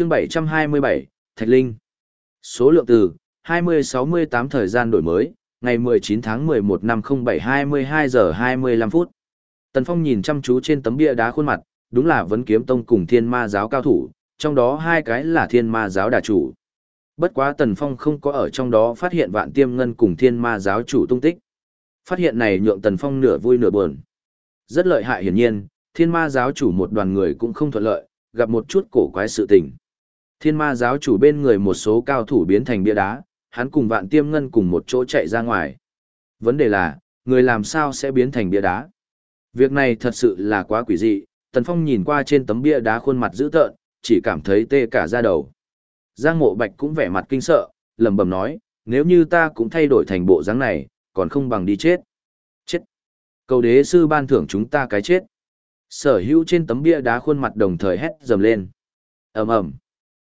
chương 727, Thạch Linh. Số lượng từ 2068 thời gian đổi mới, ngày 19 tháng 11 năm 07 22 giờ 25 phút. Tần Phong nhìn chăm chú trên tấm bia đá khuôn mặt, đúng là vấn kiếm tông cùng thiên ma giáo cao thủ, trong đó hai cái là thiên ma giáo đà chủ. Bất quá Tần Phong không có ở trong đó phát hiện vạn tiêm ngân cùng thiên ma giáo chủ tung tích. Phát hiện này nhượng Tần Phong nửa vui nửa buồn. Rất lợi hại hiển nhiên, thiên ma giáo chủ một đoàn người cũng không thuận lợi, gặp một chút cổ quái sự tình. Thiên ma giáo chủ bên người một số cao thủ biến thành bia đá, hắn cùng vạn tiêm ngân cùng một chỗ chạy ra ngoài. Vấn đề là, người làm sao sẽ biến thành bia đá? Việc này thật sự là quá quỷ dị, Tần Phong nhìn qua trên tấm bia đá khuôn mặt dữ tợn, chỉ cảm thấy tê cả da đầu. Giang Mộ Bạch cũng vẻ mặt kinh sợ, lẩm bẩm nói, nếu như ta cũng thay đổi thành bộ dáng này, còn không bằng đi chết. Chết. Cầu đế sư ban thưởng chúng ta cái chết. Sở hữu trên tấm bia đá khuôn mặt đồng thời hét dầm lên. ầm ầm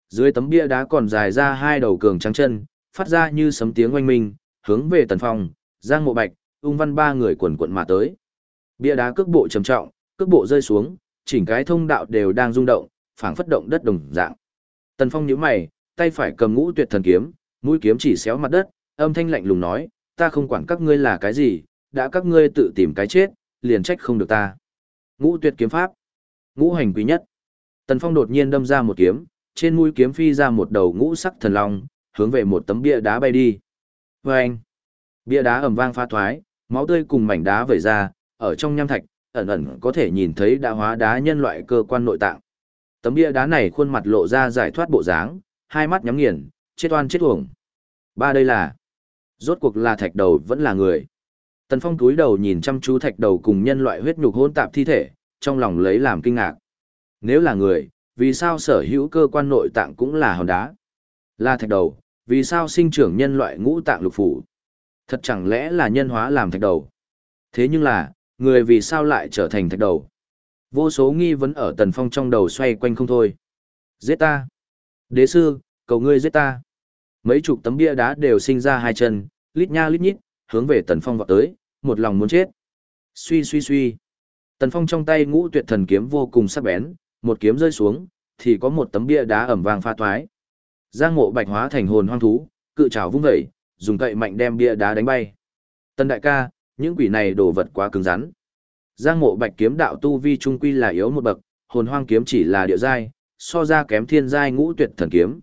dưới tấm bia đá còn dài ra hai đầu cường trắng chân, phát ra như sấm tiếng oanh minh, hướng về tần phong, giang mộ bạch, ung văn ba người quần quận mà tới. Bia đá cước bộ trầm trọng, cước bộ rơi xuống, chỉnh cái thông đạo đều đang rung động, phảng phất động đất đồng dạng. Tần Phong nhíu mày, tay phải cầm ngũ tuyệt thần kiếm, mũi kiếm chỉ xéo mặt đất, âm thanh lạnh lùng nói, ta không quản các ngươi là cái gì, đã các ngươi tự tìm cái chết, liền trách không được ta. Ngũ tuyệt kiếm pháp, ngũ hành quý nhất. Tần Phong đột nhiên đâm ra một kiếm, trên mũi kiếm phi ra một đầu ngũ sắc thần long, hướng về một tấm bia đá bay đi. Vâng! Bia đá ầm vang pha thoái, máu tươi cùng mảnh đá vẩy ra, ở trong nham thạch, ẩn ẩn có thể nhìn thấy đã hóa đá nhân loại cơ quan nội tạng. Tấm bia đá này khuôn mặt lộ ra giải thoát bộ dáng, hai mắt nhắm nghiền, chết oan chết uổng. Ba đây là, rốt cuộc là thạch đầu vẫn là người. Tần Phong túi đầu nhìn chăm chú thạch đầu cùng nhân loại huyết nhục hỗn tạp thi thể, trong lòng lấy làm kinh ngạc. Nếu là người, vì sao sở hữu cơ quan nội tạng cũng là hòn đá? Là thạch đầu, vì sao sinh trưởng nhân loại ngũ tạng lục phủ? Thật chẳng lẽ là nhân hóa làm thạch đầu? Thế nhưng là, người vì sao lại trở thành thạch đầu? Vô số nghi vấn ở Tần Phong trong đầu xoay quanh không thôi. Giết ta! Đế sư, cầu ngươi giết ta! Mấy chục tấm bia đá đều sinh ra hai chân, lít nha lít nhít, hướng về Tần Phong vọt tới, một lòng muốn chết. Suy suy suy. Tần Phong trong tay ngũ tuyệt thần kiếm vô cùng sắc bén, một kiếm rơi xuống, thì có một tấm bia đá ẩm vàng pha thoái. Giang mộ bạch hóa thành hồn hoang thú, cự trảo vung vẩy, dùng cậy mạnh đem bia đá đánh bay. Tần đại ca, những quỷ này đồ vật quá cứng rắn. Giang mộ bạch kiếm đạo tu vi trung quy là yếu một bậc, hồn hoang kiếm chỉ là địa giai, so ra kém thiên giai ngũ tuyệt thần kiếm.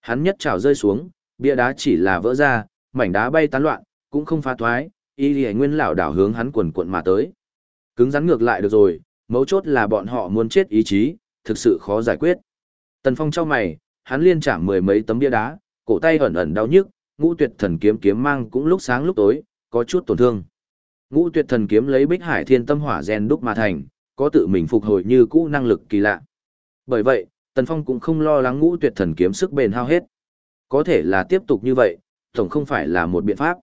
Hắn nhất trảo rơi xuống, bia đá chỉ là vỡ ra, mảnh đá bay tán loạn, cũng không phá thoái, y lì nguyên lão đảo hướng hắn quần cuộn mà tới. Cứng rắn ngược lại được rồi, mấu chốt là bọn họ muốn chết ý chí, thực sự khó giải quyết. Tần Phong trao mày, hắn liên chạm mười mấy tấm bia đá, cổ tay ẩn ẩn đau nhức, ngũ tuyệt thần kiếm kiếm mang cũng lúc sáng lúc tối, có chút tổn thương. Ngũ tuyệt thần kiếm lấy bích hải thiên tâm hỏa gen đúc mà thành, có tự mình phục hồi như cũ năng lực kỳ lạ. Bởi vậy, Tần Phong cũng không lo lắng ngũ tuyệt thần kiếm sức bền hao hết. Có thể là tiếp tục như vậy, tổng không phải là một biện pháp.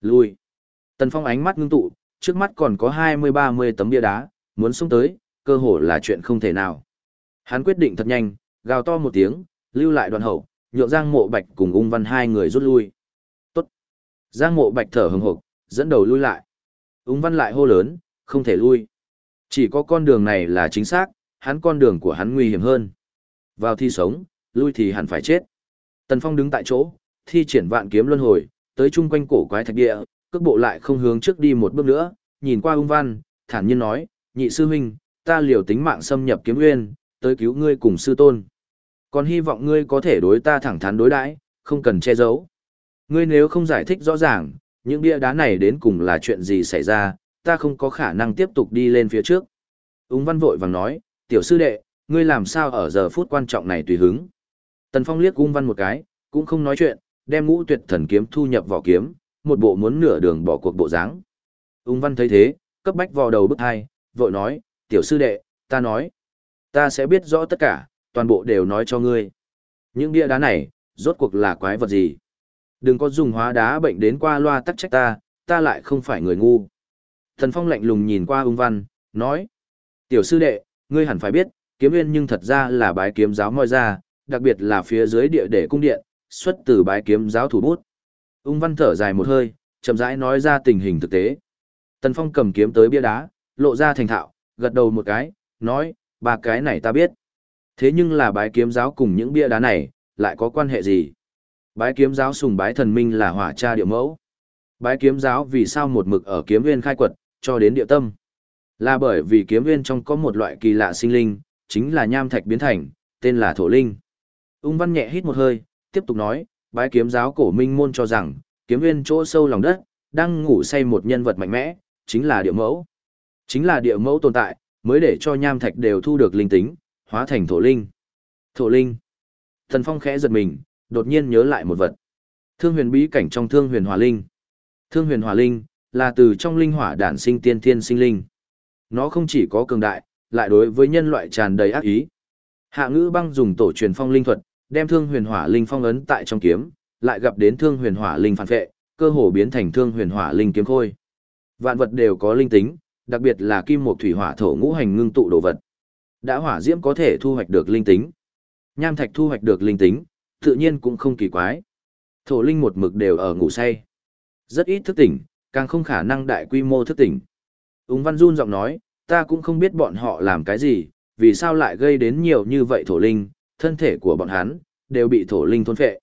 Lui. Tần Phong ánh mắt ngưng tụ, trước mắt còn có 20-30 tấm bia đá, muốn xuống tới, cơ hồ là chuyện không thể nào. Hắn quyết định thật nhanh, gào to một tiếng, lưu lại đoàn hậu, nhượng Giang Mộ Bạch cùng ung văn hai người rút lui. Tốt. Giang Mộ Bạch thở hừng hực, dẫn đầu lui lại. Ung văn lại hô lớn, không thể lui. Chỉ có con đường này là chính xác, hắn con đường của hắn nguy hiểm hơn. Vào thi sống, lui thì hẳn phải chết. Tần Phong đứng tại chỗ, thi triển vạn kiếm luân hồi, tới chung quanh cổ quái thạch địa, cước bộ lại không hướng trước đi một bước nữa, nhìn qua ung văn, thản nhiên nói, nhị sư huynh, ta liều tính mạng xâm nhập kiếm nguyên, tới cứu ngươi cùng sư tôn. Còn hy vọng ngươi có thể đối ta thẳng thắn đối đãi, không cần che giấu. Ngươi nếu không giải thích rõ ràng, những bia đá này đến cùng là chuyện gì xảy ra, ta không có khả năng tiếp tục đi lên phía trước. Úng văn vội vàng nói, tiểu sư đệ, ngươi làm sao ở giờ phút quan trọng này tùy hứng. Tần Phong liếc ung văn một cái, cũng không nói chuyện, đem ngũ tuyệt thần kiếm thu nhập vỏ kiếm, một bộ muốn nửa đường bỏ cuộc bộ dáng. Ung văn thấy thế, cấp bách vò đầu bức hai, vội nói, tiểu sư đệ, ta nói, ta sẽ biết rõ tất cả, toàn bộ đều nói cho ngươi. Những bia đá này, rốt cuộc là quái vật gì? Đừng có dùng hóa đá bệnh đến qua loa tắc trách ta, ta lại không phải người ngu. Thần Phong lạnh lùng nhìn qua ung văn, nói, tiểu sư đệ, ngươi hẳn phải biết, kiếm nguyên nhưng thật ra là bái kiếm giáo moi ra, đặc biệt là phía dưới địa để cung điện, xuất từ bái kiếm giáo thủ bút. Ung văn thở dài một hơi, chậm rãi nói ra tình hình thực tế. Tần Phong cầm kiếm tới bia đá, lộ ra thành thạo, gật đầu một cái, nói, ba cái này ta biết. Thế nhưng là bái kiếm giáo cùng những bia đá này, lại có quan hệ gì? Bái kiếm giáo sùng bái thần minh là hỏa cha địa mẫu. Bái kiếm giáo vì sao một mực ở kiếm viên khai quật, cho đến địa tâm? Là bởi vì kiếm viên trong có một loại kỳ lạ sinh linh, chính là nham thạch biến thành, tên là thổ linh. Ung văn nhẹ hít một hơi, tiếp tục nói, bái kiếm giáo cổ minh môn cho rằng, kiếm viên chỗ sâu lòng đất, đang ngủ say một nhân vật mạnh mẽ, chính là địa mẫu. Chính là địa mẫu tồn tại, mới để cho nham thạch đều thu được linh tính, hóa thành thổ linh. Thổ linh. Thần Phong khẽ giật mình, đột nhiên nhớ lại một vật. Thương huyền bí cảnh trong thương huyền hỏa linh. Thương huyền hỏa linh, là từ trong linh hỏa đản sinh tiên thiên sinh linh. Nó không chỉ có cường đại, lại đối với nhân loại tràn đầy ác ý. Hạ ngữ băng dùng tổ truyền phong linh thuật, đem thương huyền hỏa linh phong ấn tại trong kiếm, lại gặp đến thương huyền hỏa linh phản vệ, cơ hồ biến thành thương huyền hỏa linh kiếm khôi. Vạn vật đều có linh tính, đặc biệt là kim mộc thủy hỏa thổ ngũ hành ngưng tụ đồ vật. Đã hỏa diễm có thể thu hoạch được linh tính. Nham thạch thu hoạch được linh tính, tự nhiên cũng không kỳ quái. Thổ linh một mực đều ở ngủ say. Rất ít thức tỉnh, càng không khả năng đại quy mô thức tỉnh. Úng Văn Dun giọng nói, ta cũng không biết bọn họ làm cái gì, vì sao lại gây đến nhiều như vậy thổ linh, thân thể của bọn hắn, đều bị thổ linh thôn phệ.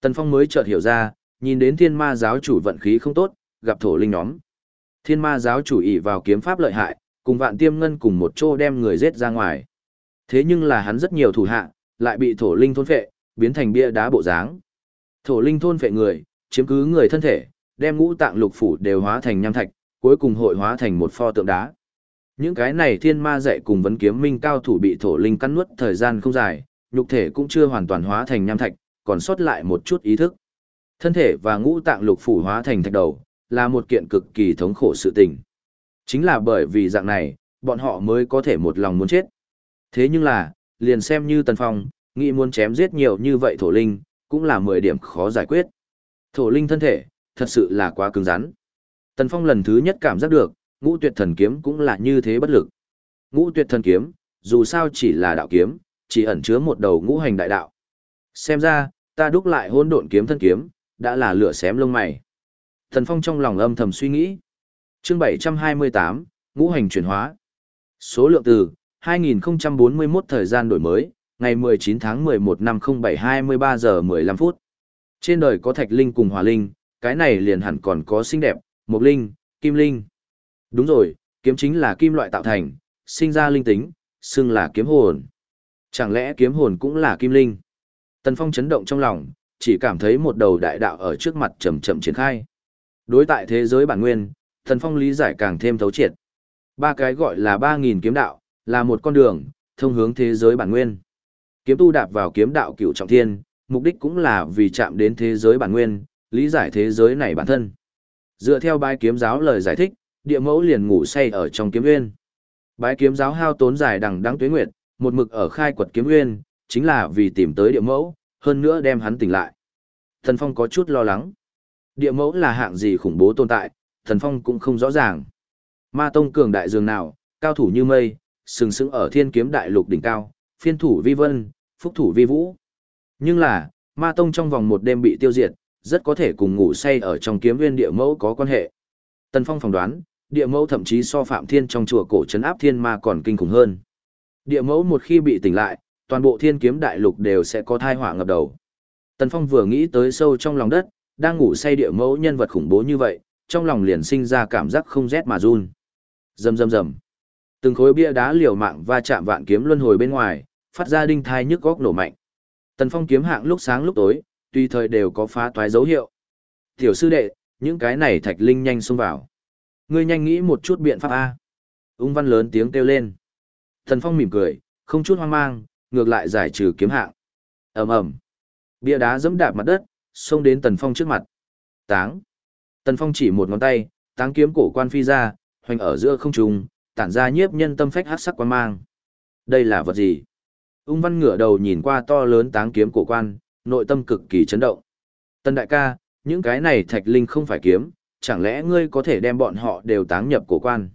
Tần Phong mới chợt hiểu ra, nhìn đến thiên ma giáo chủ vận khí không tốt, gặp thổ linh nhóm. Thiên ma giáo chủ ý vào kiếm pháp lợi hại, cùng vạn tiêm ngân cùng một chỗ đem người giết ra ngoài. Thế nhưng là hắn rất nhiều thủ hạ, lại bị thổ linh thôn phệ, biến thành bia đá bộ dáng. Thổ linh thôn phệ người, chiếm cứ người thân thể, đem ngũ tạng lục phủ đều hóa thành nham thạch, cuối cùng hội hóa thành một pho tượng đá. Những cái này thiên ma dạy cùng vấn kiếm minh cao thủ bị thổ linh cắn nuốt thời gian không dài, nhục thể cũng chưa hoàn toàn hóa thành nham thạch, còn sót lại một chút ý thức. Thân thể và ngũ tạng lục phủ hóa thành thạch đầu, là một kiện cực kỳ thống khổ sự tình. Chính là bởi vì dạng này, bọn họ mới có thể một lòng muốn chết. Thế nhưng là, liền xem như Tần Phong, nghĩ muốn chém giết nhiều như vậy thổ linh, cũng là 10 điểm khó giải quyết. Thổ linh thân thể, thật sự là quá cứng rắn. Tần Phong lần thứ nhất cảm giác được, ngũ tuyệt thần kiếm cũng là như thế bất lực. Ngũ tuyệt thần kiếm, dù sao chỉ là đạo kiếm, chỉ ẩn chứa một đầu ngũ hành đại đạo. Xem ra, ta đúc lại hôn độn kiếm thân kiếm, đã là lửa xém lông mày. Tần Phong trong lòng âm thầm suy nghĩ. Chương 728, ngũ hành chuyển hóa. Số lượng từ 2041 thời gian đổi mới, ngày 19 tháng 11 năm 0723 giờ 15 phút. Trên đời có thạch linh cùng hỏa linh, cái này liền hẳn còn có xinh đẹp, mộc linh, kim linh. Đúng rồi, kiếm chính là kim loại tạo thành, sinh ra linh tính, xưng là kiếm hồn. Chẳng lẽ kiếm hồn cũng là kim linh? Tần Phong chấn động trong lòng, chỉ cảm thấy một đầu đại đạo ở trước mặt chậm chậm triển khai. Đối tại thế giới bản nguyên, thần Phong lý giải càng thêm thấu triệt. Ba cái gọi là 3.000 kiếm đạo, là một con đường, thông hướng thế giới bản nguyên. Kiếm tu đạp vào kiếm đạo cựu trọng thiên, mục đích cũng là vì chạm đến thế giới bản nguyên, lý giải thế giới này bản thân. Dựa theo bái kiếm giáo lời giải thích, địa mẫu liền ngủ say ở trong kiếm nguyên. Bái kiếm giáo hao tốn dài đằng đẵng tuế nguyệt, một mực ở khai quật kiếm nguyên, chính là vì tìm tới địa mẫu, hơn nữa đem hắn tỉnh lại. Thần Phong có chút lo lắng. Địa mẫu là hạng gì khủng bố tồn tại, Thần Phong cũng không rõ ràng. Ma tông cường đại dường nào, cao thủ như mây, sừng sững ở thiên kiếm đại lục đỉnh cao, phiên thủ vi vân, phúc thủ vi vũ. Nhưng là, ma tông trong vòng một đêm bị tiêu diệt, rất có thể cùng ngủ say ở trong kiếm viên địa mẫu có quan hệ. Tần Phong phỏng đoán, địa mẫu thậm chí so phạm thiên trong chùa cổ trấn áp thiên ma còn kinh khủng hơn. Địa mẫu một khi bị tỉnh lại, toàn bộ thiên kiếm đại lục đều sẽ có thai họa ngập đầu. Tần Phong vừa nghĩ tới sâu trong lòng đất, đang ngủ say địa mẫu nhân vật khủng bố như vậy, trong lòng liền sinh ra cảm giác không rét mà run. Rầm rầm rầm. Từng khối bia đá liều mạng va chạm vạn kiếm luân hồi bên ngoài, phát ra đinh thai nhức góc nổ mạnh. Tần Phong kiếm hạng lúc sáng lúc tối, tùy thời đều có phá toái dấu hiệu. Tiểu sư đệ, những cái này thạch linh nhanh xông vào. Ngươi nhanh nghĩ một chút biện pháp A. Ung văn lớn tiếng kêu lên. Tần Phong mỉm cười, không chút hoang mang, ngược lại giải trừ kiếm hạng. ầm ầm, Bia đá dẫm đạp mặt đất, xông đến Tần Phong trước mặt. Táng. Tần Phong chỉ một ngón tay, táng kiếm cổ quan phi ra, hoành ở giữa không trung, tản ra nhiếp nhân tâm phách hắc sắc quan mang. Đây là vật gì? Ung văn ngửa đầu nhìn qua to lớn táng kiếm cổ quan, nội tâm cực kỳ chấn động. Tần đại ca, những cái này thạch linh không phải kiếm, chẳng lẽ ngươi có thể đem bọn họ đều táng nhập cổ quan?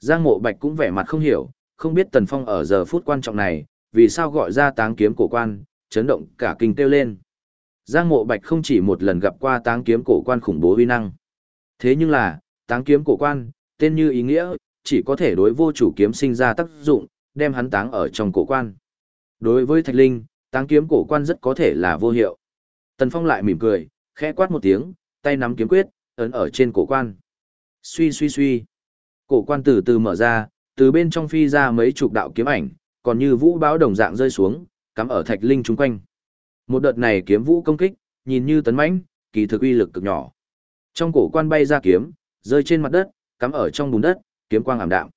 Giang mộ bạch cũng vẻ mặt không hiểu, không biết tần phong ở giờ phút quan trọng này, vì sao gọi ra táng kiếm cổ quan, chấn động cả kinh kêu lên. Giang mộ bạch không chỉ một lần gặp qua táng kiếm cổ quan khủng bố uy năng. Thế nhưng là, táng kiếm cổ quan, tên như ý nghĩa, chỉ có thể đối vô chủ kiếm sinh ra tác dụng, đem hắn táng ở trong cổ quan. Đối với Thạch Linh, táng kiếm cổ quan rất có thể là vô hiệu. Tần Phong lại mỉm cười, khẽ quát một tiếng, tay nắm kiếm quyết, ấn ở trên cổ quan. Suy suy suy. Cổ quan từ từ mở ra, từ bên trong phi ra mấy chục đạo kiếm ảnh, còn như vũ báo đồng dạng rơi xuống, cắm ở Thạch Linh chung quanh. Một đợt này kiếm vũ công kích, nhìn như tấn mãnh, kỳ thực uy lực cực nhỏ. Trong cổ quan bay ra kiếm, rơi trên mặt đất, cắm ở trong bùn đất, kiếm quang ảm đạm.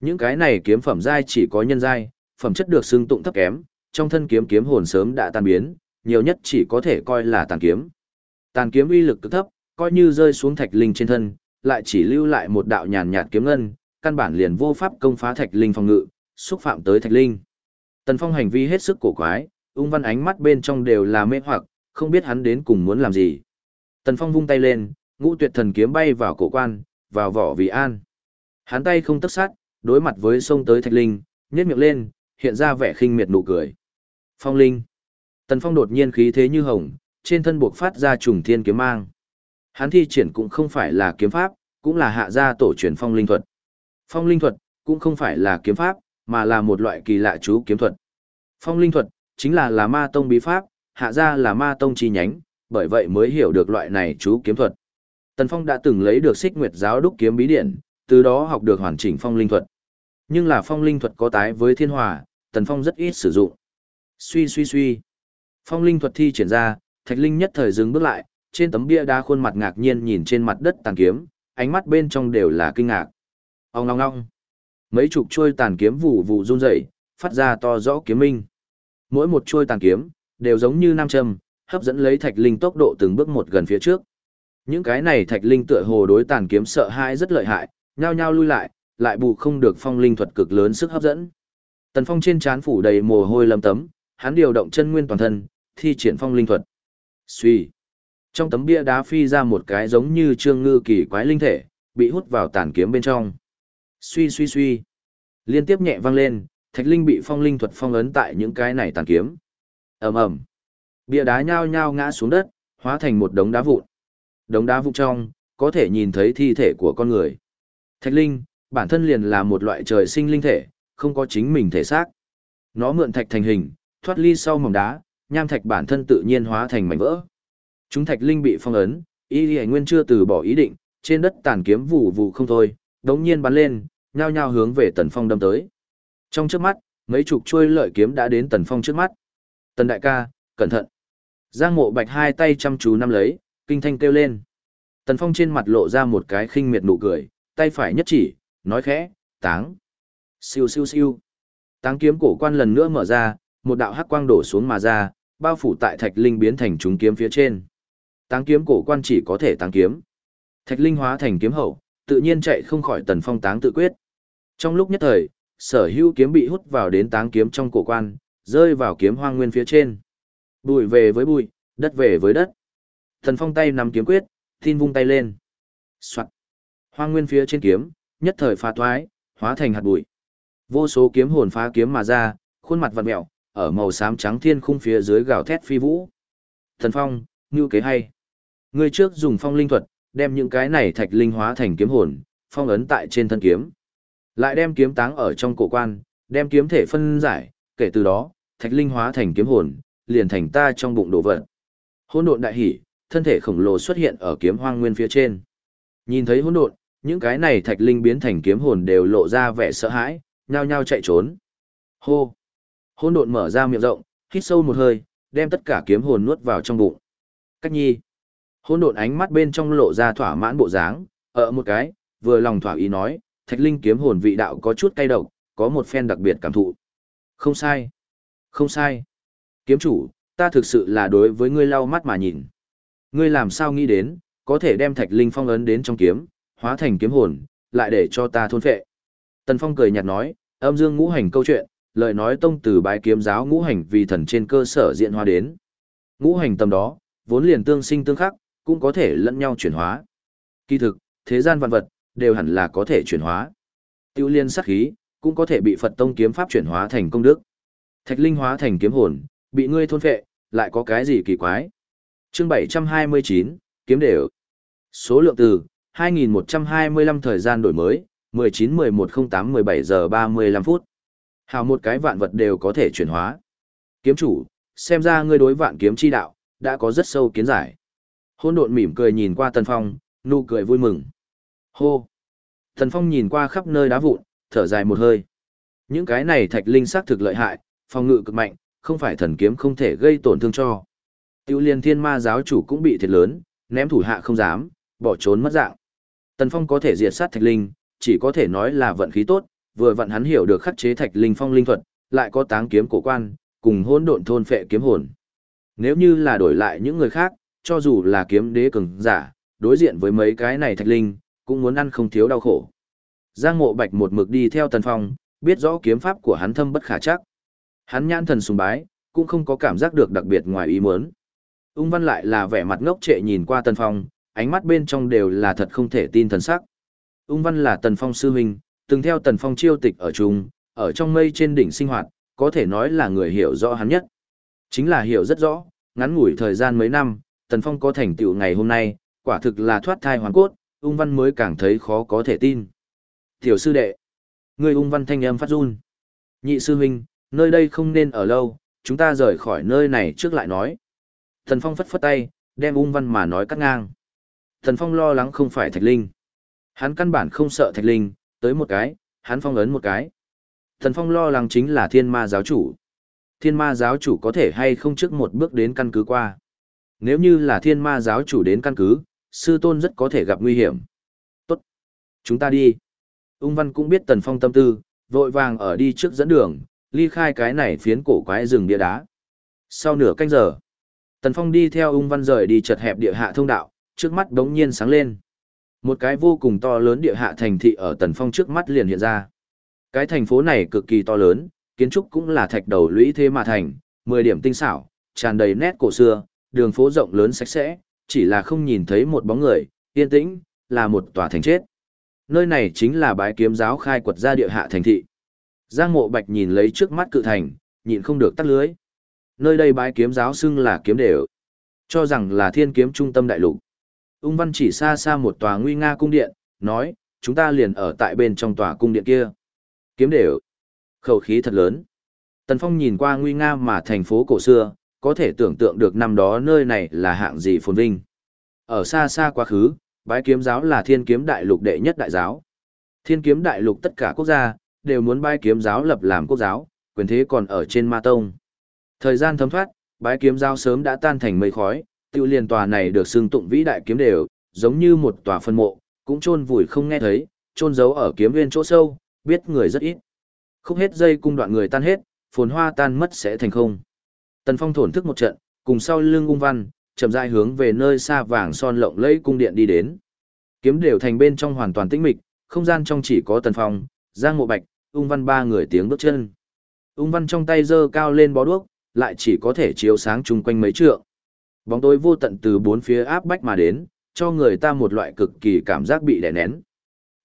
Những cái này kiếm phẩm giai chỉ có nhân giai, phẩm chất được xưng tụng thấp kém, trong thân kiếm kiếm hồn sớm đã tan biến, nhiều nhất chỉ có thể coi là tàn kiếm. Tàn kiếm uy lực cực thấp, coi như rơi xuống thạch linh trên thân, lại chỉ lưu lại một đạo nhàn nhạt kiếm ngân, căn bản liền vô pháp công phá thạch linh phòng ngự, xúc phạm tới thạch linh. Tần Phong hành vi hết sức cổ quái, ung văn ánh mắt bên trong đều là mê hoặc, không biết hắn đến cùng muốn làm gì. Tần Phong vung tay lên, ngũ tuyệt thần kiếm bay vào cổ quan, vào vỏ vì an. Hắn tay không tức sát, đối mặt với sông tới thạch linh, nhếch miệng lên, hiện ra vẻ khinh miệt nụ cười. Phong linh. Tần Phong đột nhiên khí thế như hồng, trên thân buộc phát ra trùng thiên kiếm mang. Hắn thi triển cũng không phải là kiếm pháp, cũng là hạ gia tổ truyền phong linh thuật. Phong linh thuật cũng không phải là kiếm pháp, mà là một loại kỳ lạ chú kiếm thuật. Phong linh thuật chính là là ma tông bí pháp, hạ gia là ma tông chi nhánh, bởi vậy mới hiểu được loại này chú kiếm thuật. Tần Phong đã từng lấy được Xích Nguyệt giáo đúc kiếm bí điển, từ đó học được hoàn chỉnh phong linh thuật. Nhưng là phong linh thuật có tái với thiên hòa, Tần Phong rất ít sử dụng. Suy suy suy. Phong linh thuật thi triển ra, Thạch Linh nhất thời dừng bước lại, trên tấm bia đá khuôn mặt ngạc nhiên nhìn trên mặt đất tàn kiếm, ánh mắt bên trong đều là kinh ngạc. Ông ngong ngong. Mấy chục trôi tàn kiếm vụ vụ run rẩy, phát ra to rõ kiếm minh. Mỗi một chuôi tàn kiếm đều giống như nam châm, hấp dẫn lấy Thạch Linh tốc độ từng bước một gần phía trước. Những cái này Thạch Linh tựa hồ đối tàn kiếm sợ hãi rất lợi hại, nhao nhao lui lại, lại bù không được phong linh thuật cực lớn sức hấp dẫn. Tần Phong trên trán phủ đầy mồ hôi lấm tấm, hắn điều động chân nguyên toàn thân, thi triển phong linh thuật. Suy. Trong tấm bia đá phi ra một cái giống như trương ngư kỳ quái linh thể, bị hút vào tàn kiếm bên trong. Suy suy suy. Liên tiếp nhẹ vang lên, thạch linh bị phong linh thuật phong ấn tại những cái này tàn kiếm. ầm ầm, Bia đá nhao nhao ngã xuống đất, hóa thành một đống đá vụn. Đống đá vụn trong, có thể nhìn thấy thi thể của con người. Thạch linh, bản thân liền là một loại trời sinh linh thể, không có chính mình thể xác. Nó mượn thạch thành hình, thoát ly sau mỏng đá, nham thạch bản thân tự nhiên hóa thành mảnh vỡ. Chúng thạch linh bị phong ấn, y lì nguyên chưa từ bỏ ý định, trên đất tàn kiếm vụ vụ không thôi, đống nhiên bắn lên, nhao nhao hướng về tần phong đâm tới. Trong trước mắt, mấy chục chuôi lợi kiếm đã đến tần phong trước mắt. Tần đại ca, cẩn thận. Giang mộ bạch hai tay chăm chú nắm lấy, kinh thanh kêu lên. Tần phong trên mặt lộ ra một cái khinh miệt nụ cười, tay phải nhất chỉ, nói khẽ, táng. Siêu siêu siêu. Táng kiếm cổ quan lần nữa mở ra, một đạo hắc quang đổ xuống mà ra, bao phủ tại thạch linh biến thành chúng kiếm phía trên. Táng kiếm cổ quan chỉ có thể táng kiếm. Thạch linh hóa thành kiếm hậu, tự nhiên chạy không khỏi tần phong táng tự quyết. Trong lúc nhất thời, sở hữu kiếm bị hút vào đến táng kiếm trong cổ quan, rơi vào kiếm hoang nguyên phía trên. Bụi về với bụi, đất về với đất. Thần phong tay nắm kiếm quyết, tin vung tay lên. Soạn. Hoang nguyên phía trên kiếm, nhất thời phá thoái, hóa thành hạt bụi. Vô số kiếm hồn phá kiếm mà ra, khuôn mặt vặn mẹo, ở màu xám trắng thiên khung phía dưới gào thét phi vũ. Thần phong, ngưu kế hay. Người trước dùng phong linh thuật, đem những cái này thạch linh hóa thành kiếm hồn, phong ấn tại trên thân kiếm. Lại đem kiếm táng ở trong cổ quan, đem kiếm thể phân giải, kể từ đó, thạch linh hóa thành kiếm hồn, liền thành ta trong bụng đồ vật. Hỗn độn đại hỉ, thân thể khổng lồ xuất hiện ở kiếm hoang nguyên phía trên. Nhìn thấy hỗn độn, những cái này thạch linh biến thành kiếm hồn đều lộ ra vẻ sợ hãi, nhao nhao chạy trốn. Hô! Hỗn độn mở ra miệng rộng, hít sâu một hơi, đem tất cả kiếm hồn nuốt vào trong bụng. Cách nhi! Hỗn độn ánh mắt bên trong lộ ra thỏa mãn bộ dáng, ở một cái, vừa lòng thỏa ý nói, thạch linh kiếm hồn vị đạo có chút cay độc, có một phen đặc biệt cảm thụ. Không sai! Không sai! Kiếm chủ, ta thực sự là đối với ngươi lau mắt mà nhìn. Ngươi làm sao nghĩ đến, có thể đem thạch linh phong ấn đến trong kiếm, hóa thành kiếm hồn, lại để cho ta thôn phệ. Tần Phong cười nhạt nói, âm dương ngũ hành câu chuyện, lời nói tông từ bái kiếm giáo ngũ hành vì thần trên cơ sở diện hóa đến. Ngũ hành tầm đó, vốn liền tương sinh tương khắc, cũng có thể lẫn nhau chuyển hóa. Kỳ thực, thế gian vạn vật, đều hẳn là có thể chuyển hóa. Tiêu liên sắc khí, cũng có thể bị Phật tông kiếm pháp chuyển hóa thành công đức. Thạch linh hóa thành kiếm hồn, bị ngươi thôn phệ, lại có cái gì kỳ quái. Chương 729, kiếm đều. Số lượng từ, 2125 thời gian đổi mới, 19-11-08-17 giờ 35 phút. Hào một cái vạn vật đều có thể chuyển hóa. Kiếm chủ, xem ra ngươi đối vạn kiếm chi đạo, đã có rất sâu kiến giải. Hôn độn mỉm cười nhìn qua Tần Phong, nụ cười vui mừng. Hô! Thần Phong nhìn qua khắp nơi đá vụn, thở dài một hơi. Những cái này thạch linh xác thực lợi hại, phòng ngự cực mạnh, không phải thần kiếm không thể gây tổn thương cho. Tiêu liên thiên ma giáo chủ cũng bị thiệt lớn, ném thủ hạ không dám, bỏ trốn mất dạng. Tần Phong có thể diệt sát thạch linh, chỉ có thể nói là vận khí tốt, vừa vận hắn hiểu được khắc chế thạch linh phong linh thuật, lại có táng kiếm cổ quan, cùng hỗn độn thôn phệ kiếm hồn. Nếu như là đổi lại những người khác, cho dù là kiếm đế cường giả, đối diện với mấy cái này thạch linh, cũng muốn ăn không thiếu đau khổ. Giang Mộ Bạch một mực đi theo Tần Phong, biết rõ kiếm pháp của hắn thâm bất khả chắc. Hắn nhãn thần sùng bái, cũng không có cảm giác được đặc biệt ngoài ý muốn. Ung Văn lại là vẻ mặt ngốc trệ nhìn qua Tần Phong, ánh mắt bên trong đều là thật không thể tin thần sắc. Ung Văn là Tần Phong sư huynh, từng theo Tần Phong chiêu tịch ở chung, ở trong mây trên đỉnh sinh hoạt, có thể nói là người hiểu rõ hắn nhất. Chính là hiểu rất rõ, ngắn ngủi thời gian mấy năm, Tần Phong có thành tựu ngày hôm nay, quả thực là thoát thai hoàn cốt, ung văn mới càng thấy khó có thể tin. Tiểu sư đệ, người ung văn thanh âm phát run. Nhị sư huynh, nơi đây không nên ở lâu, chúng ta rời khỏi nơi này trước lại nói. Thần Phong phất phất tay, đem ung văn mà nói cắt ngang. Thần Phong lo lắng không phải Thạch Linh. Hắn căn bản không sợ Thạch Linh, tới một cái, hắn phong ấn một cái. Thần Phong lo lắng chính là thiên ma giáo chủ. Thiên ma giáo chủ có thể hay không trước một bước đến căn cứ qua. Nếu như là thiên ma giáo chủ đến căn cứ, sư tôn rất có thể gặp nguy hiểm. Tốt. Chúng ta đi. Ung văn cũng biết tần phong tâm tư, vội vàng ở đi trước dẫn đường, ly khai cái này phiến cổ quái rừng địa đá. Sau nửa canh giờ, tần phong đi theo ung văn rời đi chật hẹp địa hạ thông đạo, trước mắt đống nhiên sáng lên. Một cái vô cùng to lớn địa hạ thành thị ở tần phong trước mắt liền hiện ra. Cái thành phố này cực kỳ to lớn, kiến trúc cũng là thạch đầu lũy thế mà thành, 10 điểm tinh xảo, tràn đầy nét cổ xưa, đường phố rộng lớn sạch sẽ, chỉ là không nhìn thấy một bóng người, yên tĩnh, là một tòa thành chết. Nơi này chính là bái kiếm giáo khai quật ra địa hạ thành thị. Giang mộ bạch nhìn lấy trước mắt cự thành, nhịn không được tắt lưới. Nơi đây bái kiếm giáo xưng là kiếm đều, cho rằng là thiên kiếm trung tâm đại lục. Ung văn chỉ xa xa một tòa nguy nga cung điện, nói, chúng ta liền ở tại bên trong tòa cung điện kia. Kiếm đều, khẩu khí thật lớn. Tần Phong nhìn qua nguy nga mà thành phố cổ xưa, có thể tưởng tượng được năm đó nơi này là hạng gì phồn vinh. Ở xa xa quá khứ, bái kiếm giáo là thiên kiếm đại lục đệ nhất đại giáo. Thiên kiếm đại lục tất cả quốc gia, đều muốn bái kiếm giáo lập làm quốc giáo, quyền thế còn ở trên ma tông. Thời gian thấm thoát, bái kiếm giáo sớm đã tan thành mây khói, tiêu liên tòa này được xưng tụng vĩ đại kiếm đều, giống như một tòa phân mộ, cũng chôn vùi không nghe thấy, chôn giấu ở kiếm viên chỗ sâu, biết người rất ít. Khúc hết dây cung đoạn người tan hết, phồn hoa tan mất sẽ thành không. Tần Phong thổn thức một trận, cùng sau lưng ung văn, chậm rãi hướng về nơi xa vàng son lộng lẫy cung điện đi đến. Kiếm đều thành bên trong hoàn toàn tĩnh mịch, không gian trong chỉ có Tần Phong, Giang Mộ Bạch, ung văn ba người tiếng bước chân. Ung văn trong tay giơ cao lên bó đuốc, lại chỉ có thể chiếu sáng chung quanh mấy trượng. Bóng tối vô tận từ bốn phía áp bách mà đến, cho người ta một loại cực kỳ cảm giác bị đè nén.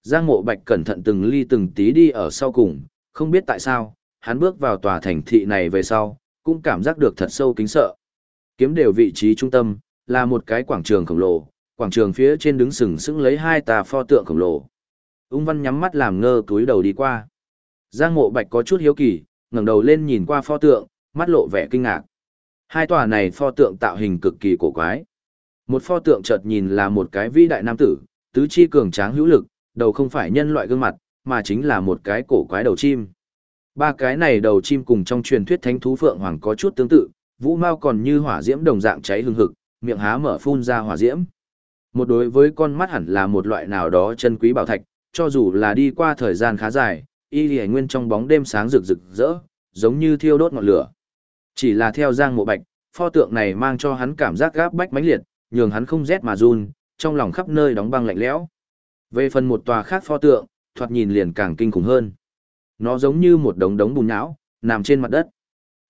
Giang Mộ Bạch cẩn thận từng ly từng tí đi ở sau cùng, không biết tại sao, hắn bước vào tòa thành thị này về sau, cũng cảm giác được thật sâu kính sợ. Kiếm đều vị trí trung tâm, là một cái quảng trường khổng lồ, quảng trường phía trên đứng sừng sững lấy hai tà pho tượng khổng lồ. Ung văn nhắm mắt làm ngơ túi đầu đi qua. Giang mộ bạch có chút hiếu kỳ, ngẩng đầu lên nhìn qua pho tượng, mắt lộ vẻ kinh ngạc. Hai tòa này pho tượng tạo hình cực kỳ cổ quái. Một pho tượng chợt nhìn là một cái vĩ đại nam tử, tứ chi cường tráng hữu lực, đầu không phải nhân loại gương mặt, mà chính là một cái cổ quái đầu chim. Ba cái này đầu chim cùng trong truyền thuyết thánh thú phượng hoàng có chút tương tự, vũ mao còn như hỏa diễm đồng dạng cháy hừng hực, miệng há mở phun ra hỏa diễm. Một đối với con mắt hẳn là một loại nào đó chân quý bảo thạch, cho dù là đi qua thời gian khá dài, y lì nguyên trong bóng đêm sáng rực rực rỡ, giống như thiêu đốt ngọn lửa. Chỉ là theo giang mộ bạch, pho tượng này mang cho hắn cảm giác gáp bách mãnh liệt, nhường hắn không rét mà run, trong lòng khắp nơi đóng băng lạnh lẽo. Về phần một tòa khác pho tượng, thoạt nhìn liền càng kinh khủng hơn. Nó giống như một đống đống bùn nhão, nằm trên mặt đất.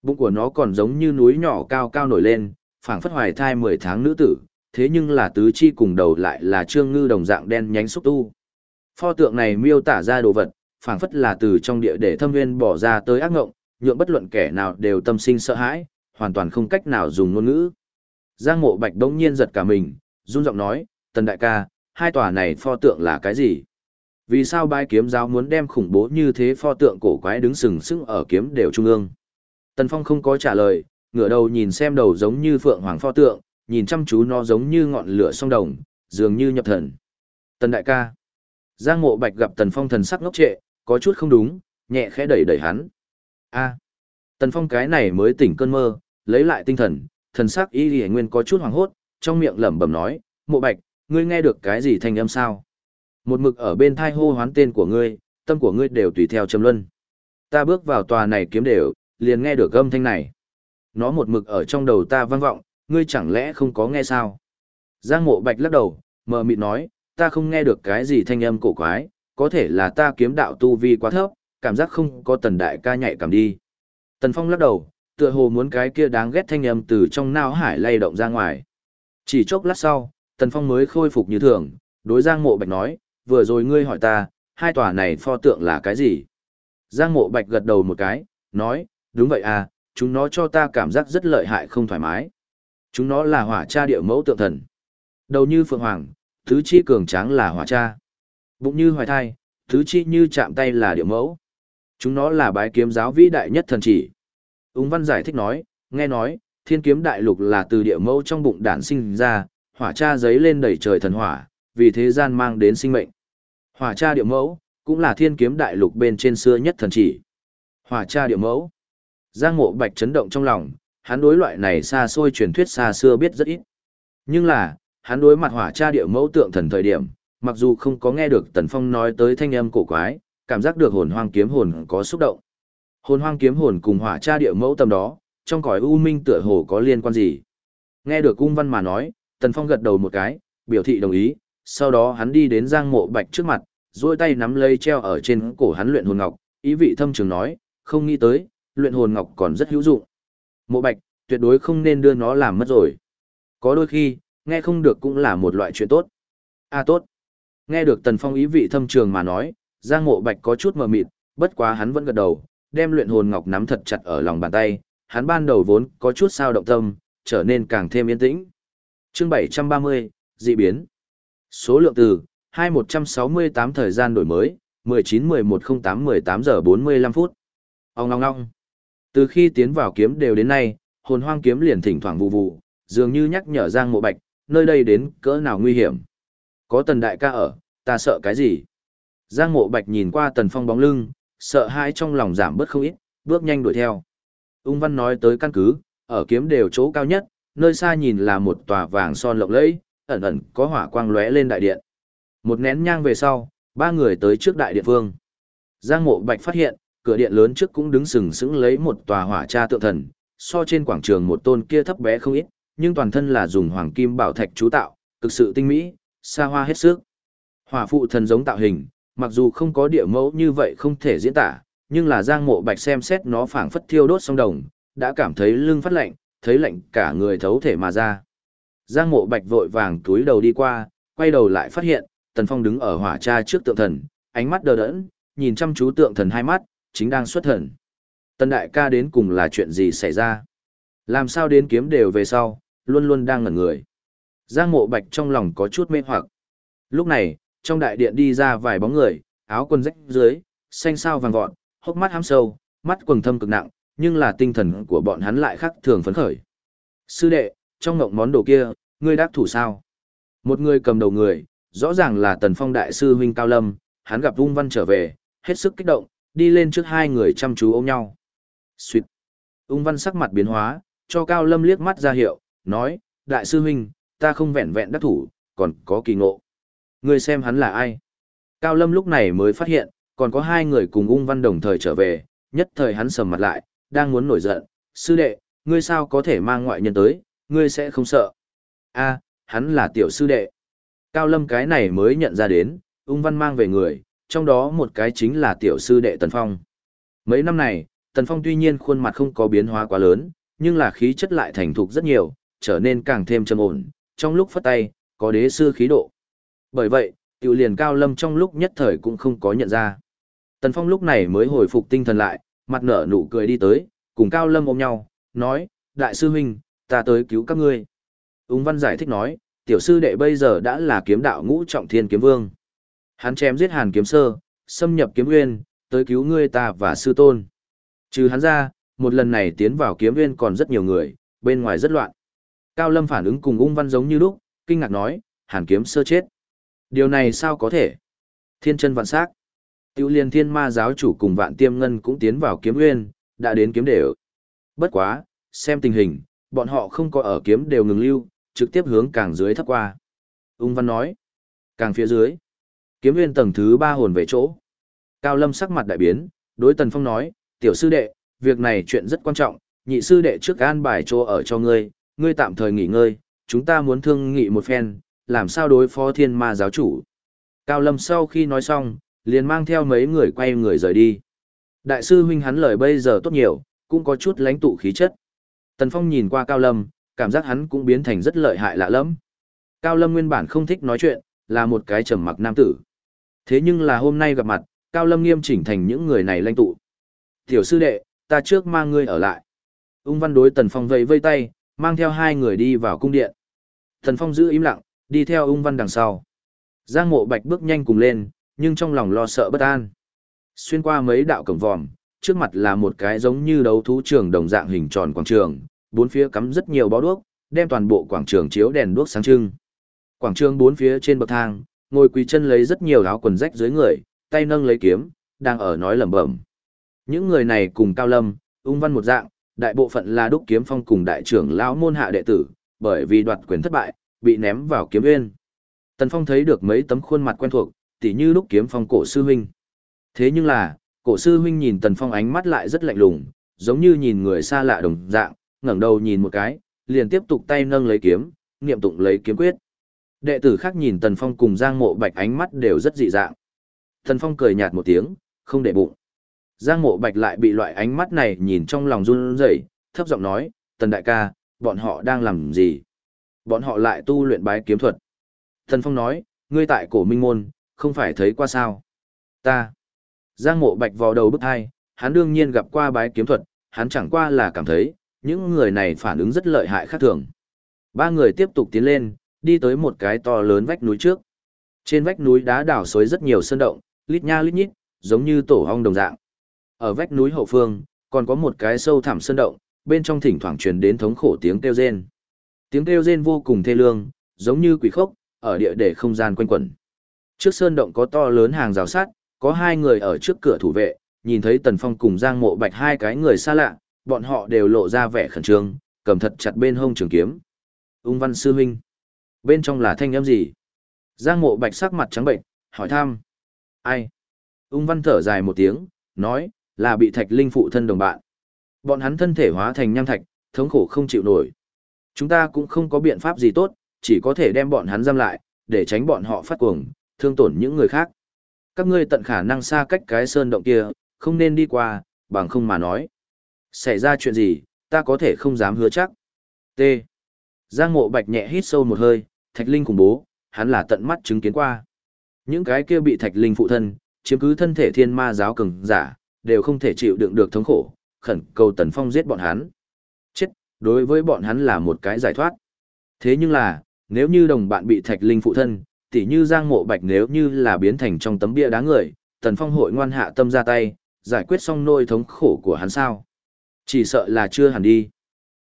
Bụng của nó còn giống như núi nhỏ cao cao nổi lên, phảng phất hoài thai 10 tháng nữ tử, thế nhưng là tứ chi cùng đầu lại là trương ngư đồng dạng đen nhánh xúc tu. Pho tượng này miêu tả ra đồ vật, phảng phất là từ trong địa để thâm nguyên bỏ ra tới ác ngộng, nhượng bất luận kẻ nào đều tâm sinh sợ hãi, hoàn toàn không cách nào dùng ngôn ngữ. Giang mộ bạch đống nhiên giật cả mình, run giọng nói, tần đại ca, hai tòa này pho tượng là cái gì? Vì sao bái kiếm giáo muốn đem khủng bố như thế pho tượng cổ quái đứng sừng sững ở kiếm đều trung ương? Tần Phong không có trả lời, ngửa đầu nhìn xem đầu giống như phượng hoàng pho tượng, nhìn chăm chú nó giống như ngọn lửa sông đồng, dường như nhập thần. Tần đại ca. Giang mộ bạch gặp Tần Phong thần sắc ngốc trệ, có chút không đúng, nhẹ khẽ đẩy đẩy hắn. a Tần Phong cái này mới tỉnh cơn mơ, lấy lại tinh thần, thần sắc y lì nguyên có chút hoàng hốt, trong miệng lẩm bẩm nói, mộ bạch, ngươi nghe được cái gì thanh âm sao? Một mực ở bên thai hô hoán tên của ngươi, tâm của ngươi đều tùy theo trầm luân. Ta bước vào tòa này kiếm đều, liền nghe được âm thanh này. Nó một mực ở trong đầu ta vang vọng, ngươi chẳng lẽ không có nghe sao? Giang mộ bạch lắc đầu, mờ mịt nói, ta không nghe được cái gì thanh âm cổ quái, có thể là ta kiếm đạo tu vi quá thấp, cảm giác không có tần đại ca nhạy cảm đi. Tần Phong lắc đầu, tựa hồ muốn cái kia đáng ghét thanh âm từ trong não hải lay động ra ngoài. Chỉ chốc lát sau, Tần Phong mới khôi phục như thường, đối Giang Mộ Bạch nói, vừa rồi ngươi hỏi ta, hai tòa này pho tượng là cái gì? Giang Mộ Bạch gật đầu một cái, nói, đúng vậy à, chúng nó cho ta cảm giác rất lợi hại không thoải mái. Chúng nó là hỏa cha địa mẫu tượng thần. Đầu như phượng hoàng, thứ chi cường tráng là hỏa cha. Bụng như hoài thai, thứ chi như chạm tay là địa mẫu. Chúng nó là bái kiếm giáo vĩ đại nhất thần chỉ. Úng văn giải thích nói, nghe nói, thiên kiếm đại lục là từ địa mẫu trong bụng đản sinh ra, hỏa cha giấy lên đầy trời thần hỏa, vì thế gian mang đến sinh mệnh. Hỏa cha Điệu mẫu, cũng là thiên kiếm đại lục bên trên xưa nhất thần chỉ. Hỏa cha Điệu mẫu. Giang mộ bạch chấn động trong lòng, hắn đối loại này xa xôi truyền thuyết xa xưa biết rất ít. Nhưng là, hắn đối mặt hỏa cha Điệu mẫu tượng thần thời điểm, mặc dù không có nghe được Tần Phong nói tới thanh âm cổ quái, cảm giác được hồn hoang kiếm hồn có xúc động. Hồn hoang kiếm hồn cùng hỏa cha Điệu mẫu tầm đó, trong cõi u minh tựa hồ có liên quan gì. Nghe được cung văn mà nói, Tần Phong gật đầu một cái, biểu thị đồng ý, sau đó hắn đi đến Giang Mộ Bạch trước mặt, duỗi tay nắm lấy treo ở trên cổ hắn luyện hồn ngọc, ý vị thâm trường nói, không nghĩ tới, luyện hồn ngọc còn rất hữu dụng. Mộ Bạch, tuyệt đối không nên đưa nó làm mất rồi. Có đôi khi, nghe không được cũng là một loại chuyện tốt. A à, tốt. Nghe được Tần Phong ý vị thâm trường mà nói, Giang Mộ Bạch có chút mờ mịt, bất quá hắn vẫn gật đầu, đem luyện hồn ngọc nắm thật chặt ở lòng bàn tay, hắn ban đầu vốn có chút sao động tâm, trở nên càng thêm yên tĩnh. Chương 730, dị biến. Số lượng từ 2168 thời gian đổi mới, 19-11-08-18 giờ 45 phút. Ông ngong ngong. Từ khi tiến vào kiếm đều đến nay, hồn hoang kiếm liền thỉnh thoảng vụ vụ, dường như nhắc nhở Giang Mộ Bạch, nơi đây đến cỡ nào nguy hiểm. Có tần đại ca ở, ta sợ cái gì? Giang Mộ Bạch nhìn qua tần phong bóng lưng, sợ hãi trong lòng giảm bớt không ít, bước nhanh đuổi theo. Ung Văn nói tới căn cứ, ở kiếm đều chỗ cao nhất, nơi xa nhìn là một tòa vàng son lộng lẫy, ẩn ẩn có hỏa quang lóe lên đại điện. Một nén nhang về sau, ba người tới trước đại điện phương. Giang Mộ Bạch phát hiện, cửa điện lớn trước cũng đứng sừng sững lấy một tòa hỏa cha tượng thần, so trên quảng trường một tôn kia thấp bé không ít, nhưng toàn thân là dùng hoàng kim bảo thạch chú tạo, cực sự tinh mỹ, xa hoa hết sức. Hỏa phụ thần giống tạo hình, mặc dù không có địa mẫu như vậy không thể diễn tả, nhưng là Giang Mộ Bạch xem xét nó phảng phất thiêu đốt sông đồng, đã cảm thấy lưng phát lạnh, thấy lạnh cả người thấu thể mà ra. Giang Mộ Bạch vội vàng túi đầu đi qua, quay đầu lại phát hiện, Tần Phong đứng ở hỏa cha trước tượng thần, ánh mắt đờ đẫn, nhìn chăm chú tượng thần hai mắt, chính đang xuất thần. Tần đại ca đến cùng là chuyện gì xảy ra? Làm sao đến kiếm đều về sau, luôn luôn đang ngẩn người. Giang Mộ Bạch trong lòng có chút mê hoặc. Lúc này, trong đại điện đi ra vài bóng người, áo quần rách dưới, xanh sao vàng vọt, hốc mắt hám sâu, mắt quầng thâm cực nặng, nhưng là tinh thần của bọn hắn lại khác thường phấn khởi. Sư đệ, trong ngộng món đồ kia, ngươi đáp thủ sao? Một người cầm đầu người, rõ ràng là Tần Phong đại sư huynh Cao Lâm, hắn gặp Ung Văn trở về, hết sức kích động, đi lên trước hai người chăm chú ôm nhau. Xuyệt. Ung Văn sắc mặt biến hóa, cho Cao Lâm liếc mắt ra hiệu, nói, đại sư huynh, ta không vẹn vẹn đắc thủ, còn có kỳ ngộ. Ngươi xem hắn là ai? Cao Lâm lúc này mới phát hiện, còn có hai người cùng ung văn đồng thời trở về, nhất thời hắn sầm mặt lại, đang muốn nổi giận, sư đệ, ngươi sao có thể mang ngoại nhân tới, ngươi sẽ không sợ. a hắn là tiểu sư đệ. Cao Lâm cái này mới nhận ra đến, ung văn mang về người, trong đó một cái chính là tiểu sư đệ Tần Phong. Mấy năm này, Tần Phong tuy nhiên khuôn mặt không có biến hóa quá lớn, nhưng là khí chất lại thành thục rất nhiều, trở nên càng thêm trầm ổn, trong lúc phất tay, có đế sư khí độ. Bởi vậy, tiểu liền Cao Lâm trong lúc nhất thời cũng không có nhận ra. Tần Phong lúc này mới hồi phục tinh thần lại, mặt nở nụ cười đi tới, cùng Cao Lâm ôm nhau, nói, Đại sư huynh, ta tới cứu các ngươi. Úng Văn giải thích nói, tiểu sư đệ bây giờ đã là kiếm đạo ngũ trọng thiên kiếm vương. Hắn chém giết hàn kiếm sơ, xâm nhập kiếm nguyên, tới cứu ngươi ta và sư tôn. Trừ hắn ra, một lần này tiến vào kiếm nguyên còn rất nhiều người, bên ngoài rất loạn. Cao Lâm phản ứng cùng ung văn giống như lúc, kinh ngạc nói, hàn kiếm sơ chết. Điều này sao có thể? Thiên chân vạn sắc. Tiêu liên thiên ma giáo chủ cùng vạn tiêm ngân cũng tiến vào kiếm nguyên, đã đến kiếm đều. Bất quá, xem tình hình, bọn họ không có ở kiếm đều ngừng lưu, trực tiếp hướng càng dưới thấp qua. Ung văn nói, càng phía dưới. Kiếm viên tầng thứ ba hồn về chỗ. Cao Lâm sắc mặt đại biến, đối Tần Phong nói, tiểu sư đệ, việc này chuyện rất quan trọng, nhị sư đệ trước an bài chỗ ở cho ngươi, ngươi tạm thời nghỉ ngơi, chúng ta muốn thương nghị một phen, làm sao đối phó thiên ma giáo chủ. Cao Lâm sau khi nói xong, liền mang theo mấy người quay người rời đi. Đại sư huynh hắn lời bây giờ tốt nhiều, cũng có chút lãnh tụ khí chất. Tần Phong nhìn qua Cao Lâm, cảm giác hắn cũng biến thành rất lợi hại lạ lẫm. Cao Lâm nguyên bản không thích nói chuyện, là một cái trầm mặc nam tử. Thế nhưng là hôm nay gặp mặt, Cao Lâm nghiêm chỉnh thành những người này lãnh tụ. Tiểu sư đệ, ta trước mang ngươi ở lại. Ung văn đối Tần Phong vẫy vây tay, mang theo hai người đi vào cung điện. Tần Phong giữ im lặng, đi theo ung văn đằng sau. Giang mộ bạch bước nhanh cùng lên, nhưng trong lòng lo sợ bất an. Xuyên qua mấy đạo cổng vòm, trước mặt là một cái giống như đấu thú trường đồng dạng hình tròn quảng trường, bốn phía cắm rất nhiều bó đuốc, đem toàn bộ quảng trường chiếu đèn đuốc sáng trưng. Quảng trường bốn phía trên bậc thang, ngồi quỳ chân lấy rất nhiều áo quần rách dưới người, tay nâng lấy kiếm, đang ở nói lẩm bẩm. Những người này cùng Cao Lâm, ung văn một dạng, đại bộ phận là đúc kiếm phong cùng đại trưởng lão môn hạ đệ tử, bởi vì đoạt quyền thất bại, bị ném vào kiếm uyên. Tần Phong thấy được mấy tấm khuôn mặt quen thuộc, tỉ như đúc kiếm phong cổ sư huynh. Thế nhưng là, cổ sư huynh nhìn Tần Phong ánh mắt lại rất lạnh lùng, giống như nhìn người xa lạ đồng dạng, ngẩng đầu nhìn một cái, liền tiếp tục tay nâng lấy kiếm, niệm tụng lấy kiếm quyết. Đệ tử khác nhìn Tần Phong cùng Giang Mộ Bạch ánh mắt đều rất dị dạng. Tần Phong cười nhạt một tiếng, không để bụng. Giang Mộ Bạch lại bị loại ánh mắt này nhìn trong lòng run rẩy, thấp giọng nói, "Tần đại ca, bọn họ đang làm gì?" Bọn họ lại tu luyện bái kiếm thuật. Tần Phong nói, "Ngươi tại Cổ Minh môn, không phải thấy qua sao?" "Ta." Giang Mộ Bạch vò đầu bứt tai, hắn đương nhiên gặp qua bái kiếm thuật, hắn chẳng qua là cảm thấy, những người này phản ứng rất lợi hại khác thường. Ba người tiếp tục tiến lên, đi tới một cái to lớn vách núi trước. Trên vách núi đá đảo xối rất nhiều sơn động, lít nha lít nhít, giống như tổ ong đồng dạng. Ở vách núi hậu phương, còn có một cái sâu thẳm sơn động, bên trong thỉnh thoảng truyền đến thống khổ tiếng kêu rên. Tiếng kêu rên vô cùng thê lương, giống như quỷ khốc, ở địa để không gian quanh quẩn. Trước sơn động có to lớn hàng rào sắt, có hai người ở trước cửa thủ vệ, nhìn thấy Tần Phong cùng Giang Mộ Bạch hai cái người xa lạ, bọn họ đều lộ ra vẻ khẩn trương, cầm thật chặt bên hông trường kiếm. Ung Văn Sư Minh. Bên trong là thanh âm gì? Giang Mộ Bạch sắc mặt trắng bệnh, hỏi thăm. Ai? Ung Văn thở dài một tiếng, nói, là bị thạch linh phụ thân đồng bạn. Bọn hắn thân thể hóa thành nham thạch, thống khổ không chịu nổi. Chúng ta cũng không có biện pháp gì tốt, chỉ có thể đem bọn hắn giam lại, để tránh bọn họ phát cuồng, thương tổn những người khác. Các ngươi tận khả năng xa cách cái sơn động kia, không nên đi qua, bằng không mà nói. Xảy ra chuyện gì, ta có thể không dám hứa chắc. T. Giang mộ bạch nhẹ hít sâu một hơi, thạch linh khủng bố, hắn là tận mắt chứng kiến qua. Những cái kia bị thạch linh phụ thân, chiếm cứ thân thể thiên ma giáo cường giả, đều không thể chịu đựng được thống khổ, khẩn cầu Tần Phong giết bọn hắn. Chết, đối với bọn hắn là một cái giải thoát. Thế nhưng là, nếu như đồng bạn bị thạch linh phụ thân, tỉ như Giang Mộ Bạch nếu như là biến thành trong tấm bia đá người, Tần Phong hội ngoan hạ tâm ra tay, giải quyết xong nỗi thống khổ của hắn sao? Chỉ sợ là chưa hẳn đi.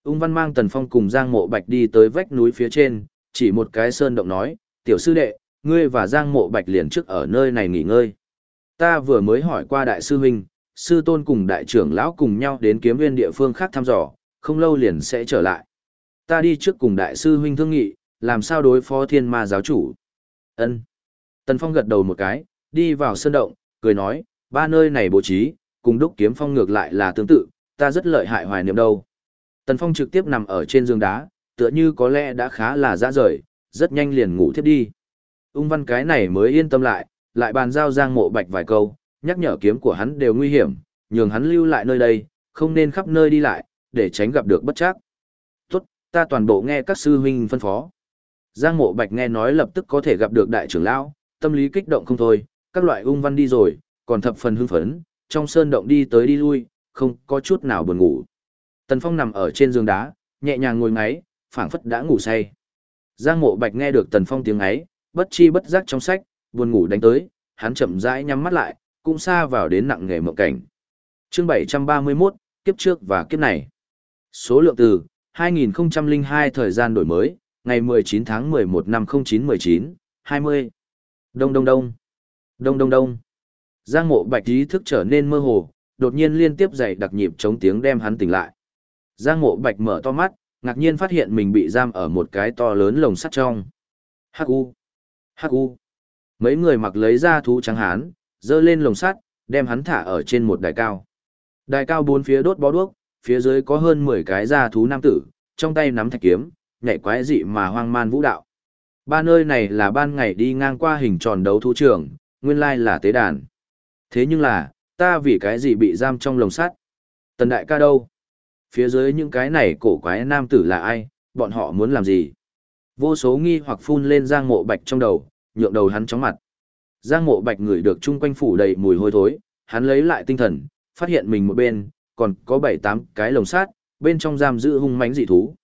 Ung Văn mang Tần Phong cùng Giang Mộ Bạch đi tới vách núi phía trên, chỉ một cái sơn động nói, tiểu sư đệ, ngươi và Giang Mộ Bạch liền trước ở nơi này nghỉ ngơi. Ta vừa mới hỏi qua đại sư huynh, sư tôn cùng đại trưởng lão cùng nhau đến kiếm viên địa phương khác thăm dò, không lâu liền sẽ trở lại. Ta đi trước cùng đại sư huynh thương nghị, làm sao đối phó thiên ma giáo chủ. Ân. Tần Phong gật đầu một cái, đi vào sơn động, cười nói, ba nơi này bố trí, cùng đúc kiếm phong ngược lại là tương tự, ta rất lợi hại hoài niệm đâu. Tần Phong trực tiếp nằm ở trên giường đá, tựa như có lẽ đã khá là dã rời, rất nhanh liền ngủ thiếp đi. Ung văn cái này mới yên tâm lại, lại bàn giao giang mộ bạch vài câu, nhắc nhở kiếm của hắn đều nguy hiểm, nhường hắn lưu lại nơi đây, không nên khắp nơi đi lại, để tránh gặp được bất chắc. Tốt, ta toàn bộ nghe các sư huynh phân phó. Giang mộ bạch nghe nói lập tức có thể gặp được đại trưởng lão, tâm lý kích động không thôi, các loại ung văn đi rồi, còn thập phần hưng phấn, trong sơn động đi tới đi lui, không có chút nào buồn ngủ. Tần Phong nằm ở trên giường đá, nhẹ nhàng ngồi ngáy, phảng phất đã ngủ say. Giang Mộ Bạch nghe được Tần Phong tiếng ấy, bất chi bất giác trong sách, buồn ngủ đánh tới, hắn chậm rãi nhắm mắt lại, cũng xa vào đến nặng nghề mộng cảnh. Chương 731, kiếp trước và kiếp này. Số lượng từ 2002 thời gian đổi mới, ngày 19 tháng 11 năm 0919, 20. Đông đông đông. Đông đông đông. Giang mộ bạch ý thức trở nên mơ hồ, đột nhiên liên tiếp dày đặc nhịp chống tiếng đem hắn tỉnh lại. Giang mộ bạch mở to mắt, ngạc nhiên phát hiện mình bị giam ở một cái to lớn lồng sắt trong. Hắc u. Hắc u. Mấy người mặc lấy ra thú trắng hán, dơ lên lồng sắt, đem hắn thả ở trên một đài cao. Đài cao bốn phía đốt bó đuốc, phía dưới có hơn 10 cái da thú nam tử, trong tay nắm thạch kiếm, nhảy quái dị mà hoang man vũ đạo. Ba nơi này là ban ngày đi ngang qua hình tròn đấu thú trường, nguyên lai là tế đàn. Thế nhưng là, ta vì cái gì bị giam trong lồng sắt? Tần đại ca đâu? Phía dưới những cái này cổ quái nam tử là ai, bọn họ muốn làm gì? Vô số nghi hoặc phun lên giang mộ bạch trong đầu, nhượng đầu hắn chóng mặt. Giang mộ bạch ngửi được chung quanh phủ đầy mùi hôi thối, hắn lấy lại tinh thần, phát hiện mình một bên, còn có bảy tám cái lồng sát, bên trong giam giữ hung mãnh dị thú.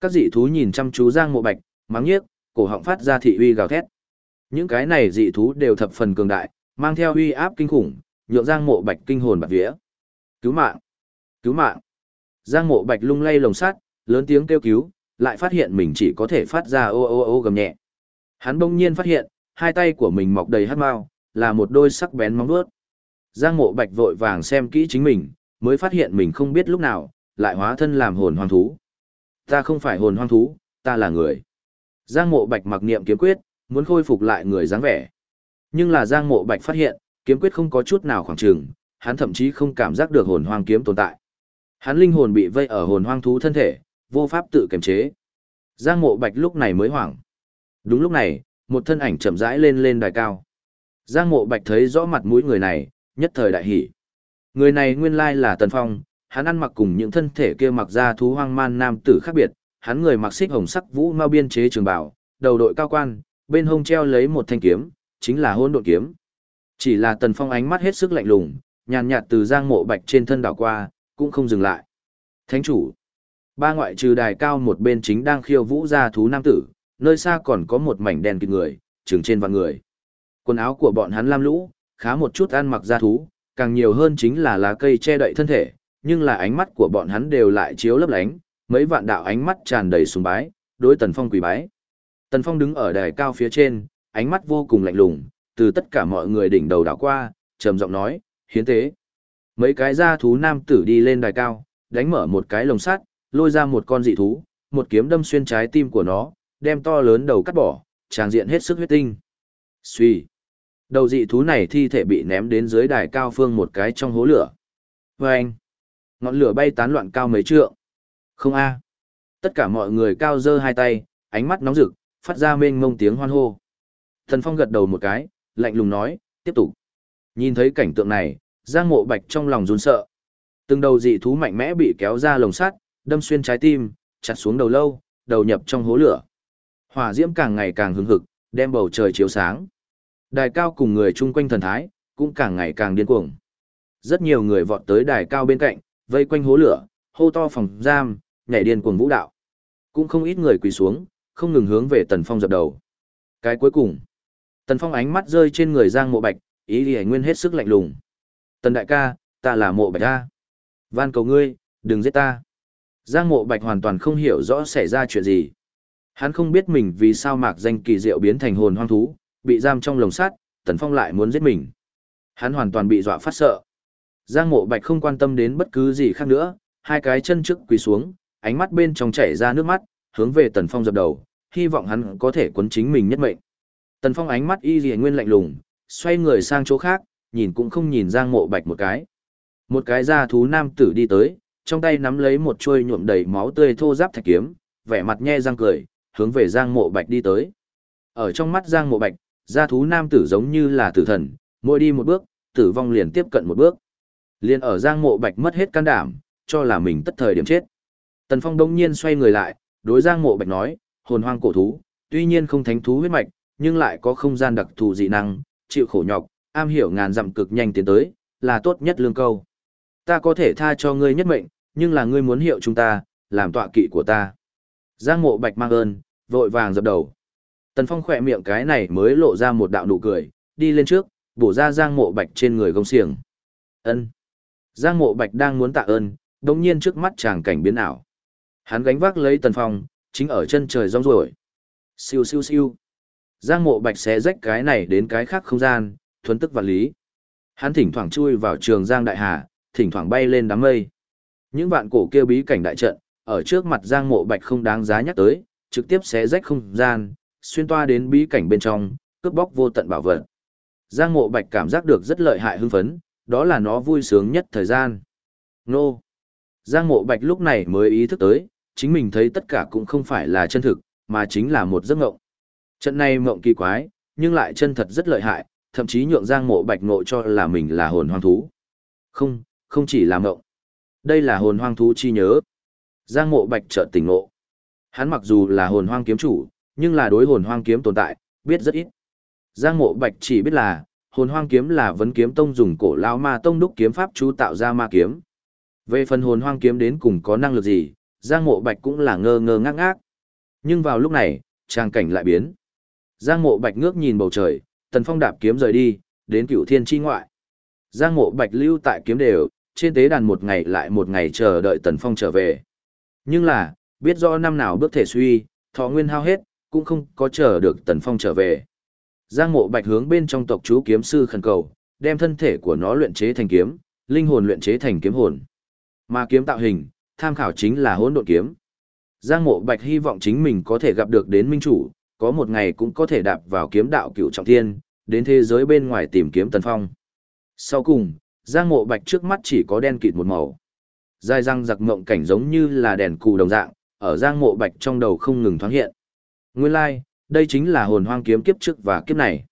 Các dị thú nhìn chăm chú Giang Mộ Bạch, mắng nhiếc, cổ họng phát ra thị uy gào thét. Những cái này dị thú đều thập phần cường đại, mang theo uy áp kinh khủng, nhượng Giang Mộ Bạch kinh hồn bạt vía. Cứu mạng! Cứu mạng! Giang Mộ Bạch lung lay lồng sắt, lớn tiếng kêu cứu, lại phát hiện mình chỉ có thể phát ra ô ô ô gầm nhẹ. Hắn bỗng nhiên phát hiện, hai tay của mình mọc đầy hắc mao, là một đôi sắc bén móng vuốt. Giang Mộ Bạch vội vàng xem kỹ chính mình, mới phát hiện mình không biết lúc nào, lại hóa thân làm hồn hoang thú. Ta không phải hồn hoang thú, ta là người. Giang Mộ Bạch mặc niệm kiếm quyết, muốn khôi phục lại người dáng vẻ. Nhưng là Giang Mộ Bạch phát hiện, kiếm quyết không có chút nào khoảng trường, hắn thậm chí không cảm giác được hồn hoang kiếm tồn tại. Hắn linh hồn bị vây ở hồn hoang thú thân thể, vô pháp tự kiềm chế. Giang Mộ Bạch lúc này mới hoảng. Đúng lúc này, một thân ảnh chậm rãi lên lên đài cao. Giang Mộ Bạch thấy rõ mặt mũi người này, nhất thời đại hỉ. Người này nguyên lai là Tần Phong, hắn ăn mặc cùng những thân thể kia mặc ra thú hoang man nam tử khác biệt, hắn người mặc xích hồng sắc vũ mao biên chế trường bảo, đầu đội cao quan, bên hông treo lấy một thanh kiếm, chính là hôn độn kiếm. Chỉ là Tần Phong ánh mắt hết sức lạnh lùng, nhàn nhạt từ giang mộ bạch trên thân đảo qua, cũng không dừng lại. Thánh chủ, ba ngoại trừ đài cao một bên chính đang khiêu vũ ra thú nam tử, nơi xa còn có một mảnh đen kịt người, trừng trên vạn người. Quần áo của bọn hắn lam lũ, khá một chút ăn mặc ra thú, càng nhiều hơn chính là lá cây che đậy thân thể, nhưng là ánh mắt của bọn hắn đều lại chiếu lấp lánh, mấy vạn đạo ánh mắt tràn đầy sùng bái, đối Tần Phong quỳ bái. Tần Phong đứng ở đài cao phía trên, ánh mắt vô cùng lạnh lùng, từ tất cả mọi người đỉnh đầu đảo qua, trầm giọng nói, hiến tế. Mấy cái gia thú nam tử đi lên đài cao, đánh mở một cái lồng sắt, lôi ra một con dị thú, một kiếm đâm xuyên trái tim của nó, đem to lớn đầu cắt bỏ, tràng diện hết sức huyết tinh. Suy. Đầu dị thú này thi thể bị ném đến dưới đài cao phương một cái trong hố lửa. Vâng. anh, ngọn lửa bay tán loạn cao mấy trượng. Không a. Tất cả mọi người cao dơ hai tay, ánh mắt nóng rực, phát ra mênh mông tiếng hoan hô. Thần Phong gật đầu một cái, lạnh lùng nói, tiếp tục. Nhìn thấy cảnh tượng này, Giang Mộ Bạch trong lòng run sợ. Từng đầu dị thú mạnh mẽ bị kéo ra lồng sắt, đâm xuyên trái tim, chặt xuống đầu lâu, đầu nhập trong hố lửa. Hỏa diễm càng ngày càng hứng hực, đem bầu trời chiếu sáng. Đài cao cùng người chung quanh thần thái, cũng càng ngày càng điên cuồng. Rất nhiều người vọt tới đài cao bên cạnh, vây quanh hố lửa, hô to phòng giam, nhảy điên cuồng vũ đạo. Cũng không ít người quỳ xuống, không ngừng hướng về Tần Phong dập đầu. Cái cuối cùng, Tần Phong ánh mắt rơi trên người Giang Mộ Bạch, ý thì nguyên hết sức lạnh lùng. Tần đại ca, ta là Mộ Bạch a. Van cầu ngươi, đừng giết ta. Giang Mộ Bạch hoàn toàn không hiểu rõ xảy ra chuyện gì. Hắn không biết mình vì sao mạc danh kỳ diệu biến thành hồn hoang thú, bị giam trong lồng sắt, Tần Phong lại muốn giết mình. Hắn hoàn toàn bị dọa phát sợ. Giang Mộ Bạch không quan tâm đến bất cứ gì khác nữa, hai cái chân trước quỳ xuống, ánh mắt bên trong chảy ra nước mắt, hướng về Tần Phong dập đầu, hy vọng hắn có thể cuốn chính mình nhất mệnh. Tần Phong ánh mắt y dì nguyên lạnh lùng, xoay người sang chỗ khác, nhìn cũng không nhìn Giang Mộ Bạch một cái. Một cái da thú nam tử đi tới, trong tay nắm lấy một chuôi nhuộm đầy máu tươi thô giáp thạch kiếm, vẻ mặt nhe răng cười, hướng về Giang Mộ Bạch đi tới. Ở trong mắt Giang Mộ Bạch, gia thú nam tử giống như là tử thần, mỗi đi một bước, tử vong liền tiếp cận một bước. Liền ở Giang Mộ Bạch mất hết can đảm, cho là mình tất thời điểm chết. Tần Phong đông nhiên xoay người lại, đối Giang Mộ Bạch nói, hồn hoang cổ thú, tuy nhiên không thánh thú huyết mạch, nhưng lại có không gian đặc thù dị năng, chịu khổ nhọc, am hiểu ngàn dặm cực nhanh tiến tới, là tốt nhất lương câu. Ta có thể tha cho ngươi nhất mệnh, nhưng là ngươi muốn hiệu chúng ta, làm tọa kỵ của ta. Giang Mộ Bạch mang ơn, vội vàng dập đầu. Tần Phong khỏe miệng cái này mới lộ ra một đạo nụ cười, đi lên trước, bổ ra Giang Mộ Bạch trên người gông xiềng. Ân. Giang Mộ Bạch đang muốn tạ ơn, đồng nhiên trước mắt chàng cảnh biến ảo. Hắn gánh vác lấy Tần Phong, chính ở chân trời rong ruổi. Siêu siêu siêu. Giang mộ bạch xé rách cái này đến cái khác không gian, thuấn tức vật lý. Hắn thỉnh thoảng chui vào trường Giang Đại Hà, thỉnh thoảng bay lên đám mây. Những vạn cổ kia bí cảnh đại trận, ở trước mặt Giang mộ bạch không đáng giá nhắc tới, trực tiếp xé rách không gian, xuyên toa đến bí cảnh bên trong, cướp bóc vô tận bảo vật. Giang mộ bạch cảm giác được rất lợi hại hưng phấn, đó là nó vui sướng nhất thời gian. Nô! Giang mộ bạch lúc này mới ý thức tới, chính mình thấy tất cả cũng không phải là chân thực, mà chính là một giấc ngộng. Trận này mộng kỳ quái, nhưng lại chân thật rất lợi hại, thậm chí nhượng Giang Mộ Bạch ngộ cho là mình là hồn hoang thú. Không, không chỉ là mộng. Đây là hồn hoang thú chi nhớ. Giang Mộ Bạch chợt tỉnh ngộ. Hắn mặc dù là hồn hoang kiếm chủ, nhưng là đối hồn hoang kiếm tồn tại, biết rất ít. Giang Mộ Bạch chỉ biết là, hồn hoang kiếm là vấn kiếm tông dùng cổ lao ma tông đúc kiếm pháp chú tạo ra ma kiếm. Về phần hồn hoang kiếm đến cùng có năng lực gì, Giang Mộ Bạch cũng là ngơ ngơ ngác ngác. Nhưng vào lúc này, trang cảnh lại biến. Giang Mộ Bạch ngước nhìn bầu trời, Tần Phong đạp kiếm rời đi, đến Cửu Thiên chi ngoại. Giang Mộ Bạch lưu tại kiếm đều, trên tế đàn một ngày lại một ngày chờ đợi Tần Phong trở về. Nhưng là, biết rõ năm nào bước thể suy, thọ nguyên hao hết, cũng không có chờ được Tần Phong trở về. Giang Mộ Bạch hướng bên trong tộc chú kiếm sư khẩn cầu, đem thân thể của nó luyện chế thành kiếm, linh hồn luyện chế thành kiếm hồn. Mà kiếm tạo hình, tham khảo chính là hỗn độn kiếm. Giang Mộ Bạch hy vọng chính mình có thể gặp được đến minh chủ, có một ngày cũng có thể đạp vào kiếm đạo cựu trọng thiên, đến thế giới bên ngoài tìm kiếm Tần Phong. Sau cùng, Giang Mộ Bạch trước mắt chỉ có đen kịt một màu. Dài răng giặc mộng cảnh giống như là đèn cù đồng dạng, ở Giang Mộ Bạch trong đầu không ngừng thoáng hiện. Nguyên lai, like, đây chính là hồn hoang kiếm kiếp trước và kiếp này.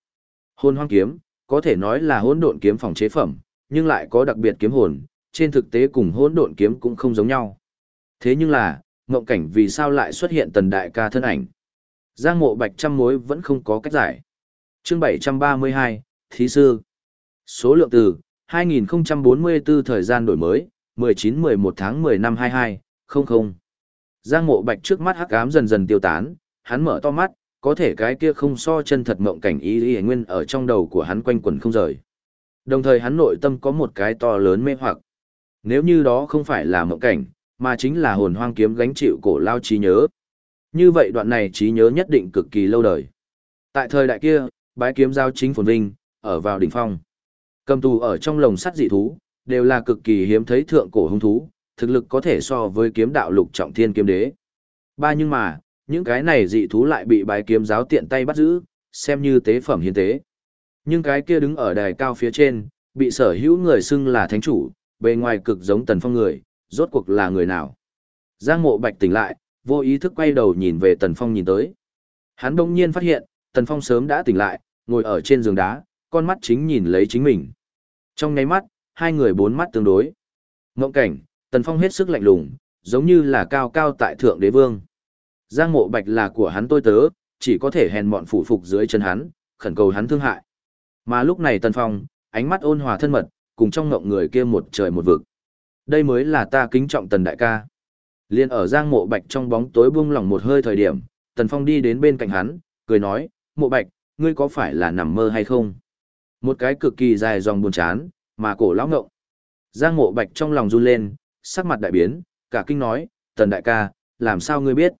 Hồn hoang kiếm, có thể nói là hỗn độn kiếm phòng chế phẩm, nhưng lại có đặc biệt kiếm hồn, trên thực tế cùng hỗn độn kiếm cũng không giống nhau. Thế nhưng là, mộng cảnh vì sao lại xuất hiện tần đại ca thân ảnh? Giang mộ bạch trăm mối vẫn không có cách giải. Chương 732, Thí sư. Số lượng từ, 2044 thời gian đổi mới, 19-11 tháng 10 năm 22, 00. Giang mộ bạch trước mắt hắc ám dần dần tiêu tán, hắn mở to mắt, có thể cái kia không so chân thật mộng cảnh ý ý nguyên ở trong đầu của hắn quanh quẩn không rời. Đồng thời hắn nội tâm có một cái to lớn mê hoặc. Nếu như đó không phải là mộng cảnh, mà chính là hồn hoang kiếm gánh chịu cổ lao trí nhớ. Như vậy đoạn này trí nhớ nhất định cực kỳ lâu đời. Tại thời đại kia, bái kiếm giao chính phồn vinh, ở vào đỉnh phong. Cầm tù ở trong lồng sắt dị thú, đều là cực kỳ hiếm thấy thượng cổ hung thú, thực lực có thể so với kiếm đạo lục trọng thiên kiếm đế. Ba nhưng mà, những cái này dị thú lại bị bái kiếm giáo tiện tay bắt giữ, xem như tế phẩm hiến tế. Nhưng cái kia đứng ở đài cao phía trên, bị sở hữu người xưng là thánh chủ, bề ngoài cực giống tần phong người, rốt cuộc là người nào. Giang mộ bạch tỉnh lại, vô ý thức quay đầu nhìn về tần phong nhìn tới. Hắn đông nhiên phát hiện, tần phong sớm đã tỉnh lại, ngồi ở trên giường đá, con mắt chính nhìn lấy chính mình. Trong nháy mắt, hai người bốn mắt tương đối. Ngộng cảnh, tần phong hết sức lạnh lùng, giống như là cao cao tại thượng đế vương. Giang mộ bạch là của hắn tôi tớ, chỉ có thể hèn mọn phủ phục dưới chân hắn, khẩn cầu hắn thương hại. Mà lúc này tần phong, ánh mắt ôn hòa thân mật, cùng trong ngộng người kia một trời một vực. Đây mới là ta kính trọng tần đại ca. Liên ở giang mộ bạch trong bóng tối buông lỏng một hơi thời điểm, tần phong đi đến bên cạnh hắn, cười nói, mộ bạch, ngươi có phải là nằm mơ hay không? Một cái cực kỳ dài dòng buồn chán, mà cổ lão ngộng. Giang mộ bạch trong lòng run lên, sắc mặt đại biến, cả kinh nói, tần đại ca, làm sao ngươi biết?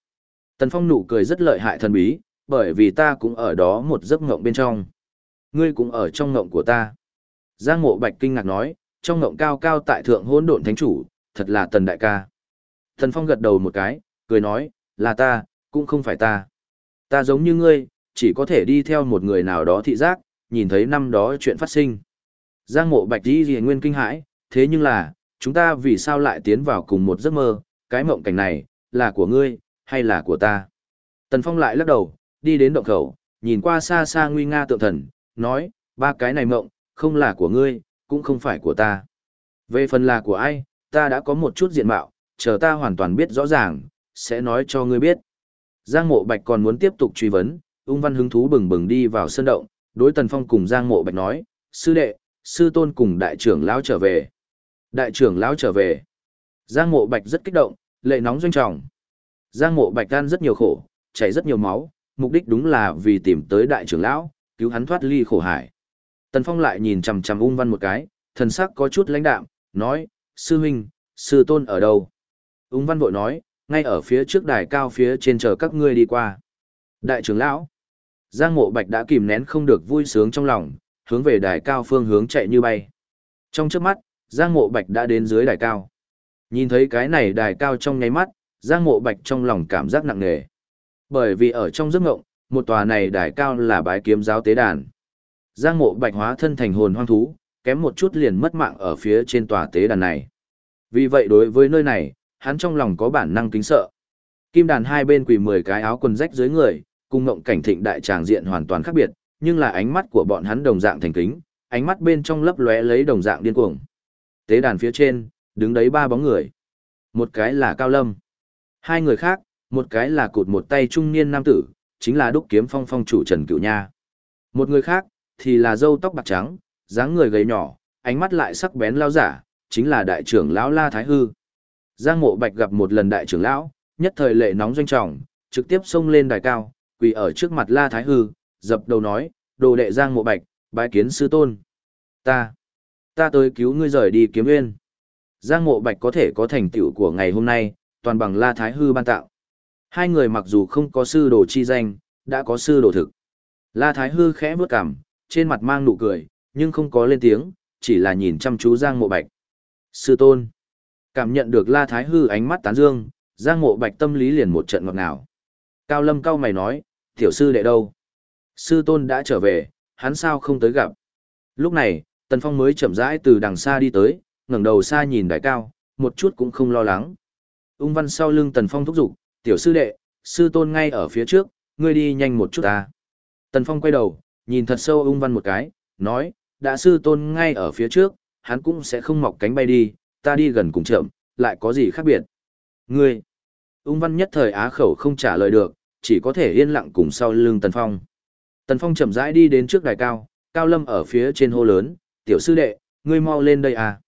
Tần phong nụ cười rất lợi hại thần bí, bởi vì ta cũng ở đó một giấc ngộng bên trong. Ngươi cũng ở trong ngộng của ta. Giang mộ bạch kinh ngạc nói, trong ngộng cao cao tại thượng hỗn độn thánh chủ, thật là tần đại ca. Tần phong gật đầu một cái, cười nói, là ta, cũng không phải ta. Ta giống như ngươi, chỉ có thể đi theo một người nào đó thị giác, nhìn thấy năm đó chuyện phát sinh. Giang mộ bạch đi gì nguyên kinh hãi, thế nhưng là, chúng ta vì sao lại tiến vào cùng một giấc mơ, cái mộng cảnh này, là của ngươi, hay là của ta? Tần Phong lại lắc đầu, đi đến động khẩu, nhìn qua xa xa nguy nga tượng thần, nói, ba cái này mộng, không là của ngươi, cũng không phải của ta. Về phần là của ai, ta đã có một chút diện mạo, chờ ta hoàn toàn biết rõ ràng, sẽ nói cho ngươi biết. Giang Mộ Bạch còn muốn tiếp tục truy vấn, ung văn hứng thú bừng bừng đi vào sân động, đối Tần Phong cùng Giang Mộ Bạch nói, sư đệ, sư tôn cùng đại trưởng lão trở về. Đại trưởng lão trở về. Giang Mộ Bạch rất kích động, lệ nóng doanh trọng. Giang Mộ Bạch gan rất nhiều khổ, chảy rất nhiều máu, mục đích đúng là vì tìm tới đại trưởng lão, cứu hắn thoát ly khổ hải. Tần Phong lại nhìn chằm chằm ung văn một cái, thần sắc có chút lãnh đạm, nói, sư huynh, sư tôn ở đâu? Ung văn vội nói, ngay ở phía trước đài cao phía trên chờ các ngươi đi qua. Đại trưởng lão, Giang Mộ Bạch đã kìm nén không được vui sướng trong lòng, hướng về đài cao phương hướng chạy như bay. Trong chớp mắt, Giang Mộ Bạch đã đến dưới đài cao. Nhìn thấy cái này đài cao trong nháy mắt, Giang Mộ Bạch trong lòng cảm giác nặng nề. Bởi vì ở trong giấc ngộng, một tòa này đài cao là bái kiếm giáo tế đàn. Giang Mộ Bạch hóa thân thành hồn hoang thú, kém một chút liền mất mạng ở phía trên tòa tế đàn này. Vì vậy đối với nơi này, hắn trong lòng có bản năng kính sợ. Kim đàn hai bên quỳ 10 cái áo quần rách dưới người, cùng ngộng cảnh thịnh đại tràng diện hoàn toàn khác biệt, nhưng là ánh mắt của bọn hắn đồng dạng thành kính, ánh mắt bên trong lấp lóe lấy đồng dạng điên cuồng. Tế đàn phía trên, đứng đấy ba bóng người. Một cái là Cao Lâm. Hai người khác, một cái là cụt một tay trung niên nam tử, chính là đúc kiếm phong phong chủ Trần Cửu Nha. Một người khác, thì là dâu tóc bạc trắng, dáng người gầy nhỏ, ánh mắt lại sắc bén lao giả, chính là đại trưởng lão La Thái Hư. Giang Mộ Bạch gặp một lần đại trưởng lão, nhất thời lệ nóng doanh trọng, trực tiếp xông lên đài cao, quỳ ở trước mặt La Thái Hư, dập đầu nói, đồ đệ Giang Mộ Bạch, bái kiến sư tôn. Ta, ta tới cứu ngươi rời đi kiếm nguyên. Giang Mộ Bạch có thể có thành tựu của ngày hôm nay, toàn bằng La Thái Hư ban tạo. Hai người mặc dù không có sư đồ chi danh, đã có sư đồ thực. La Thái Hư khẽ bước cằm, trên mặt mang nụ cười, nhưng không có lên tiếng, chỉ là nhìn chăm chú Giang Mộ Bạch. Sư tôn. Cảm nhận được La Thái Hư ánh mắt tán dương, Giang Mộ Bạch tâm lý liền một trận ngọt ngào. Cao Lâm cao mày nói, tiểu sư đệ đâu? Sư tôn đã trở về, hắn sao không tới gặp? Lúc này, Tần Phong mới chậm rãi từ đằng xa đi tới, ngẩng đầu xa nhìn đại cao, một chút cũng không lo lắng. Ung văn sau lưng Tần Phong thúc giục, tiểu sư đệ, sư tôn ngay ở phía trước, ngươi đi nhanh một chút ta. Tần Phong quay đầu, nhìn thật sâu ung văn một cái, nói, đã sư tôn ngay ở phía trước, hắn cũng sẽ không mọc cánh bay đi, ta đi gần cùng chậm, lại có gì khác biệt. Ngươi, ung văn nhất thời á khẩu không trả lời được, chỉ có thể yên lặng cùng sau lưng Tần Phong. Tần Phong chậm rãi đi đến trước đài cao, Cao Lâm ở phía trên hô lớn, tiểu sư đệ, ngươi mau lên đây à.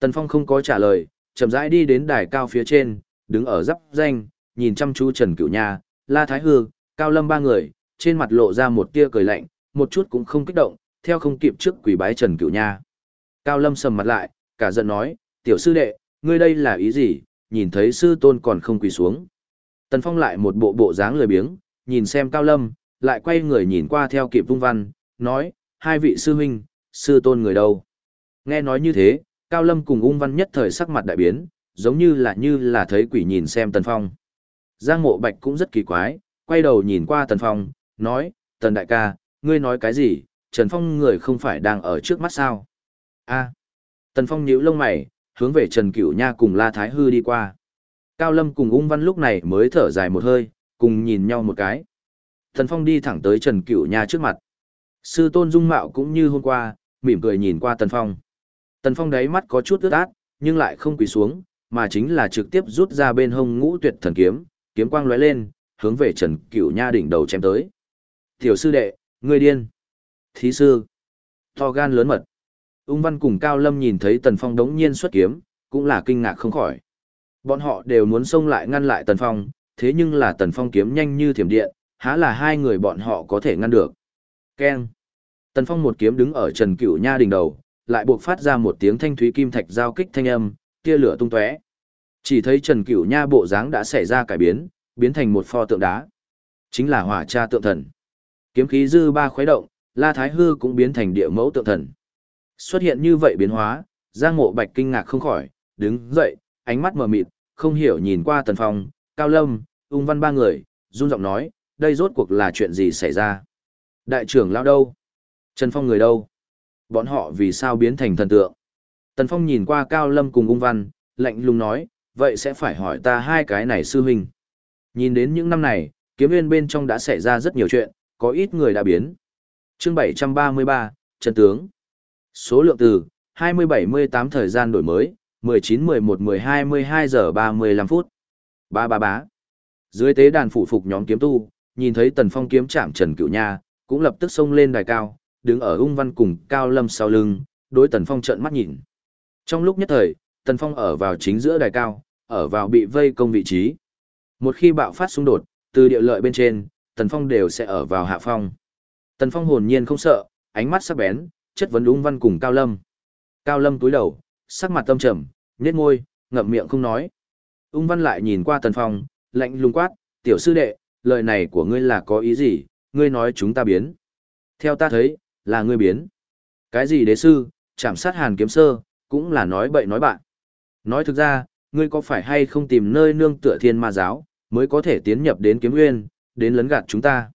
Tần Phong không có trả lời, chậm rãi đi đến đài cao phía trên, đứng ở dắp danh, nhìn chăm chú Trần Cửu Nha, La Thái Hư, Cao Lâm ba người, trên mặt lộ ra một tia cười lạnh, một chút cũng không kích động, theo không kịp trước quỷ bái Trần Cửu Nha. Cao Lâm sầm mặt lại, cả giận nói, tiểu sư đệ, ngươi đây là ý gì, nhìn thấy sư tôn còn không quỳ xuống. Tần Phong lại một bộ bộ dáng lười biếng, nhìn xem Cao Lâm, lại quay người nhìn qua theo kịp vung văn, nói, hai vị sư huynh, sư tôn người đâu. Nghe nói như thế, Cao Lâm cùng ung văn nhất thời sắc mặt đại biến, giống như là như là thấy quỷ nhìn xem Tần Phong. Giang Mộ Bạch cũng rất kỳ quái, quay đầu nhìn qua Tần Phong, nói, Tần Đại ca, ngươi nói cái gì, Trần Phong người không phải đang ở trước mắt sao? a Tần Phong nhíu lông mày, hướng về Trần Cửu Nha cùng La Thái Hư đi qua. Cao Lâm cùng ung văn lúc này mới thở dài một hơi, cùng nhìn nhau một cái. Thần Phong đi thẳng tới Trần Cửu Nha trước mặt. Sư tôn dung mạo cũng như hôm qua, mỉm cười nhìn qua Tần Phong. Tần Phong đáy mắt có chút ướt át, nhưng lại không quỳ xuống, mà chính là trực tiếp rút ra bên hông ngũ tuyệt thần kiếm, kiếm quang lóe lên, hướng về Trần Cửu Nha đỉnh đầu chém tới. "Tiểu sư đệ, ngươi điên." "Thí sư." To gan lớn mật. Ung Văn cùng Cao Lâm nhìn thấy Tần Phong đống nhiên xuất kiếm, cũng là kinh ngạc không khỏi. Bọn họ đều muốn xông lại ngăn lại Tần Phong, thế nhưng là Tần Phong kiếm nhanh như thiểm điện, há là hai người bọn họ có thể ngăn được. Keng. Tần Phong một kiếm đứng ở Trần Cửu Nha đỉnh đầu, lại buộc phát ra một tiếng thanh thúy kim thạch giao kích thanh âm, tia lửa tung tóe. Chỉ thấy Trần Cửu Nha bộ dáng đã xảy ra cải biến, biến thành một pho tượng đá. Chính là Hỏa Cha tượng thần. Kiếm khí dư ba khuấy động, La Thái Hư cũng biến thành địa mẫu tượng thần. Xuất hiện như vậy biến hóa, Giang Mộ Bạch kinh ngạc không khỏi, đứng dậy, ánh mắt mờ mịt, không hiểu nhìn qua Tần Phong, Cao Lâm, Ung Văn ba người, run giọng nói, đây rốt cuộc là chuyện gì xảy ra? Đại trưởng lão đâu? Trần Phong người đâu? Bọn họ vì sao biến thành thần tượng? Tần Phong nhìn qua Cao Lâm cùng ung văn, lạnh lùng nói, vậy sẽ phải hỏi ta hai cái này sư huynh. Nhìn đến những năm này, kiếm nguyên bên trong đã xảy ra rất nhiều chuyện, có ít người đã biến. chương 733, Trần Tướng. Số lượng từ, 20-78 thời gian đổi mới, 19-11-12-12 giờ 35 phút. Ba ba bá. Dưới tế đàn phụ phục nhóm kiếm tu, nhìn thấy Tần Phong kiếm chạm Trần cựu Nha, cũng lập tức xông lên đài cao, đứng ở ung văn cùng Cao Lâm sau lưng, đối Tần Phong trợn mắt nhìn. Trong lúc nhất thời, Tần Phong ở vào chính giữa đài cao, ở vào bị vây công vị trí. Một khi bạo phát xung đột, từ địa lợi bên trên, Tần Phong đều sẽ ở vào hạ phong. Tần Phong hồn nhiên không sợ, ánh mắt sắc bén, chất vấn ung văn cùng Cao Lâm. Cao Lâm túi đầu, sắc mặt tâm trầm, nhếch môi, ngậm miệng không nói. Ung văn lại nhìn qua tần phong, lạnh lùng quát, tiểu sư đệ, lời này của ngươi là có ý gì, ngươi nói chúng ta biến. Theo ta thấy, là ngươi biến. Cái gì đế sư, chạm sát hàn kiếm sơ, cũng là nói bậy nói bạn. Nói thực ra, ngươi có phải hay không tìm nơi nương tựa thiên ma giáo, mới có thể tiến nhập đến kiếm Uyên, đến lấn gạt chúng ta.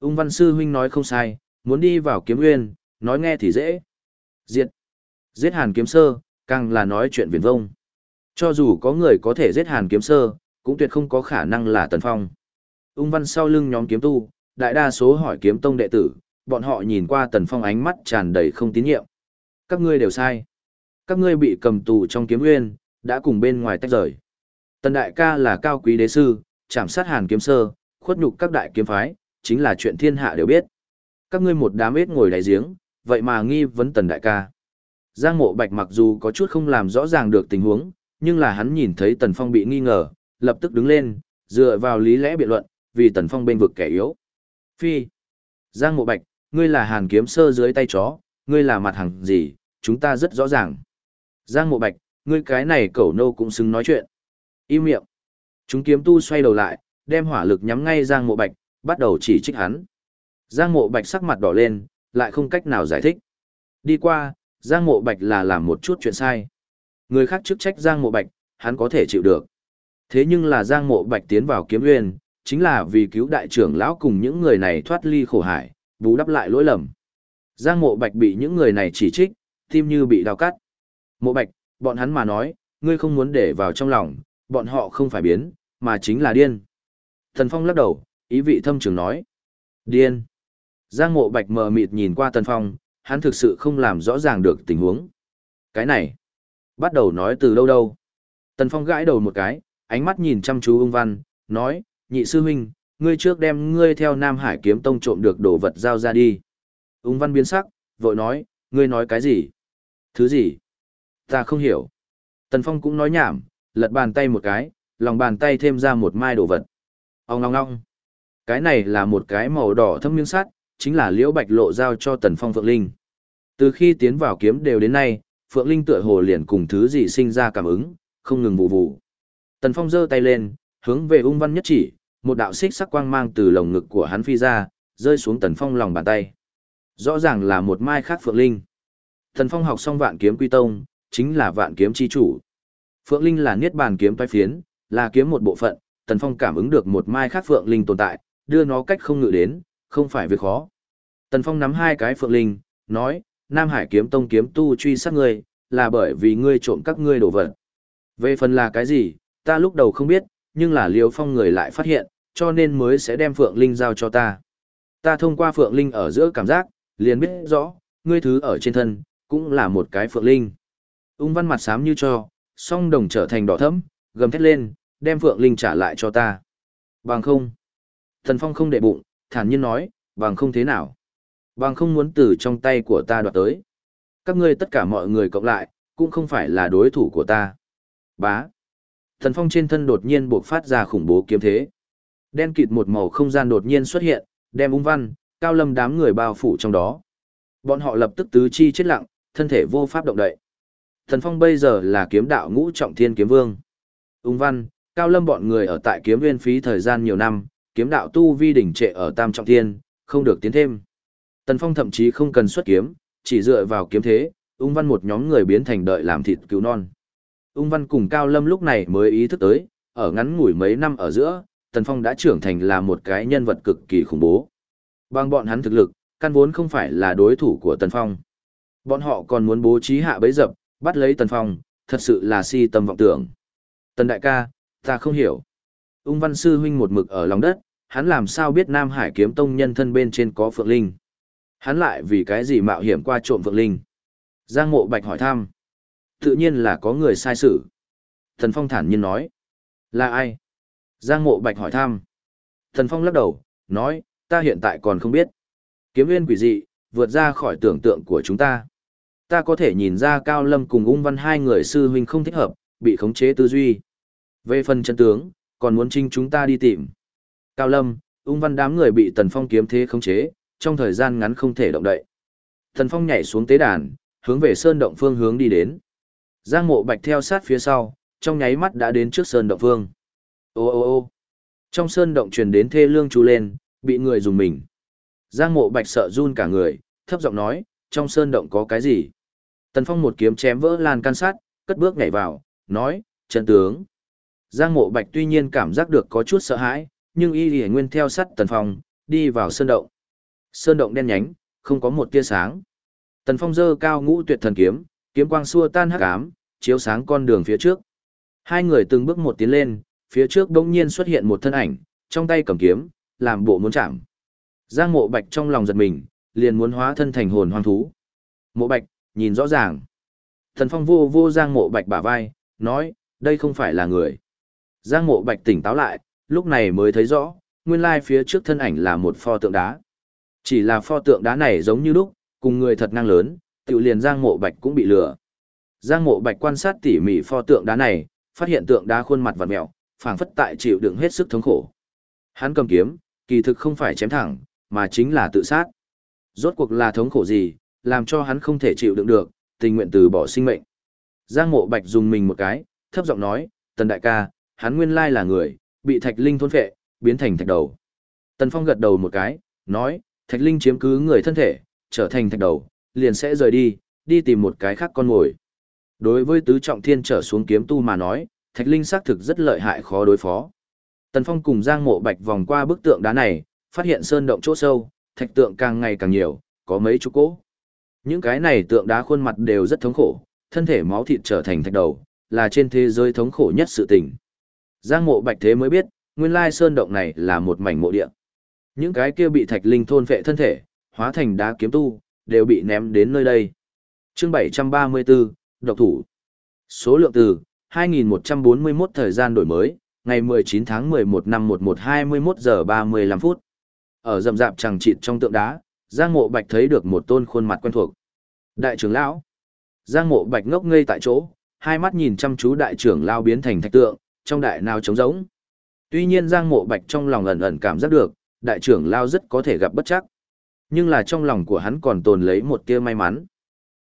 Ung văn sư huynh nói không sai, muốn đi vào kiếm Uyên nói nghe thì dễ. Diệt. Giết hàn kiếm sơ, càng là nói chuyện viển vông. Cho dù có người có thể giết hàn kiếm sơ, cũng tuyệt không có khả năng là tần phong. Ung văn sau lưng nhóm kiếm tu, đại đa số hỏi kiếm tông đệ tử, bọn họ nhìn qua tần phong ánh mắt tràn đầy không tín nhiệm. Các ngươi đều sai. Các ngươi bị cầm tù trong kiếm nguyên, đã cùng bên ngoài tách rời. Tần đại ca là cao quý đế sư, chạm sát hàn kiếm sơ, khuất nhục các đại kiếm phái, chính là chuyện thiên hạ đều biết. Các ngươi một đám ếch ngồi đáy giếng, vậy mà nghi vấn tần đại ca. Giang mộ bạch mặc dù có chút không làm rõ ràng được tình huống, nhưng là hắn nhìn thấy tần phong bị nghi ngờ, lập tức đứng lên, dựa vào lý lẽ biện luận, vì tần phong bên vực kẻ yếu. Phi. Giang mộ bạch, ngươi là hàn kiếm sơ dưới tay chó, ngươi là mặt hàng gì, chúng ta rất rõ ràng. Giang mộ bạch, ngươi cái này cẩu nô cũng xứng nói chuyện. Im miệng. Chúng kiếm tu xoay đầu lại, đem hỏa lực nhắm ngay Giang mộ bạch, bắt đầu chỉ trích hắn. Giang mộ bạch sắc mặt đỏ lên, lại không cách nào giải thích. Đi qua, Giang mộ bạch là làm một chút chuyện sai. Người khác chức trách Giang mộ bạch, hắn có thể chịu được. Thế nhưng là Giang mộ bạch tiến vào kiếm nguyên, chính là vì cứu đại trưởng lão cùng những người này thoát ly khổ hải, bù đắp lại lỗi lầm. Giang mộ bạch bị những người này chỉ trích, tim như bị đau cắt. Mộ bạch, bọn hắn mà nói, ngươi không muốn để vào trong lòng, bọn họ không phải biến, mà chính là điên. Thần Phong lắc đầu, ý vị thâm trường nói. Điên. Giang mộ bạch mờ mịt nhìn qua Tần Phong, hắn thực sự không làm rõ ràng được tình huống. Cái này, bắt đầu nói từ đâu đâu. Tần Phong gãi đầu một cái, ánh mắt nhìn chăm chú ung văn, nói, nhị sư huynh, ngươi trước đem ngươi theo Nam Hải kiếm tông trộm được đồ vật giao ra đi. Ung văn biến sắc, vội nói, ngươi nói cái gì? Thứ gì? Ta không hiểu. Tần Phong cũng nói nhảm, lật bàn tay một cái, lòng bàn tay thêm ra một mai đồ vật. Ông ngong ngong. Cái này là một cái màu đỏ thâm miếng sắt, chính là Liễu Bạch lộ giao cho Tần Phong Phượng Linh. Từ khi tiến vào kiếm đều đến nay, Phượng Linh tựa hồ liền cùng thứ gì sinh ra cảm ứng, không ngừng vụ vụ. Tần Phong giơ tay lên, hướng về ung văn nhất chỉ, một đạo xích sắc quang mang từ lồng ngực của hắn phi ra, rơi xuống Tần Phong lòng bàn tay. Rõ ràng là một mai khác Phượng Linh. Tần Phong học xong vạn kiếm quy tông, chính là vạn kiếm chi chủ. Phượng Linh là niết bàn kiếm toái phiến, là kiếm một bộ phận, Tần Phong cảm ứng được một mai khác Phượng Linh tồn tại, đưa nó cách không ngự đến, không phải việc khó. Tần Phong nắm hai cái Phượng Linh, nói, Nam Hải kiếm tông kiếm tu truy sát ngươi, là bởi vì ngươi trộm các ngươi đồ vật. Về phần là cái gì, ta lúc đầu không biết, nhưng là Liêu Phong người lại phát hiện, cho nên mới sẽ đem Phượng Linh giao cho ta. Ta thông qua Phượng Linh ở giữa cảm giác, liền biết rõ, ngươi thứ ở trên thân, cũng là một cái Phượng Linh. Ung văn mặt xám như cho, song đồng trở thành đỏ thẫm, gầm thét lên, đem Phượng Linh trả lại cho ta. Bằng không. Thần Phong không để bụng, thản nhiên nói, bằng không thế nào. Bằng không muốn từ trong tay của ta đoạt tới. Các ngươi tất cả mọi người cộng lại, cũng không phải là đối thủ của ta. Bá. Thần Phong trên thân đột nhiên buộc phát ra khủng bố kiếm thế. Đen kịt một màu không gian đột nhiên xuất hiện, đem ung văn, cao lâm đám người bao phủ trong đó. Bọn họ lập tức tứ chi chết lặng, thân thể vô pháp động đậy. Thần Phong bây giờ là kiếm đạo ngũ trọng thiên kiếm vương. Ung văn, cao lâm bọn người ở tại kiếm viên phí thời gian nhiều năm, kiếm đạo tu vi đỉnh trệ ở tam trọng thiên, không được tiến thêm. Tần Phong thậm chí không cần xuất kiếm, chỉ dựa vào kiếm thế, ung văn một nhóm người biến thành đợi làm thịt cứu non. Ung văn cùng Cao Lâm lúc này mới ý thức tới, ở ngắn ngủi mấy năm ở giữa, Tần Phong đã trưởng thành là một cái nhân vật cực kỳ khủng bố. Bằng bọn hắn thực lực, căn vốn không phải là đối thủ của Tần Phong. Bọn họ còn muốn bố trí hạ bấy dập, bắt lấy Tần Phong, thật sự là si tâm vọng tưởng. Tần đại ca, ta không hiểu. Ung văn sư huynh một mực ở lòng đất, hắn làm sao biết Nam Hải kiếm tông nhân thân bên trên có Phượng Linh. Hắn lại vì cái gì mạo hiểm qua trộm Phượng Linh. Giang mộ bạch hỏi thăm. Tự nhiên là có người sai sự. Thần Phong thản nhiên nói. Là ai? Giang mộ bạch hỏi thăm. Thần Phong lắc đầu, nói, ta hiện tại còn không biết. Kiếm Viên quỷ dị, vượt ra khỏi tưởng tượng của chúng ta. Ta có thể nhìn ra Cao Lâm cùng ung văn hai người sư huynh không thích hợp, bị khống chế tư duy. Về phần chân tướng, còn muốn trinh chúng ta đi tìm. Cao Lâm, ung văn đám người bị Tần Phong kiếm thế khống chế, trong thời gian ngắn không thể động đậy. Tần Phong nhảy xuống tế đàn, hướng về sơn động phương hướng đi đến. Giang Mộ Bạch theo sát phía sau, trong nháy mắt đã đến trước sơn động phương. Ô ô ô trong sơn động truyền đến thê lương chú lên, bị người dùng mình. Giang mộ bạch sợ run cả người, thấp giọng nói, trong sơn động có cái gì? Tần Phong một kiếm chém vỡ lan can sát, cất bước nhảy vào, nói, chân tướng. Giang mộ bạch tuy nhiên cảm giác được có chút sợ hãi, nhưng y lì nguyên theo sắt Tần Phong, đi vào sơn động. Sơn động đen nhánh, không có một tia sáng. Tần Phong giơ cao ngũ tuyệt thần kiếm, kiếm quang xua tan hắc ám, chiếu sáng con đường phía trước. Hai người từng bước một tiến lên, phía trước đột nhiên xuất hiện một thân ảnh, trong tay cầm kiếm, làm bộ muốn chạm. Giang Mộ Bạch trong lòng giật mình, liền muốn hóa thân thành hồn hoang thú. Mộ Bạch, nhìn rõ ràng. Thần Phong vô vô Giang Mộ Bạch bả vai, nói, đây không phải là người. Giang Mộ Bạch tỉnh táo lại, lúc này mới thấy rõ, nguyên lai phía trước thân ảnh là một pho tượng đá. Chỉ là pho tượng đá này giống như lúc, cùng người thật năng lớn, tự liền Giang Mộ Bạch cũng bị lừa. Giang Mộ Bạch quan sát tỉ mỉ pho tượng đá này, phát hiện tượng đá khuôn mặt vặn mèo, phảng phất tại chịu đựng hết sức thống khổ. Hắn cầm kiếm, kỳ thực không phải chém thẳng, mà chính là tự sát. Rốt cuộc là thống khổ gì, làm cho hắn không thể chịu đựng được, tình nguyện từ bỏ sinh mệnh. Giang Mộ Bạch dùng mình một cái, thấp giọng nói, "Tần đại ca, hắn nguyên lai là người, bị Thạch Linh thôn phệ, biến thành thạch đầu." Tần Phong gật đầu một cái, nói, "Thạch Linh chiếm cứ người thân thể, trở thành thạch đầu, liền sẽ rời đi, đi tìm một cái khác con ngồi." Đối với tứ trọng thiên trở xuống kiếm tu mà nói, Thạch Linh xác thực rất lợi hại khó đối phó. Tần Phong cùng Giang Mộ Bạch vòng qua bức tượng đá này, phát hiện sơn động chỗ sâu, thạch tượng càng ngày càng nhiều, có mấy chục cỗ. Những cái này tượng đá khuôn mặt đều rất thống khổ, thân thể máu thịt trở thành thạch đầu, là trên thế giới thống khổ nhất sự tình. Giang Mộ Bạch thế mới biết, nguyên lai sơn động này là một mảnh mộ địa. Những cái kia bị thạch linh thôn phệ thân thể, hóa thành đá kiếm tu, đều bị ném đến nơi đây. Chương 734, độc thủ. Số lượng từ 2141 thời gian đổi mới, ngày 19 tháng 11 năm 1121 giờ 35 phút. Ở rậm rạp chẳng chịt trong tượng đá, Giang Mộ Bạch thấy được một tôn khuôn mặt quen thuộc. Đại trưởng lão. Giang Mộ Bạch ngốc ngây tại chỗ, hai mắt nhìn chăm chú đại trưởng lão biến thành thạch tượng, trong đại nào trống rỗng. Tuy nhiên Giang Mộ Bạch trong lòng ẩn ẩn cảm giác được, đại trưởng lao rất có thể gặp bất chắc. Nhưng là trong lòng của hắn còn tồn lấy một tia may mắn.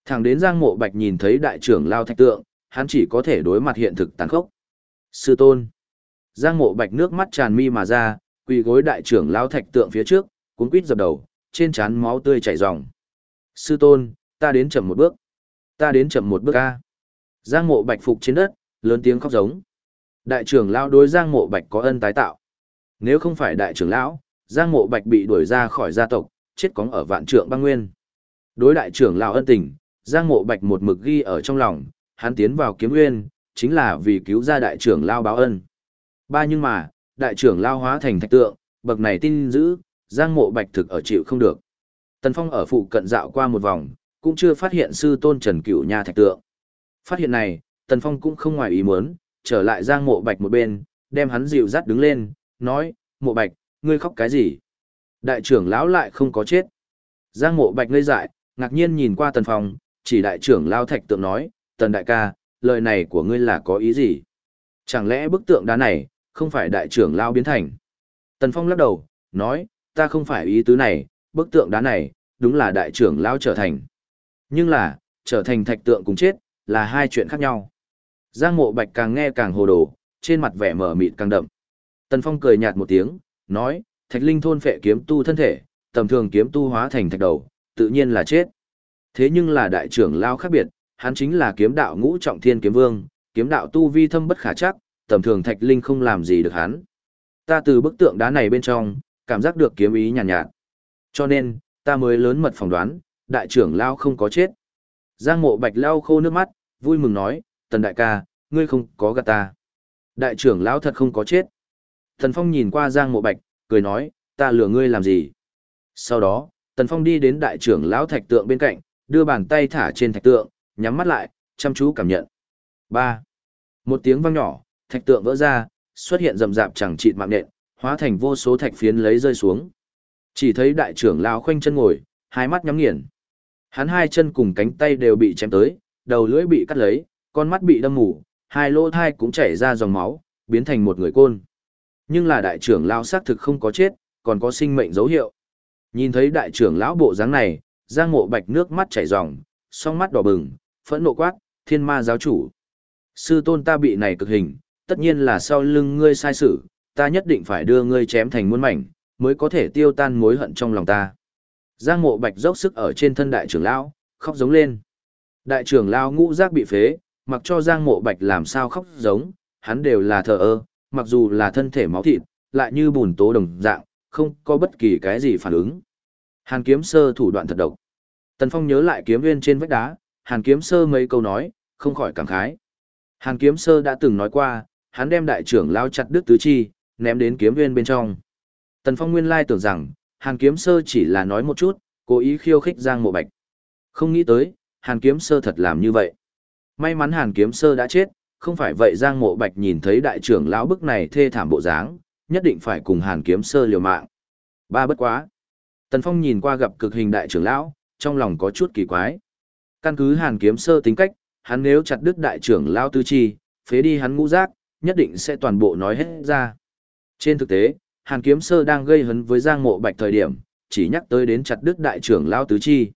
Thẳng đến Giang Mộ Bạch nhìn thấy đại trưởng lao thạch tượng, hắn chỉ có thể đối mặt hiện thực tàn khốc. Sư tôn. Giang Mộ Bạch nước mắt tràn mi mà ra, quỳ gối đại trưởng lao thạch tượng phía trước, cuốn quýt dập đầu, trên trán máu tươi chảy ròng. Sư tôn, ta đến chậm một bước. Ta đến chậm một bước a. Giang Mộ Bạch phục trên đất, lớn tiếng khóc giống. Đại trưởng lão đối Giang Mộ Bạch có ân tái tạo. Nếu không phải đại trưởng lão, Giang Mộ Bạch bị đuổi ra khỏi gia tộc, chết cóng ở vạn trượng băng nguyên. Đối đại trưởng lão ân tình, Giang Mộ Bạch một mực ghi ở trong lòng, hắn tiến vào kiếm nguyên, chính là vì cứu ra đại trưởng lão báo ân. Ba nhưng mà, đại trưởng lao hóa thành thạch tượng, bậc này tin giữ, giang mộ bạch thực ở chịu không được. Tần Phong ở phụ cận dạo qua một vòng, cũng chưa phát hiện sư tôn Trần Cửu Nha thạch tượng. Phát hiện này, Tần Phong cũng không ngoài ý muốn, trở lại giang mộ bạch một bên, đem hắn dịu dắt đứng lên, nói, mộ bạch, ngươi khóc cái gì? Đại trưởng lão lại không có chết. Giang mộ bạch ngây dại, ngạc nhiên nhìn qua Tần Phong, chỉ đại trưởng lao thạch tượng nói, Tần đại ca, lời này của ngươi là có ý gì? Chẳng lẽ bức tượng đá này, không phải đại trưởng lao biến thành. Tần Phong lắc đầu, nói, ta không phải ý tứ này, bức tượng đá này, đúng là đại trưởng lao trở thành. Nhưng là, trở thành thạch tượng cùng chết, là hai chuyện khác nhau. Giang mộ bạch càng nghe càng hồ đồ, trên mặt vẻ mở mịt càng đậm. Tần Phong cười nhạt một tiếng, nói, thạch linh thôn phệ kiếm tu thân thể, tầm thường kiếm tu hóa thành thạch đầu, tự nhiên là chết. Thế nhưng là đại trưởng lao khác biệt, hắn chính là kiếm đạo ngũ trọng thiên kiếm vương, kiếm đạo tu vi thâm bất khả chắc, tầm thường thạch linh không làm gì được hắn. Ta từ bức tượng đá này bên trong, cảm giác được kiếm ý nhàn nhạt, nhạt. Cho nên, ta mới lớn mật phỏng đoán, đại trưởng lao không có chết. Giang mộ bạch lao khô nước mắt, vui mừng nói, tần đại ca, ngươi không có gạt ta. Đại trưởng lão thật không có chết. Tần Phong nhìn qua Giang mộ bạch, cười nói, ta lừa ngươi làm gì. Sau đó, Tần Phong đi đến đại trưởng lão thạch tượng bên cạnh, đưa bàn tay thả trên thạch tượng, nhắm mắt lại, chăm chú cảm nhận. ba. Một tiếng vang nhỏ, thạch tượng vỡ ra, xuất hiện rầm rạp chẳng chịt mạng nện, hóa thành vô số thạch phiến lấy rơi xuống. Chỉ thấy đại trưởng lão khoanh chân ngồi, hai mắt nhắm nghiền. Hắn hai chân cùng cánh tay đều bị chém tới, đầu lưỡi bị cắt lấy, con mắt bị đâm mù, hai lỗ thai cũng chảy ra dòng máu, biến thành một người côn. Nhưng là đại trưởng lão xác thực không có chết, còn có sinh mệnh dấu hiệu. Nhìn thấy đại trưởng lão bộ dáng này, Giang Mộ Bạch nước mắt chảy ròng, song mắt đỏ bừng, phẫn nộ quát, "Thiên Ma giáo chủ!" Sư tôn ta bị này cực hình, tất nhiên là sau lưng ngươi sai sự, ta nhất định phải đưa ngươi chém thành muôn mảnh, mới có thể tiêu tan mối hận trong lòng ta. Giang mộ bạch dốc sức ở trên thân đại trưởng lão, khóc giống lên. Đại trưởng lão ngũ giác bị phế, mặc cho giang mộ bạch làm sao khóc giống, hắn đều là thờ ơ, mặc dù là thân thể máu thịt, lại như bùn tố đồng dạng, không có bất kỳ cái gì phản ứng. Hàn kiếm sơ thủ đoạn thật độc. Tần Phong nhớ lại kiếm viên trên vách đá, Hàn kiếm sơ mấy câu nói, không khỏi cảm khái. Hàn kiếm sơ đã từng nói qua, hắn đem đại trưởng lao chặt đứt tứ chi, ném đến kiếm viên bên trong. Tần Phong nguyên lai tưởng rằng, Hàn kiếm sơ chỉ là nói một chút, cố ý khiêu khích Giang Mộ Bạch. Không nghĩ tới, Hàn kiếm sơ thật làm như vậy. May mắn Hàn kiếm sơ đã chết, không phải vậy Giang Mộ Bạch nhìn thấy đại trưởng lão bức này thê thảm bộ dáng, nhất định phải cùng Hàn kiếm sơ liều mạng. Ba bất quá. Tần Phong nhìn qua gặp cực hình đại trưởng lão, trong lòng có chút kỳ quái. Căn cứ Hàn kiếm sơ tính cách, hắn nếu chặt đứt đại trưởng lão tư chi, phế đi hắn ngũ giác, nhất định sẽ toàn bộ nói hết ra. Trên thực tế, Hàn kiếm sơ đang gây hấn với Giang Mộ Bạch thời điểm, chỉ nhắc tới đến chặt đứt đại trưởng lão tứ chi.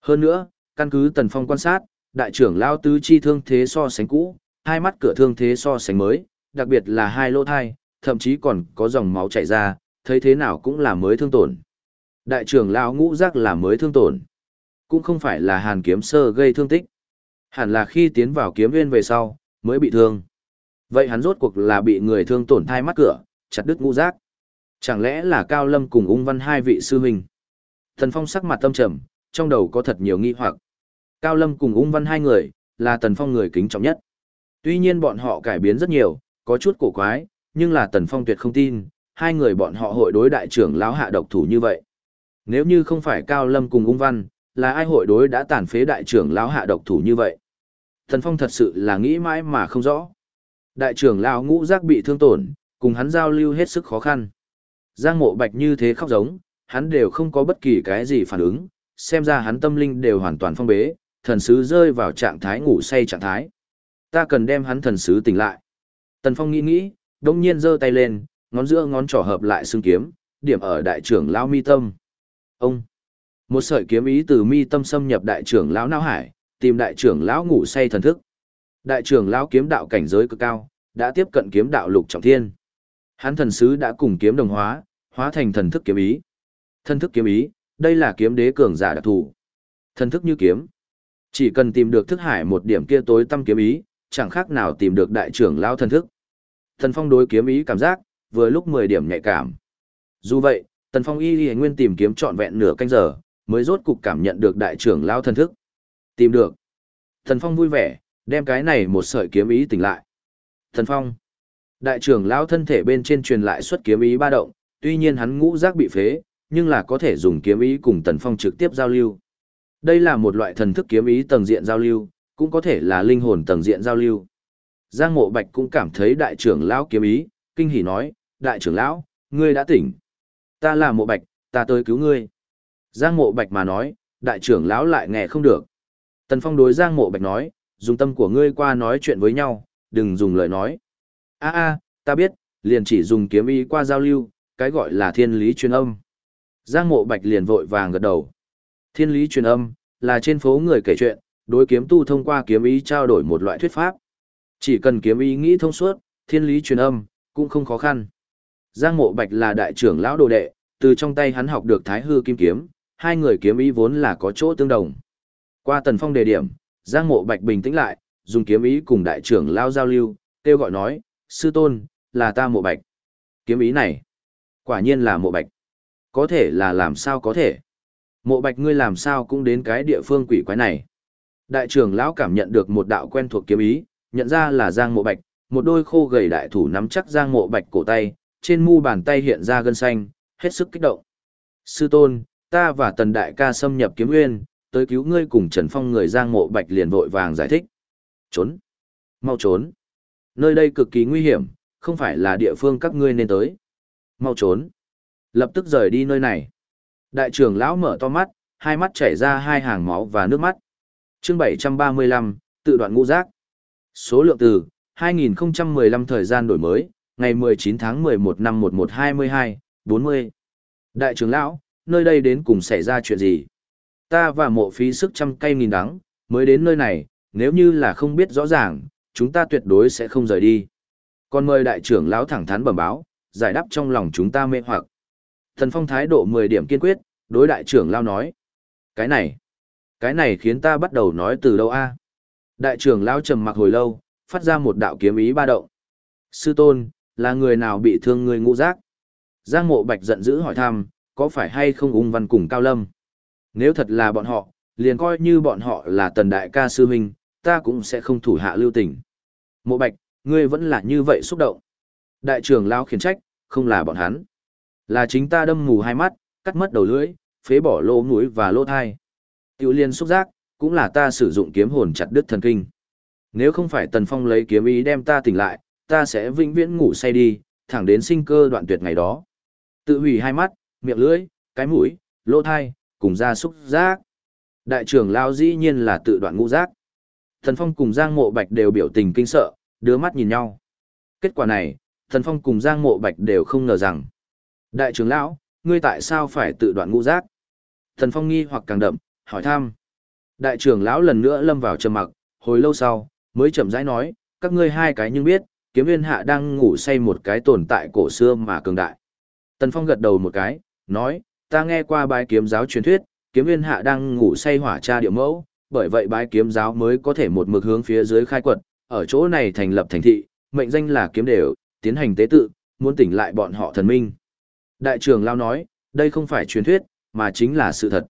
Hơn nữa, căn cứ Tần Phong quan sát, đại trưởng lão tứ chi thương thế so sánh cũ, hai mắt cửa thương thế so sánh mới, đặc biệt là hai lỗ thai, thậm chí còn có dòng máu chảy ra, thấy thế nào cũng là mới thương tổn. Đại trưởng lão ngũ giác là mới thương tổn, cũng không phải là Hàn kiếm sơ gây thương tích. Hẳn là khi tiến vào kiếm viên về sau, mới bị thương. Vậy hắn rốt cuộc là bị người thương tổn thai mắt cửa, chặt đứt ngũ giác. Chẳng lẽ là Cao Lâm cùng ung văn hai vị sư huynh? Thần Phong sắc mặt tâm trầm, trong đầu có thật nhiều nghi hoặc. Cao Lâm cùng ung văn hai người, là Tần Phong người kính trọng nhất. Tuy nhiên bọn họ cải biến rất nhiều, có chút cổ quái, nhưng là Tần Phong tuyệt không tin, hai người bọn họ hội đối đại trưởng lão hạ độc thủ như vậy. Nếu như không phải Cao Lâm cùng ung văn, là ai hội đối đã tàn phế đại trưởng lão hạ độc thủ như vậy? Tần Phong thật sự là nghĩ mãi mà không rõ. Đại trưởng lão ngũ giác bị thương tổn, cùng hắn giao lưu hết sức khó khăn. Giang mộ bạch như thế khóc giống, hắn đều không có bất kỳ cái gì phản ứng, xem ra hắn tâm linh đều hoàn toàn phong bế, thần sứ rơi vào trạng thái ngủ say trạng thái. Ta cần đem hắn thần sứ tỉnh lại. Tần Phong nghĩ nghĩ, đông nhiên giơ tay lên, ngón giữa ngón trỏ hợp lại xương kiếm, điểm ở đại trưởng lão mi tâm. Ông! Một sợi kiếm ý từ mi tâm xâm nhập đại trưởng lão não hải, tìm đại trưởng lão ngủ say thần thức. Đại trưởng lão kiếm đạo cảnh giới cực cao, đã tiếp cận kiếm đạo lục trọng thiên. Hắn thần sứ đã cùng kiếm đồng hóa, hóa thành thần thức kiếm ý. Thần thức kiếm ý, đây là kiếm đế cường giả đặc thù. Thần thức như kiếm. Chỉ cần tìm được thức hải một điểm kia tối tâm kiếm ý, chẳng khác nào tìm được đại trưởng lao thần thức. Thần phong đối kiếm ý cảm giác, vừa lúc 10 điểm nhạy cảm. Dù vậy, Tần Phong y y nguyên tìm kiếm trọn vẹn nửa canh giờ, mới rốt cục cảm nhận được đại trưởng lao thần thức. Tìm được. Thần Phong vui vẻ, đem cái này một sợi kiếm ý tỉnh lại. Thần Phong. Đại trưởng lão thân thể bên trên truyền lại xuất kiếm ý ba động, tuy nhiên hắn ngũ giác bị phế, nhưng là có thể dùng kiếm ý cùng Tần Phong trực tiếp giao lưu. Đây là một loại thần thức kiếm ý tầng diện giao lưu, cũng có thể là linh hồn tầng diện giao lưu. Giang Mộ Bạch cũng cảm thấy đại trưởng lão kiếm ý, kinh hỉ nói, đại trưởng lão, ngươi đã tỉnh. Ta là Mộ Bạch, ta tới cứu ngươi. Giang Mộ Bạch mà nói, đại trưởng lão lại nghe không được. Tần Phong đối Giang Mộ Bạch nói, dùng tâm của ngươi qua nói chuyện với nhau, đừng dùng lời nói. A a, ta biết, liền chỉ dùng kiếm ý qua giao lưu, cái gọi là thiên lý truyền âm. Giang mộ bạch liền vội vàng gật đầu. Thiên lý truyền âm, là trên phố người kể chuyện, đối kiếm tu thông qua kiếm ý trao đổi một loại thuyết pháp. Chỉ cần kiếm ý nghĩ thông suốt, thiên lý truyền âm, cũng không khó khăn. Giang mộ bạch là đại trưởng lão đồ đệ, từ trong tay hắn học được thái hư kim kiếm, hai người kiếm ý vốn là có chỗ tương đồng. Qua tần phong đề điểm, Giang mộ bạch bình tĩnh lại, dùng kiếm ý cùng đại trưởng lão giao lưu, kêu gọi nói, sư tôn, là ta mộ bạch. Kiếm ý này, Quả nhiên là mộ bạch. Có thể là làm sao có thể. Mộ bạch ngươi làm sao cũng đến cái địa phương quỷ quái này. Đại trưởng lão cảm nhận được một đạo quen thuộc kiếm ý, nhận ra là Giang Mộ Bạch, một đôi khô gầy đại thủ nắm chắc Giang Mộ Bạch cổ tay, trên mu bàn tay hiện ra gân xanh, hết sức kích động. Sư tôn, ta và tần đại ca xâm nhập kiếm nguyên, tới cứu ngươi cùng Trần Phong người Giang Mộ Bạch liền vội vàng giải thích. Trốn! Mau trốn! Nơi đây cực kỳ nguy hiểm, không phải là địa phương các ngươi nên tới mau trốn. Lập tức rời đi nơi này. Đại trưởng lão mở to mắt, hai mắt chảy ra hai hàng máu và nước mắt. Chương 735, tự đoạn ngũ giác. Số lượng từ 2015 thời gian đổi mới, ngày 19 tháng 11 năm 1122, 40. Đại trưởng lão, nơi đây đến cùng xảy ra chuyện gì? Ta và mộ phí sức trăm cây nghìn đắng, mới đến nơi này, nếu như là không biết rõ ràng, chúng ta tuyệt đối sẽ không rời đi. Còn mời đại trưởng lão thẳng thắn bẩm báo, giải đáp trong lòng chúng ta mê hoặc. Thần Phong thái độ 10 điểm kiên quyết, đối đại trưởng lao nói. Cái này, cái này khiến ta bắt đầu nói từ đâu a? Đại trưởng lao trầm mặc hồi lâu, phát ra một đạo kiếm ý ba động. Sư tôn, là người nào bị thương người ngũ giác? Giang mộ bạch giận dữ hỏi thăm, có phải hay không ung văn cùng Cao Lâm? Nếu thật là bọn họ, liền coi như bọn họ là tần đại ca sư huynh, ta cũng sẽ không thủ hạ lưu tình. Mộ bạch, ngươi vẫn là như vậy xúc động. Đại trưởng lao khiển trách, không là bọn hắn. Là chính ta đâm mù hai mắt, cắt mất đầu lưỡi, phế bỏ lỗ mũi và lỗ thai. Tiểu liên xúc giác, cũng là ta sử dụng kiếm hồn chặt đứt thần kinh. Nếu không phải Tần Phong lấy kiếm ý đem ta tỉnh lại, ta sẽ vĩnh viễn ngủ say đi, thẳng đến sinh cơ đoạn tuyệt ngày đó. Tự hủy hai mắt, miệng lưỡi, cái mũi, lỗ thai, cùng ra xúc giác. Đại trưởng lao dĩ nhiên là tự đoạn ngũ giác. Thần Phong cùng Giang Mộ Bạch đều biểu tình kinh sợ, đưa mắt nhìn nhau. Kết quả này, Thần Phong cùng Giang Mộ Bạch đều không ngờ rằng. Đại trưởng lão, ngươi tại sao phải tự đoạn ngũ giác? Thần Phong nghi hoặc càng đậm, hỏi thăm. Đại trưởng lão lần nữa lâm vào trầm mặc, hồi lâu sau, mới chậm rãi nói, các ngươi hai cái nhưng biết, kiếm viên hạ đang ngủ say một cái tồn tại cổ xưa mà cường đại. Tần Phong gật đầu một cái, nói, ta nghe qua bài kiếm giáo truyền thuyết, kiếm viên hạ đang ngủ say hỏa tra địa mẫu, bởi vậy bái kiếm giáo mới có thể một mực hướng phía dưới khai quật, ở chỗ này thành lập thành thị, mệnh danh là kiếm đều, tiến hành tế tự, muốn tỉnh lại bọn họ thần minh. Đại trưởng Lao nói, đây không phải truyền thuyết, mà chính là sự thật.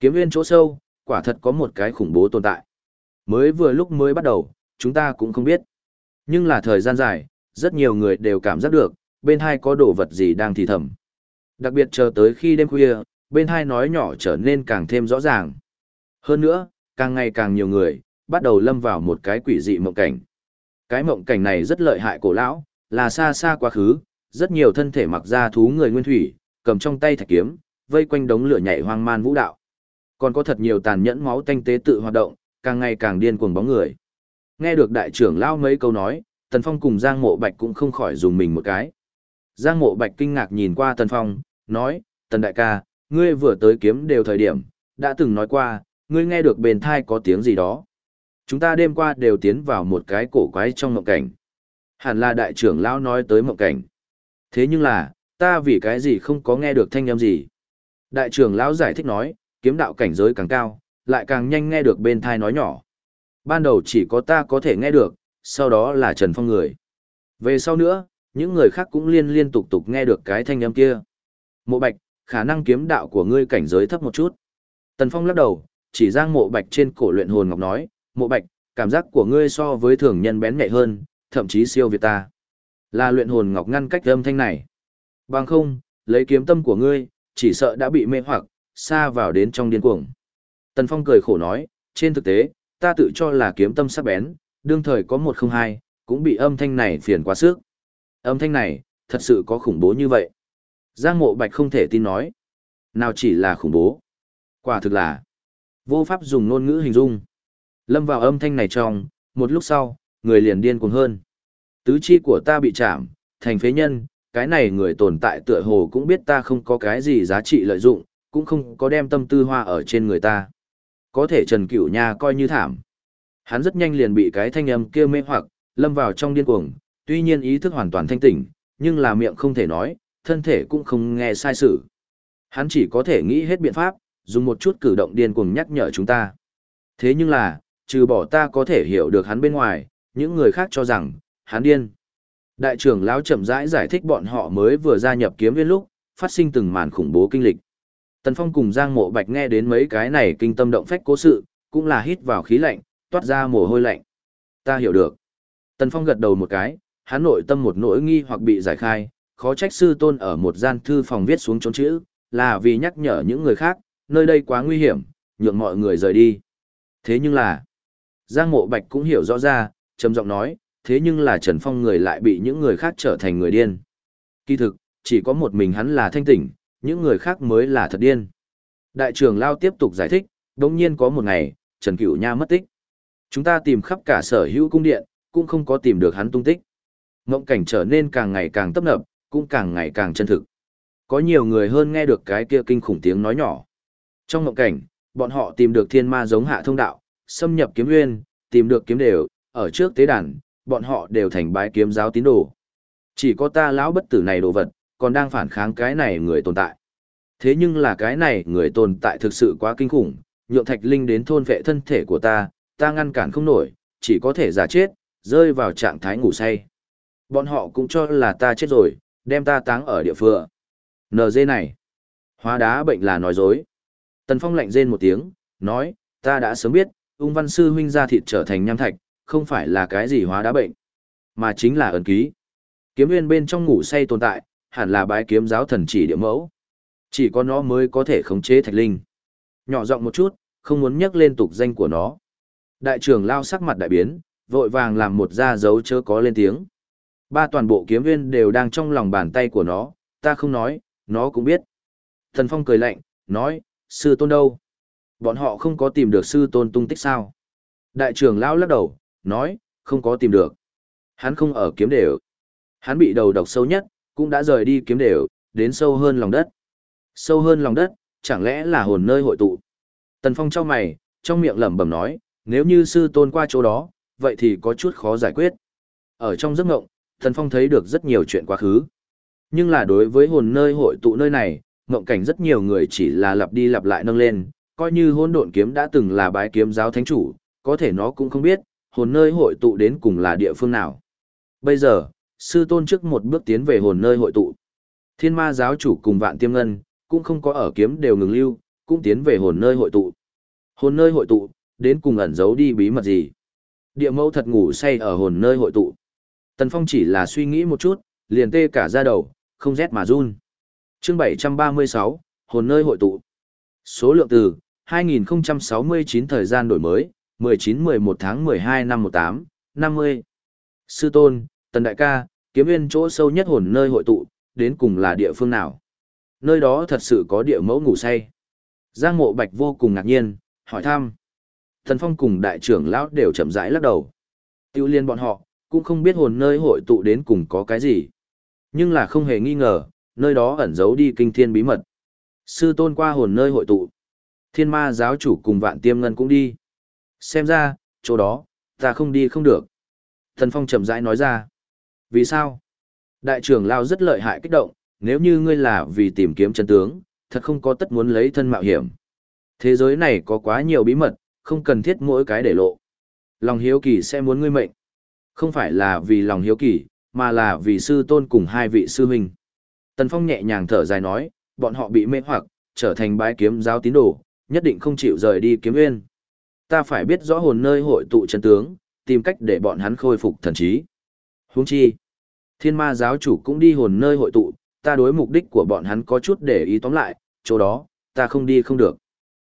Kiếm viên chỗ sâu, quả thật có một cái khủng bố tồn tại. Mới vừa lúc mới bắt đầu, chúng ta cũng không biết. Nhưng là thời gian dài, rất nhiều người đều cảm giác được, bên hai có đồ vật gì đang thì thầm. Đặc biệt chờ tới khi đêm khuya, bên hai nói nhỏ trở nên càng thêm rõ ràng. Hơn nữa, càng ngày càng nhiều người, bắt đầu lâm vào một cái quỷ dị mộng cảnh. Cái mộng cảnh này rất lợi hại cổ lão, là xa xa quá khứ, rất nhiều thân thể mặc ra thú người nguyên thủy, cầm trong tay thạch kiếm, vây quanh đống lửa nhảy hoang man vũ đạo. Còn có thật nhiều tàn nhẫn máu tanh tế tự hoạt động, càng ngày càng điên cuồng bóng người. Nghe được đại trưởng lao mấy câu nói, Tần Phong cùng Giang Mộ Bạch cũng không khỏi dùng mình một cái. Giang Mộ Bạch kinh ngạc nhìn qua Tần Phong, nói, Tần Đại ca, ngươi vừa tới kiếm đều thời điểm, đã từng nói qua, ngươi nghe được bền thai có tiếng gì đó. Chúng ta đêm qua đều tiến vào một cái cổ quái trong mộng cảnh. Hẳn là đại trưởng lão nói tới mộng cảnh. Thế nhưng là, ta vì cái gì không có nghe được thanh âm gì. Đại trưởng lão giải thích nói, kiếm đạo cảnh giới càng cao, lại càng nhanh nghe được bên thai nói nhỏ. Ban đầu chỉ có ta có thể nghe được, sau đó là Trần Phong người. Về sau nữa, những người khác cũng liên liên tục tục nghe được cái thanh âm kia. Mộ Bạch, khả năng kiếm đạo của ngươi cảnh giới thấp một chút. Tần Phong lắc đầu, chỉ giang mộ bạch trên cổ luyện hồn ngọc nói, mộ bạch, cảm giác của ngươi so với thường nhân bén nhạy hơn, thậm chí siêu việt ta. Là luyện hồn ngọc ngăn cách âm thanh này. Bằng không, lấy kiếm tâm của ngươi, chỉ sợ đã bị mê hoặc, xa vào đến trong điên cuồng. Tần Phong cười khổ nói, trên thực tế, ta tự cho là kiếm tâm sắc bén, đương thời có một không hai, cũng bị âm thanh này phiền quá sức. Âm thanh này, thật sự có khủng bố như vậy. Giang mộ bạch không thể tin nói. Nào chỉ là khủng bố. Quả thực là vô pháp dùng ngôn ngữ hình dung. Lâm vào âm thanh này trong, một lúc sau, người liền điên cuồng hơn. Tứ chi của ta bị chạm, thành phế nhân, cái này người tồn tại tựa hồ cũng biết ta không có cái gì giá trị lợi dụng, cũng không có đem tâm tư hoa ở trên người ta. Có thể Trần Cửu Nha coi như thảm. Hắn rất nhanh liền bị cái thanh âm kia mê hoặc, lâm vào trong điên cuồng, tuy nhiên ý thức hoàn toàn thanh tỉnh, nhưng là miệng không thể nói, thân thể cũng không nghe sai sự. Hắn chỉ có thể nghĩ hết biện pháp, dùng một chút cử động điên cuồng nhắc nhở chúng ta. Thế nhưng là, trừ bỏ ta có thể hiểu được hắn bên ngoài, những người khác cho rằng, hắn điên. Đại trưởng lão chậm rãi giải, giải thích bọn họ mới vừa gia nhập kiếm viên lúc, phát sinh từng màn khủng bố kinh lịch. Tần Phong cùng Giang Mộ Bạch nghe đến mấy cái này kinh tâm động phách cố sự, cũng là hít vào khí lạnh, toát ra mồ hôi lạnh. Ta hiểu được. Tần Phong gật đầu một cái, hắn nội tâm một nỗi nghi hoặc bị giải khai, khó trách sư tôn ở một gian thư phòng viết xuống chốn chữ, là vì nhắc nhở những người khác, nơi đây quá nguy hiểm, nhượng mọi người rời đi. Thế nhưng là, Giang Mộ Bạch cũng hiểu rõ ra, trầm giọng nói, thế nhưng là Trần Phong người lại bị những người khác trở thành người điên. Kỳ thực, chỉ có một mình hắn là thanh tỉnh, những người khác mới là thật điên. Đại trưởng Lao tiếp tục giải thích, đồng nhiên có một ngày, Trần Cửu Nha mất tích. Chúng ta tìm khắp cả sở hữu cung điện, cũng không có tìm được hắn tung tích. Ngộng cảnh trở nên càng ngày càng tấp nập, cũng càng ngày càng chân thực. Có nhiều người hơn nghe được cái kia kinh khủng tiếng nói nhỏ. Trong ngộng cảnh, bọn họ tìm được thiên ma giống hạ thông đạo, xâm nhập kiếm nguyên, tìm được kiếm đều, ở trước tế đàn, bọn họ đều thành bái kiếm giáo tín đồ. Chỉ có ta lão bất tử này đồ vật, còn đang phản kháng cái này người tồn tại. Thế nhưng là cái này người tồn tại thực sự quá kinh khủng, nhượng thạch linh đến thôn vệ thân thể của ta, ta ngăn cản không nổi, chỉ có thể giả chết, rơi vào trạng thái ngủ say. Bọn họ cũng cho là ta chết rồi, đem ta táng ở địa phương. NG này, hóa đá bệnh là nói dối. Tần Phong lạnh rên một tiếng, nói, ta đã sớm biết, ung văn sư huynh ra thịt trở thành nham thạch, không phải là cái gì hóa đá bệnh, mà chính là ẩn ký. Kiếm nguyên bên trong ngủ say tồn tại, hẳn là bái kiếm giáo thần chỉ địa mẫu. Chỉ có nó mới có thể khống chế thạch linh. Nhỏ giọng một chút, không muốn nhắc lên tục danh của nó. Đại trưởng lao sắc mặt đại biến, vội vàng làm một ra dấu chớ có lên tiếng. Ba toàn bộ kiếm viên đều đang trong lòng bàn tay của nó, ta không nói, nó cũng biết. Thần Phong cười lạnh, nói, sư tôn đâu? Bọn họ không có tìm được sư tôn tung tích sao? Đại trưởng lão lắc đầu, nói, không có tìm được. Hắn không ở kiếm đều. Hắn bị đầu độc sâu nhất, cũng đã rời đi kiếm đều, đến sâu hơn lòng đất. Sâu hơn lòng đất, chẳng lẽ là hồn nơi hội tụ? Tần Phong trao mày, trong miệng lẩm bẩm nói, nếu như sư tôn qua chỗ đó, vậy thì có chút khó giải quyết. Ở trong giấc ngộng, Tần Phong thấy được rất nhiều chuyện quá khứ. Nhưng là đối với hồn nơi hội tụ nơi này, ngộng cảnh rất nhiều người chỉ là lặp đi lặp lại nâng lên, coi như hôn độn kiếm đã từng là bái kiếm giáo thánh chủ, có thể nó cũng không biết, hồn nơi hội tụ đến cùng là địa phương nào. Bây giờ, sư tôn trước một bước tiến về hồn nơi hội tụ. Thiên ma giáo chủ cùng vạn tiêm ngân, cũng không có ở kiếm đều ngừng lưu, cũng tiến về hồn nơi hội tụ. Hồn nơi hội tụ, đến cùng ẩn giấu đi bí mật gì. Địa mẫu thật ngủ say ở hồn nơi hội tụ. Tần Phong chỉ là suy nghĩ một chút, liền tê cả ra đầu, không rét mà run. Chương 736, hồn nơi hội tụ. Số lượng từ 2069 thời gian đổi mới, 19-11 tháng 12 năm 18, 50. Sư Tôn, Tần Đại ca, kiếm viên chỗ sâu nhất hồn nơi hội tụ, đến cùng là địa phương nào? Nơi đó thật sự có địa mẫu ngủ say. Giang Mộ Bạch vô cùng ngạc nhiên, hỏi thăm. Thần Phong cùng đại trưởng lão đều chậm rãi lắc đầu. Tiêu liên bọn họ, cũng không biết hồn nơi hội tụ đến cùng có cái gì. Nhưng là không hề nghi ngờ, nơi đó ẩn giấu đi kinh thiên bí mật. Sư tôn qua hồn nơi hội tụ. Thiên ma giáo chủ cùng vạn tiêm ngân cũng đi. Xem ra, chỗ đó, ta không đi không được. Thần Phong chậm rãi nói ra. Vì sao? Đại trưởng lao rất lợi hại kích động, nếu như ngươi là vì tìm kiếm chân tướng, thật không có tất muốn lấy thân mạo hiểm. Thế giới này có quá nhiều bí mật, không cần thiết mỗi cái để lộ. Lòng hiếu kỳ sẽ muốn ngươi mệnh. Không phải là vì lòng hiếu kỳ, mà là vì sư tôn cùng hai vị sư huynh. Tần Phong nhẹ nhàng thở dài nói, bọn họ bị mê hoặc, trở thành bái kiếm giáo tín đồ, nhất định không chịu rời đi kiếm nguyên. Ta phải biết rõ hồn nơi hội tụ chân tướng, tìm cách để bọn hắn khôi phục thần trí. Huống chi, thiên ma giáo chủ cũng đi hồn nơi hội tụ, ta đối mục đích của bọn hắn có chút để ý tóm lại, chỗ đó, ta không đi không được.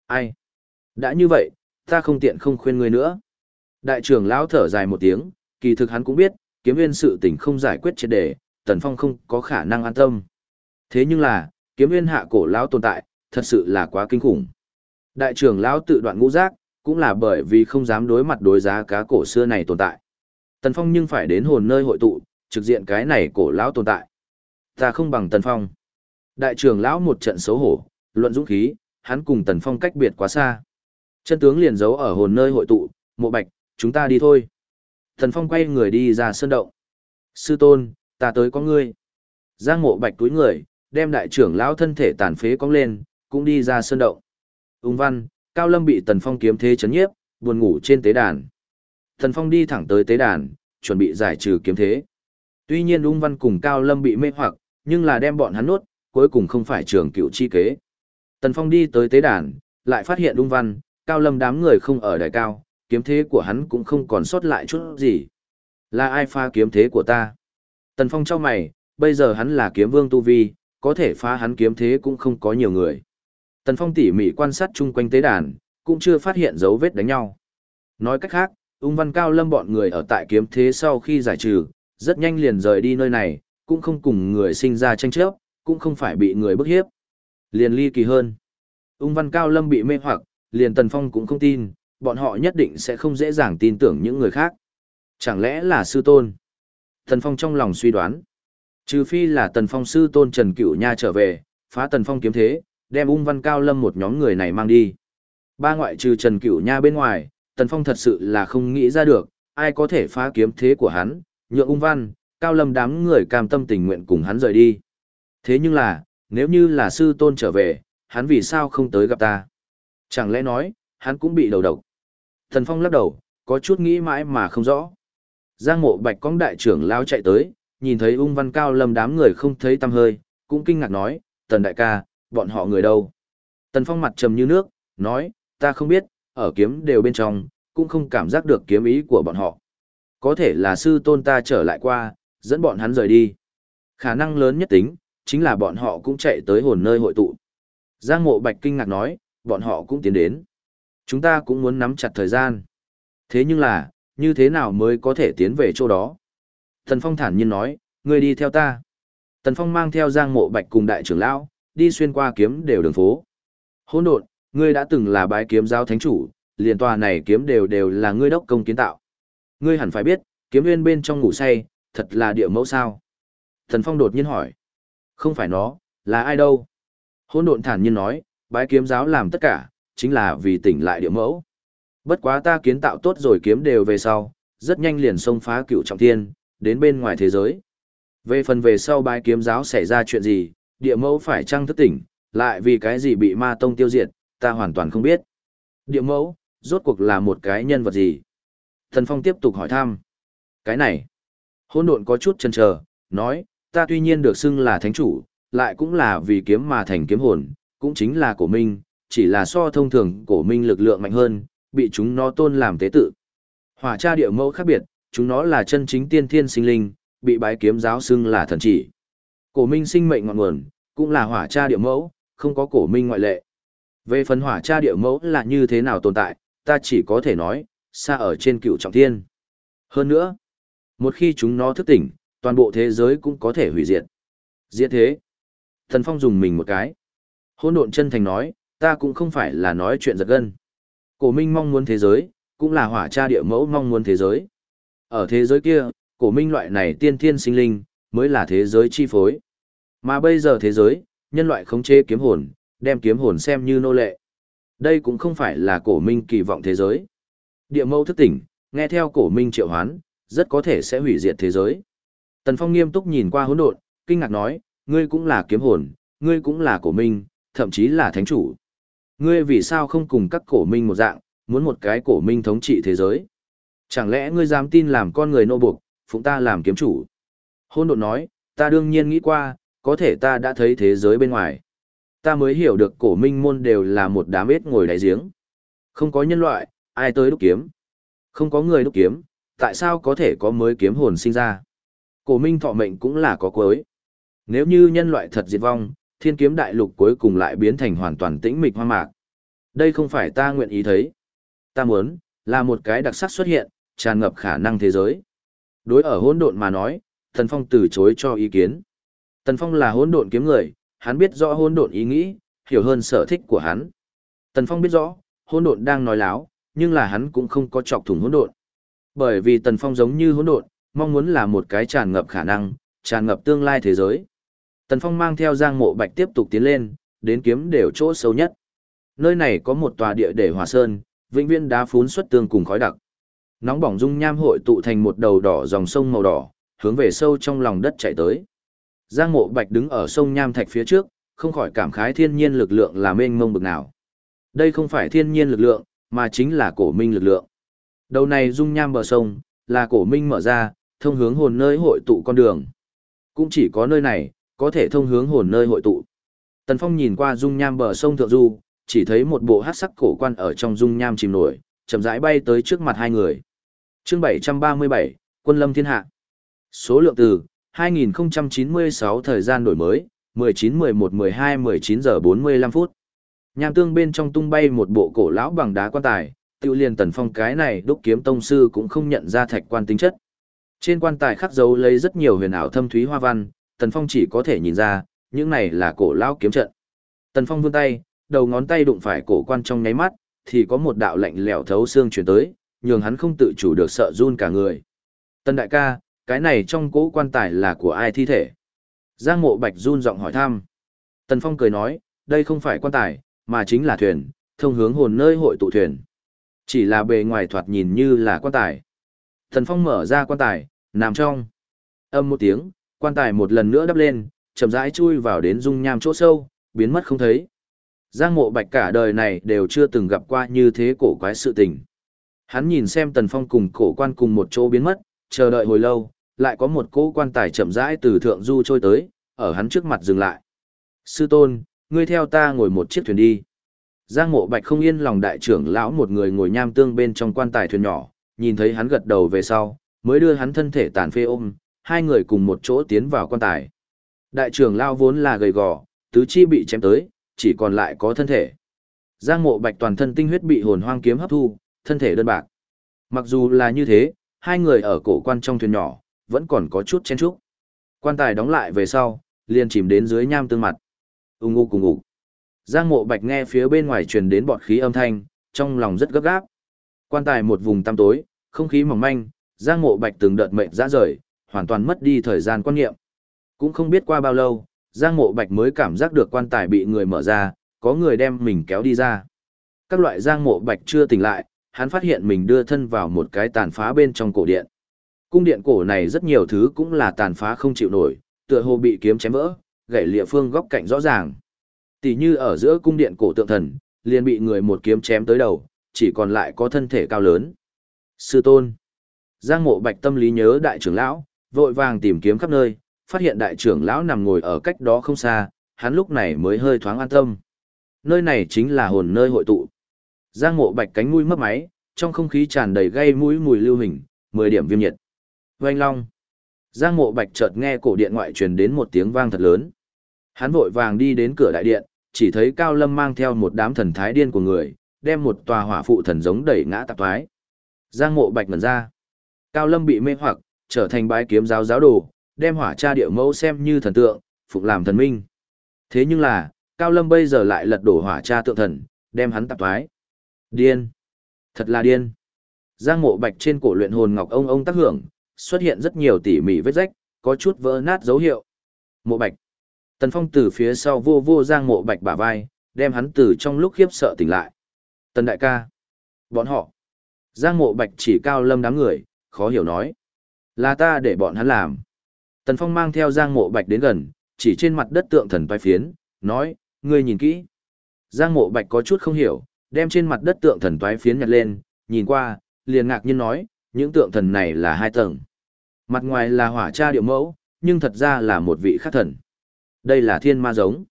Ai? Đã như vậy, ta không tiện không khuyên ngươi nữa. Đại trưởng lão thở dài một tiếng, kỳ thực hắn cũng biết, kiếm nguyên sự tình không giải quyết triệt đề, Tần Phong không có khả năng an tâm. Thế nhưng là, kiếm nguyên hạ cổ lão tồn tại, thật sự là quá kinh khủng. Đại trưởng lão tự đoạn ngũ giác, cũng là bởi vì không dám đối mặt đối giá cá cổ xưa này tồn tại. Tần Phong nhưng phải đến hồn nơi hội tụ, trực diện cái này cổ lão tồn tại. Ta không bằng Tần Phong. Đại trưởng lão một trận xấu hổ, luận dũng khí, hắn cùng Tần Phong cách biệt quá xa. Chân tướng liền giấu ở hồn nơi hội tụ, mộ bạch, chúng ta đi thôi. Tần Phong quay người đi ra sơn động. Sư tôn, ta tới có ngươi. Giang mộ bạch túi người, đem đại trưởng lão thân thể tàn phế cong lên, cũng đi ra sơn động. Ung văn, Cao Lâm bị Tần Phong kiếm thế chấn nhiếp, buồn ngủ trên tế đàn. Tần Phong đi thẳng tới tế đàn, chuẩn bị giải trừ kiếm thế. Tuy nhiên Ung Văn cùng Cao Lâm bị mê hoặc, nhưng là đem bọn hắn nuốt, cuối cùng không phải trường cựu chi kế. Tần Phong đi tới tế đàn, lại phát hiện Ung Văn, Cao Lâm đám người không ở đài cao, kiếm thế của hắn cũng không còn sót lại chút gì. Là ai pha kiếm thế của ta? Tần Phong cho mày, bây giờ hắn là kiếm vương tu vi, có thể phá hắn kiếm thế cũng không có nhiều người. Tần Phong tỉ mỉ quan sát chung quanh tế đàn, cũng chưa phát hiện dấu vết đánh nhau. Nói cách khác, ung văn cao lâm bọn người ở tại kiếm thế sau khi giải trừ, rất nhanh liền rời đi nơi này, cũng không cùng người sinh ra tranh chấp, cũng không phải bị người bức hiếp. Liền ly kỳ hơn. Ung văn cao lâm bị mê hoặc, liền Tần Phong cũng không tin, bọn họ nhất định sẽ không dễ dàng tin tưởng những người khác. Chẳng lẽ là sư tôn? Tần Phong trong lòng suy đoán. Trừ phi là Tần Phong sư tôn Trần Cửu Nha trở về, phá Tần Phong kiếm thế, đem ung văn cao lâm một nhóm người này mang đi. Ba ngoại trừ Trần Cửu Nha bên ngoài, Tần Phong thật sự là không nghĩ ra được, ai có thể phá kiếm thế của hắn, nhượng ung văn, cao lâm đám người cam tâm tình nguyện cùng hắn rời đi. Thế nhưng là, nếu như là sư tôn trở về, hắn vì sao không tới gặp ta? Chẳng lẽ nói, hắn cũng bị đầu độc? Thần Phong lắc đầu, có chút nghĩ mãi mà không rõ. Giang mộ bạch cong đại trưởng lao chạy tới, nhìn thấy ung văn cao lâm đám người không thấy tăm hơi, cũng kinh ngạc nói, tần đại ca, bọn họ người đâu? Tần Phong mặt trầm như nước, nói, ta không biết, ở kiếm đều bên trong, cũng không cảm giác được kiếm ý của bọn họ. Có thể là sư tôn ta trở lại qua, dẫn bọn hắn rời đi. Khả năng lớn nhất tính, chính là bọn họ cũng chạy tới hồn nơi hội tụ. Giang mộ bạch kinh ngạc nói, bọn họ cũng tiến đến. Chúng ta cũng muốn nắm chặt thời gian. Thế nhưng là, như thế nào mới có thể tiến về chỗ đó? Tần Phong thản nhiên nói, ngươi đi theo ta. Tần Phong mang theo Giang Mộ Bạch cùng đại trưởng lão, đi xuyên qua kiếm đều đường phố. Hỗn độn, ngươi đã từng là bái kiếm giáo thánh chủ, liền tòa này kiếm đều đều là ngươi đốc công kiến tạo. Ngươi hẳn phải biết, kiếm nguyên bên trong ngủ say, thật là địa mẫu sao? Thần Phong đột nhiên hỏi. Không phải nó, là ai đâu? Hỗn độn thản nhiên nói, bái kiếm giáo làm tất cả, chính là vì tỉnh lại địa mẫu. Bất quá ta kiến tạo tốt rồi kiếm đều về sau, rất nhanh liền xông phá cựu trọng thiên, đến bên ngoài thế giới. Về phần về sau bái kiếm giáo xảy ra chuyện gì, địa mẫu phải trăng thức tỉnh, lại vì cái gì bị ma tông tiêu diệt, ta hoàn toàn không biết. Địa mẫu, rốt cuộc là một cái nhân vật gì? Thần Phong tiếp tục hỏi thăm. Cái này, hỗn độn có chút chần chờ, nói, ta tuy nhiên được xưng là thánh chủ, lại cũng là vì kiếm mà thành kiếm hồn, cũng chính là cổ minh, chỉ là so thông thường cổ minh lực lượng mạnh hơn, bị chúng nó tôn làm tế tự. Hỏa cha địa mẫu khác biệt, chúng nó là chân chính tiên thiên sinh linh, bị bái kiếm giáo xưng là thần chỉ. Cổ minh sinh mệnh ngọn nguồn, cũng là hỏa cha địa mẫu, không có cổ minh ngoại lệ. Về phần hỏa cha địa mẫu là như thế nào tồn tại, ta chỉ có thể nói, xa ở trên cựu trọng thiên. Hơn nữa, một khi chúng nó thức tỉnh, toàn bộ thế giới cũng có thể hủy diệt. Diệt thế. Thần Phong dùng mình một cái. Hôn độn chân thành nói, ta cũng không phải là nói chuyện giật gân. Cổ minh mong muốn thế giới, cũng là hỏa cha địa mẫu mong muốn thế giới. Ở thế giới kia, cổ minh loại này tiên thiên sinh linh, mới là thế giới chi phối. Mà bây giờ thế giới, nhân loại khống chế kiếm hồn, đem kiếm hồn xem như nô lệ. Đây cũng không phải là cổ minh kỳ vọng thế giới. Địa mâu thức tỉnh, nghe theo cổ minh triệu hoán, rất có thể sẽ hủy diệt thế giới. Tần Phong nghiêm túc nhìn qua hỗn độn, kinh ngạc nói, ngươi cũng là kiếm hồn, ngươi cũng là cổ minh, thậm chí là thánh chủ. Ngươi vì sao không cùng các cổ minh một dạng, muốn một cái cổ minh thống trị thế giới? Chẳng lẽ ngươi dám tin làm con người nô buộc, phụng ta làm kiếm chủ? Hôn độn nói, ta đương nhiên nghĩ qua, có thể ta đã thấy thế giới bên ngoài. Ta mới hiểu được cổ minh môn đều là một đám ếch ngồi đáy giếng. Không có nhân loại, ai tới đúc kiếm? Không có người đúc kiếm, tại sao có thể có mới kiếm hồn sinh ra? Cổ minh thọ mệnh cũng là có cuối. Nếu như nhân loại thật diệt vong, thiên kiếm đại lục cuối cùng lại biến thành hoàn toàn tĩnh mịch hoang mạc. Đây không phải ta nguyện ý thấy. Ta muốn, là một cái đặc sắc xuất hiện, tràn ngập khả năng thế giới. Đối ở hỗn độn mà nói, thần Phong từ chối cho ý kiến. Tần Phong là hỗn độn kiếm người, hắn biết rõ hỗn độn ý nghĩ, hiểu hơn sở thích của hắn. Tần Phong biết rõ, hỗn độn đang nói láo, nhưng là hắn cũng không có chọc thủng hỗn độn. Bởi vì Tần Phong giống như hỗn độn, mong muốn là một cái tràn ngập khả năng, tràn ngập tương lai thế giới. Tần Phong mang theo Giang Mộ Bạch tiếp tục tiến lên, đến kiếm đều chỗ sâu nhất. Nơi này có một tòa địa để hòa sơn, vĩnh viễn đá phún xuất tương cùng khói đặc. Nóng bỏng dung nham hội tụ thành một đầu đỏ dòng sông màu đỏ, hướng về sâu trong lòng đất chảy tới. Giang Mộ Bạch đứng ở sông nham thạch phía trước, không khỏi cảm khái thiên nhiên lực lượng là mênh mông bực nào. Đây không phải thiên nhiên lực lượng, mà chính là cổ minh lực lượng. Đầu này dung nham bờ sông, là cổ minh mở ra, thông hướng hồn nơi hội tụ con đường. Cũng chỉ có nơi này, có thể thông hướng hồn nơi hội tụ. Tần Phong nhìn qua dung nham bờ sông thượng du, chỉ thấy một bộ hát sắc cổ quan ở trong dung nham chìm nổi, chậm rãi bay tới trước mặt hai người. Chương 737, Quân Lâm Thiên Hạ. Số lượng từ 2096 thời gian đổi mới, 19 11 12 19 giờ 45 phút. Nham tương bên trong tung bay một bộ cổ lão bằng đá quan tài, tiêu liền tần phong cái này đúc kiếm tông sư cũng không nhận ra thạch quan tính chất. Trên quan tài khắc dấu lấy rất nhiều huyền ảo thâm thúy hoa văn, Tần Phong chỉ có thể nhìn ra, những này là cổ lão kiếm trận. Tần Phong vươn tay, đầu ngón tay đụng phải cổ quan trong nháy mắt, thì có một đạo lạnh lẽo thấu xương truyền tới, nhường hắn không tự chủ được sợ run cả người. Tần đại ca, cái này trong cỗ quan tài là của ai thi thể? Giang mộ bạch run giọng hỏi thăm. Tần Phong cười nói, đây không phải quan tài, mà chính là thuyền, thông hướng hồn nơi hội tụ thuyền. Chỉ là bề ngoài thoạt nhìn như là quan tài. tần Phong mở ra quan tài, nằm trong. Âm một tiếng, quan tài một lần nữa đắp lên, chậm rãi chui vào đến dung nham chỗ sâu, biến mất không thấy. Giang mộ bạch cả đời này đều chưa từng gặp qua như thế cổ quái sự tình. Hắn nhìn xem Tần Phong cùng cổ quan cùng một chỗ biến mất, chờ đợi hồi lâu, lại có một cỗ quan tài chậm rãi từ thượng du trôi tới, ở hắn trước mặt dừng lại. Sư tôn, ngươi theo ta ngồi một chiếc thuyền đi. Giang mộ bạch không yên lòng đại trưởng lão một người ngồi nham tương bên trong quan tài thuyền nhỏ, nhìn thấy hắn gật đầu về sau, mới đưa hắn thân thể tàn phê ôm, hai người cùng một chỗ tiến vào quan tài. Đại trưởng lão vốn là gầy gò, tứ chi bị chém tới, chỉ còn lại có thân thể. Giang mộ bạch toàn thân tinh huyết bị hồn hoang kiếm hấp thu, thân thể đơn bạc. Mặc dù là như thế, hai người ở cổ quan trong thuyền nhỏ, vẫn còn có chút chen chúc. Quan tài đóng lại về sau, liền chìm đến dưới nham tương mặt. Ung ngu cùng ngủ. Giang mộ bạch nghe phía bên ngoài truyền đến bọt khí âm thanh, trong lòng rất gấp gáp. Quan tài một vùng tăm tối, không khí mỏng manh, Giang mộ bạch từng đợt mệnh ra rời, hoàn toàn mất đi thời gian quan niệm. Cũng không biết qua bao lâu, Giang mộ bạch mới cảm giác được quan tài bị người mở ra, có người đem mình kéo đi ra. Các loại Giang mộ bạch chưa tỉnh lại, hắn phát hiện mình đưa thân vào một cái tàn phá bên trong cổ điện. Cung điện cổ này rất nhiều thứ cũng là tàn phá không chịu nổi, tựa hồ bị kiếm chém vỡ, gãy lịa phương góc cạnh rõ ràng. Tỷ như ở giữa cung điện cổ tượng thần, liền bị người một kiếm chém tới đầu, chỉ còn lại có thân thể cao lớn. Sư tôn. Giang mộ bạch tâm lý nhớ đại trưởng lão, vội vàng tìm kiếm khắp nơi, phát hiện đại trưởng lão nằm ngồi ở cách đó không xa, hắn lúc này mới hơi thoáng an tâm. Nơi này chính là hồn nơi hội tụ. Giang mộ bạch cánh mũi mất máy, trong không khí tràn đầy gây mũi mùi lưu hình, 10 điểm viêm nhiệt. Oanh long. Giang mộ bạch chợt nghe cổ điện ngoại truyền đến một tiếng vang thật lớn. Hắn vội vàng đi đến cửa đại điện, chỉ thấy Cao Lâm mang theo một đám thần thái điên của người, đem một tòa hỏa phụ thần giống đẩy ngã tạp thoái. Giang mộ bạch ngẩn ra. Cao Lâm bị mê hoặc, trở thành bái kiếm giáo giáo đồ, đem hỏa cha địa mẫu xem như thần tượng, phục làm thần minh. Thế nhưng là, Cao Lâm bây giờ lại lật đổ hỏa cha tượng thần, đem hắn tạp thoái. Điên. Thật là điên. Giang mộ bạch trên cổ luyện hồn ngọc ông ông tác hưởng, xuất hiện rất nhiều tỉ mỉ vết rách, có chút vỡ nát dấu hiệu. Mộ bạch. Tần Phong từ phía sau vô vô giang mộ bạch bả vai, đem hắn từ trong lúc khiếp sợ tỉnh lại. Tần đại ca. Bọn họ. Giang mộ bạch chỉ cao lâm đám người, khó hiểu nói. Là ta để bọn hắn làm. Tần Phong mang theo giang mộ bạch đến gần, chỉ trên mặt đất tượng thần vai phiến, nói, ngươi nhìn kỹ. Giang mộ bạch có chút không hiểu, đem trên mặt đất tượng thần toái phiến nhặt lên, nhìn qua, liền ngạc nhiên nói, những tượng thần này là hai tầng. Mặt ngoài là hỏa cha điệu mẫu, nhưng thật ra là một vị khác thần. Đây là thiên ma giống.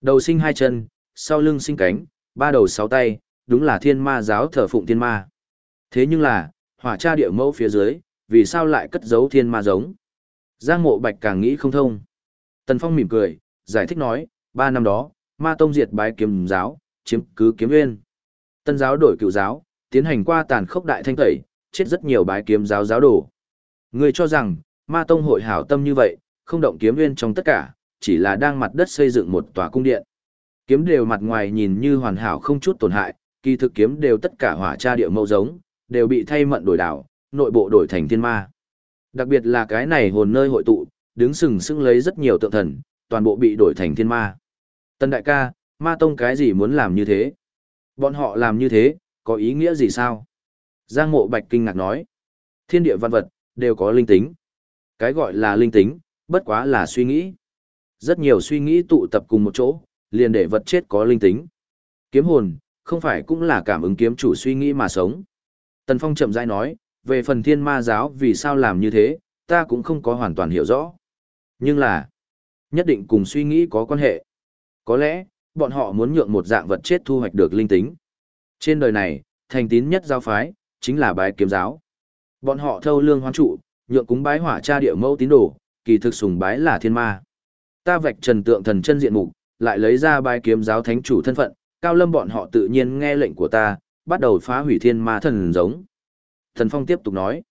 Đầu sinh hai chân, sau lưng sinh cánh, ba đầu sáu tay, đúng là thiên ma giáo thờ phụng thiên ma. Thế nhưng là, hỏa cha địa mẫu phía dưới, vì sao lại cất giấu thiên ma giống? Giang mộ bạch càng nghĩ không thông. Tần Phong mỉm cười, giải thích nói, ba năm đó, ma tông diệt bái kiếm giáo, chiếm cứ kiếm nguyên. Tân giáo đổi cựu giáo, tiến hành qua tàn khốc đại thanh tẩy, chết rất nhiều bái kiếm giáo giáo đồ. Người cho rằng, ma tông hội hảo tâm như vậy, không động kiếm nguyên trong tất cả, chỉ là đang mặt đất xây dựng một tòa cung điện. Kiếm đều mặt ngoài nhìn như hoàn hảo không chút tổn hại, kỳ thực kiếm đều tất cả hỏa tra địa mẫu giống, đều bị thay mận đổi đảo, nội bộ đổi thành thiên ma. Đặc biệt là cái này hồn nơi hội tụ, đứng sừng sững lấy rất nhiều tượng thần, toàn bộ bị đổi thành thiên ma. Tân đại ca, ma tông cái gì muốn làm như thế? Bọn họ làm như thế, có ý nghĩa gì sao? Giang mộ bạch kinh ngạc nói. Thiên địa văn vật, đều có linh tính. Cái gọi là linh tính, bất quá là suy nghĩ. Rất nhiều suy nghĩ tụ tập cùng một chỗ, liền để vật chết có linh tính. Kiếm hồn, không phải cũng là cảm ứng kiếm chủ suy nghĩ mà sống. Tần Phong chậm rãi nói, về phần thiên ma giáo vì sao làm như thế, ta cũng không có hoàn toàn hiểu rõ. Nhưng là, nhất định cùng suy nghĩ có quan hệ. Có lẽ, bọn họ muốn nhượng một dạng vật chết thu hoạch được linh tính. Trên đời này, thành tín nhất giáo phái, chính là bái kiếm giáo. Bọn họ thâu lương hoán trụ, nhượng cúng bái hỏa cha địa mẫu tín đồ, kỳ thực sùng bái là thiên ma. Ta vạch trần tượng thần chân diện mục, lại lấy ra bái kiếm giáo thánh chủ thân phận, cao lâm bọn họ tự nhiên nghe lệnh của ta, bắt đầu phá hủy thiên ma thần giống. Thần Phong tiếp tục nói,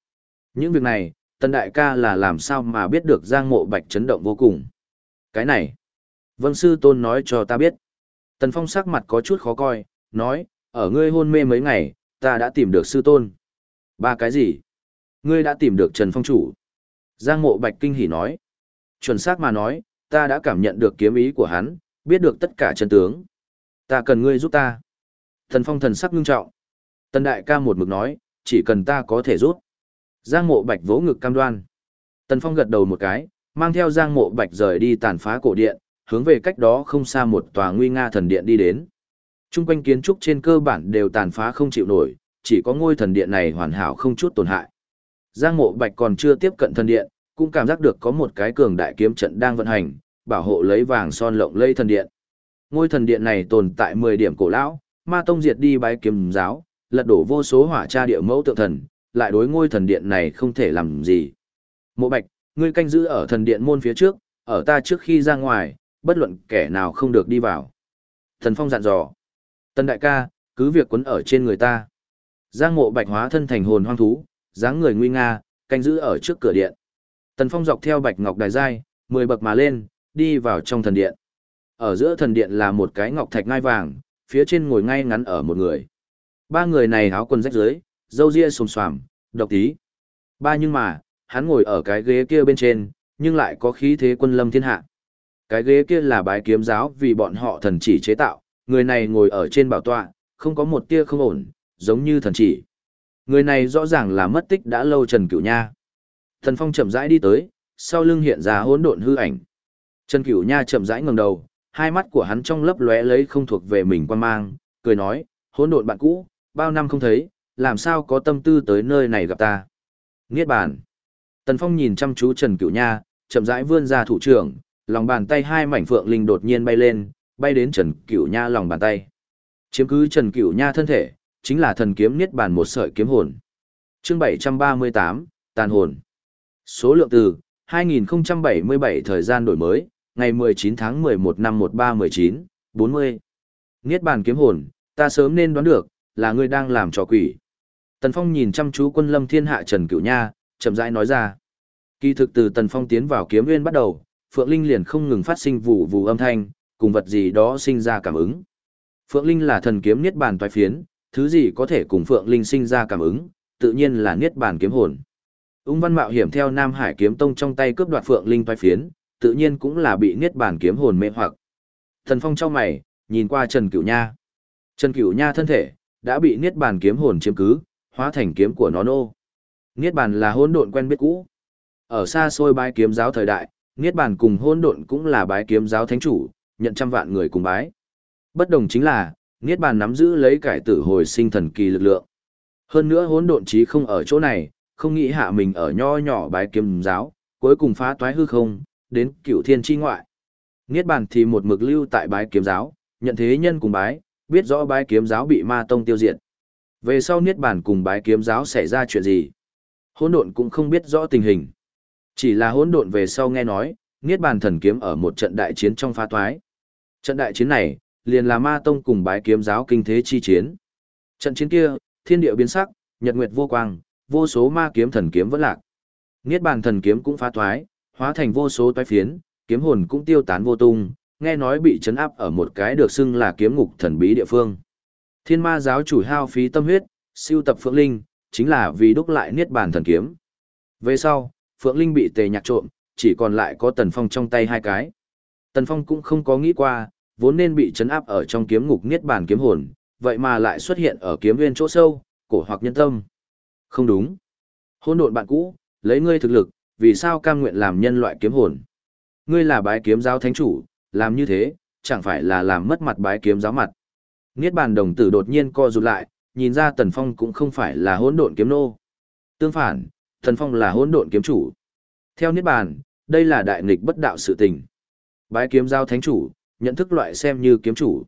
những việc này, tần đại ca là làm sao mà biết được giang mộ bạch chấn động vô cùng. Cái này, vâng sư tôn nói cho ta biết. Tần Phong sắc mặt có chút khó coi, nói, ở ngươi hôn mê mấy ngày, ta đã tìm được sư tôn. Ba cái gì? Ngươi đã tìm được Trần Phong chủ. Giang mộ bạch kinh hỉ nói. Chuẩn xác mà nói, ta đã cảm nhận được kiếm ý của hắn, biết được tất cả chân tướng. Ta cần ngươi giúp ta. Thần Phong thần sắc ngưng trọng. Tần đại ca một mực nói, chỉ cần ta có thể giúp. Giang Mộ Bạch vỗ ngực cam đoan. Tần Phong gật đầu một cái, mang theo Giang Mộ Bạch rời đi tàn phá cổ điện, hướng về cách đó không xa một tòa nguy nga thần điện đi đến. Trung quanh kiến trúc trên cơ bản đều tàn phá không chịu nổi, chỉ có ngôi thần điện này hoàn hảo không chút tổn hại. Giang Mộ Bạch còn chưa tiếp cận thần điện, cũng cảm giác được có một cái cường đại kiếm trận đang vận hành, bảo hộ lấy vàng son lộng lây thần điện. Ngôi thần điện này tồn tại 10 điểm cổ lão, Ma Tông diệt đi bái kiếm giáo, lật đổ vô số hỏa tra địa mẫu tượng thần, lại đối ngôi thần điện này không thể làm gì. Mộ Bạch, ngươi canh giữ ở thần điện môn phía trước, ở ta trước khi ra ngoài, bất luận kẻ nào không được đi vào. Thần Phong dặn dò. Tân đại ca, cứ việc quấn ở trên người ta. Giang mộ bạch hóa thân thành hồn hoang thú, dáng người nguy nga, canh giữ ở trước cửa điện. Tần Phong dọc theo bạch ngọc đài giai, mười bậc mà lên, đi vào trong thần điện. Ở giữa thần điện là một cái ngọc thạch ngai vàng, phía trên ngồi ngay ngắn ở một người. Ba người này áo quần rách rưới, râu ria xồm xoàm, độc tí. Ba nhưng mà, hắn ngồi ở cái ghế kia bên trên, nhưng lại có khí thế quân lâm thiên hạ. Cái ghế kia là bái kiếm giáo vì bọn họ thần chỉ chế tạo, người này ngồi ở trên bảo tọa, không có một tia không ổn, giống như thần chỉ. Người này rõ ràng là mất tích đã lâu Trần Cửu Nha. Thần Phong chậm rãi đi tới, sau lưng hiện ra hỗn độn hư ảnh. Trần Cửu Nha chậm rãi ngẩng đầu, hai mắt của hắn trong lấp lóe lấy không thuộc về mình quan mang, cười nói, hỗn độn bạn cũ, bao năm không thấy, làm sao có tâm tư tới nơi này gặp ta. Niết bàn. Tần Phong nhìn chăm chú Trần Cửu Nha, chậm rãi vươn ra thủ trưởng, lòng bàn tay hai mảnh phượng linh đột nhiên bay lên, bay đến Trần Cửu Nha lòng bàn tay. Chiếm cứ Trần Cửu Nha thân thể, chính là thần kiếm niết bàn một sợi kiếm hồn. Chương 738, tàn hồn. Số lượng từ 2077 thời gian đổi mới, ngày 19 tháng 11 năm 1319, 40. Niết bàn kiếm hồn, ta sớm nên đoán được, là ngươi đang làm trò quỷ. Tần Phong nhìn chăm chú quân lâm thiên hạ Trần Cửu Nha, chậm rãi nói ra. Kỳ thực từ Tần Phong tiến vào kiếm nguyên bắt đầu, Phượng Linh liền không ngừng phát sinh vụ vụ âm thanh, cùng vật gì đó sinh ra cảm ứng. Phượng Linh là thần kiếm niết bàn toái phiến, thứ gì có thể cùng Phượng Linh sinh ra cảm ứng, tự nhiên là niết bàn kiếm hồn. Ung Văn Mạo hiểm theo Nam Hải kiếm tông trong tay cướp đoạt Phượng Linh toái phiến, tự nhiên cũng là bị niết bàn kiếm hồn mê hoặc. Thần Phong trong mày, nhìn qua Trần Cửu Nha. Trần Cửu Nha thân thể đã bị niết bàn kiếm hồn chiếm cứ, hóa thành kiếm của nó nô. Niết bàn là hỗn độn quen biết cũ. Ở xa xôi bái kiếm giáo thời đại, niết bàn cùng hỗn độn cũng là bái kiếm giáo thánh chủ, nhận trăm vạn người cùng bái. Bất đồng chính là, niết bàn nắm giữ lấy cải tử hồi sinh thần kỳ lực lượng. Hơn nữa hỗn độn chí không ở chỗ này, không nghĩ hạ mình ở nho nhỏ bái kiếm giáo, cuối cùng phá toái hư không, đến cửu thiên chi ngoại. Niết bàn thì một mực lưu tại bái kiếm giáo, nhận thế nhân cùng bái, biết rõ bái kiếm giáo bị ma tông tiêu diệt. Về sau Niết bàn cùng bái kiếm giáo xảy ra chuyện gì? Hỗn độn cũng không biết rõ tình hình. Chỉ là hỗn độn về sau nghe nói, Niết bàn thần kiếm ở một trận đại chiến trong phá toái. Trận đại chiến này, liền là ma tông cùng bái kiếm giáo kinh thế chi chiến. Trận chiến kia, thiên địa biến sắc, nhật nguyệt vô quang, vô số ma kiếm thần kiếm vẫn lạc. Niết bàn thần kiếm cũng phá thoái, hóa thành vô số toái phiến, kiếm hồn cũng tiêu tán vô tung, nghe nói bị chấn áp ở một cái được xưng là kiếm ngục thần bí địa phương. Thiên ma giáo chủ hao phí tâm huyết, siêu tập Phượng Linh, chính là vì đúc lại niết bàn thần kiếm. Về sau, Phượng Linh bị tề nhạc trộm, chỉ còn lại có Tần Phong trong tay hai cái. Tần Phong cũng không có nghĩ qua, vốn nên bị chấn áp ở trong kiếm ngục niết bàn kiếm hồn, vậy mà lại xuất hiện ở kiếm nguyên chỗ sâu, cổ hoặc nhân tâm. Không đúng. Hôn độn bạn cũ, lấy ngươi thực lực, vì sao cam nguyện làm nhân loại kiếm hồn? Ngươi là bái kiếm giáo thánh chủ, làm như thế, chẳng phải là làm mất mặt bái kiếm giáo mặt. Niết bàn đồng tử đột nhiên co rụt lại, nhìn ra Tần Phong cũng không phải là hỗn độn kiếm nô. Tương phản, Tần Phong là hỗn độn kiếm chủ. Theo Niết bàn, đây là đại nghịch bất đạo sự tình. Bái kiếm giáo thánh chủ, nhận thức loại xem như kiếm chủ.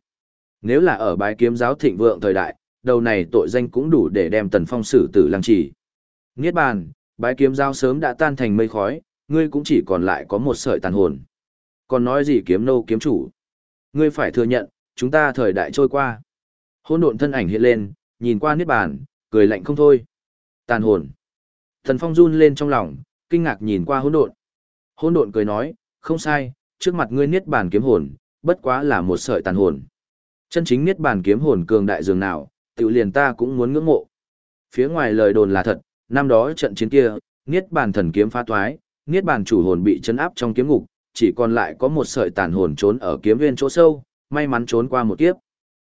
Nếu là ở bái kiếm giáo thịnh vượng thời đại, đầu này tội danh cũng đủ để đem Tần Phong xử tử lăng trì. Niết bàn, bái kiếm giáo sớm đã tan thành mây khói, ngươi cũng chỉ còn lại có một sợi tàn hồn. Còn nói gì kiếm nô kiếm chủ? Ngươi phải thừa nhận, chúng ta thời đại trôi qua. Hỗn độn thân ảnh hiện lên, nhìn qua niết bàn, cười lạnh không thôi. Tàn hồn. Thần Phong run lên trong lòng, kinh ngạc nhìn qua hỗn độn. Hỗn độn cười nói, không sai, trước mặt ngươi niết bàn kiếm hồn, bất quá là một sợi tàn hồn. Chân chính niết bàn kiếm hồn cường đại dường nào, tự liền ta cũng muốn ngưỡng mộ. Phía ngoài lời đồn là thật, năm đó trận chiến kia, niết bàn thần kiếm phá toái, niết bàn chủ hồn bị chấn áp trong kiếm ngục, chỉ còn lại có một sợi tàn hồn trốn ở kiếm viên chỗ sâu, may mắn trốn qua một kiếp.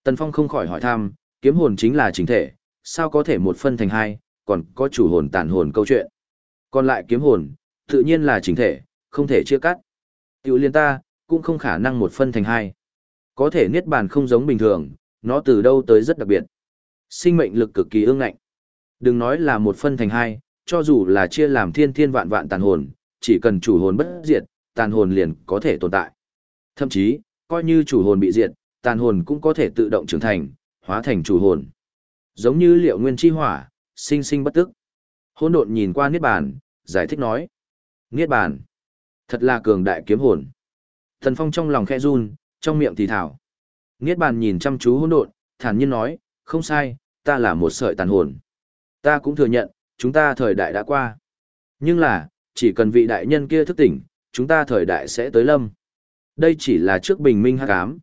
Tần Phong không khỏi hỏi thăm, kiếm hồn chính là chính thể, sao có thể một phân thành hai, còn có chủ hồn tàn hồn câu chuyện. Còn lại kiếm hồn, tự nhiên là chính thể, không thể chia cắt. Tiểu liên ta, cũng không khả năng một phân thành hai. Có thể niết bàn không giống bình thường, nó từ đâu tới rất đặc biệt. Sinh mệnh lực cực kỳ ương ngạnh. Đừng nói là một phân thành hai, cho dù là chia làm thiên thiên vạn vạn tàn hồn, chỉ cần chủ hồn bất diệt, tàn hồn liền có thể tồn tại. Thậm chí, coi như chủ hồn bị diệt, tàn hồn cũng có thể tự động trưởng thành, hóa thành chủ hồn. Giống như liệu nguyên chi hỏa, sinh sinh bất tức. Hỗn độn nhìn qua Niết Bàn, giải thích nói. Niết Bàn, thật là cường đại kiếm hồn. Thần Phong trong lòng khẽ run, trong miệng thì thảo. Niết Bàn nhìn chăm chú hỗn độn, thản nhiên nói, không sai, ta là một sợi tàn hồn. Ta cũng thừa nhận, chúng ta thời đại đã qua. Nhưng là, chỉ cần vị đại nhân kia thức tỉnh, chúng ta thời đại sẽ tới lâm. Đây chỉ là trước bình minh hắc ám.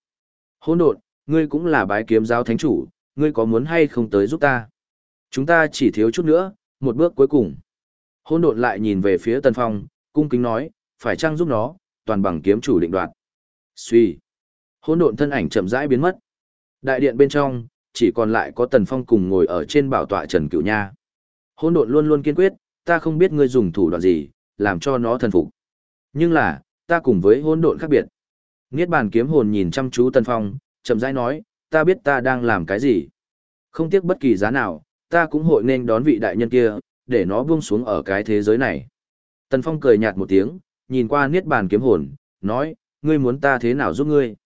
Hỗn độn, ngươi cũng là bái kiếm giáo thánh chủ, ngươi có muốn hay không tới giúp ta? Chúng ta chỉ thiếu chút nữa, một bước cuối cùng. Hỗn độn lại nhìn về phía Tần Phong, cung kính nói, phải chăng giúp nó, toàn bằng kiếm chủ định đoạt. Suy. Hỗn độn thân ảnh chậm rãi biến mất. Đại điện bên trong, chỉ còn lại có Tần Phong cùng ngồi ở trên bảo tọa Trần Cửu Nha. Hỗn độn luôn luôn kiên quyết, ta không biết ngươi dùng thủ đoạn gì, làm cho nó thần phục. Nhưng là, ta cùng với hỗn độn khác biệt. Niết bàn kiếm hồn nhìn chăm chú Tần Phong, chậm rãi nói, ta biết ta đang làm cái gì. Không tiếc bất kỳ giá nào, ta cũng hội nên đón vị đại nhân kia, để nó buông xuống ở cái thế giới này. Tần Phong cười nhạt một tiếng, nhìn qua Niết bàn kiếm hồn, nói, ngươi muốn ta thế nào giúp ngươi.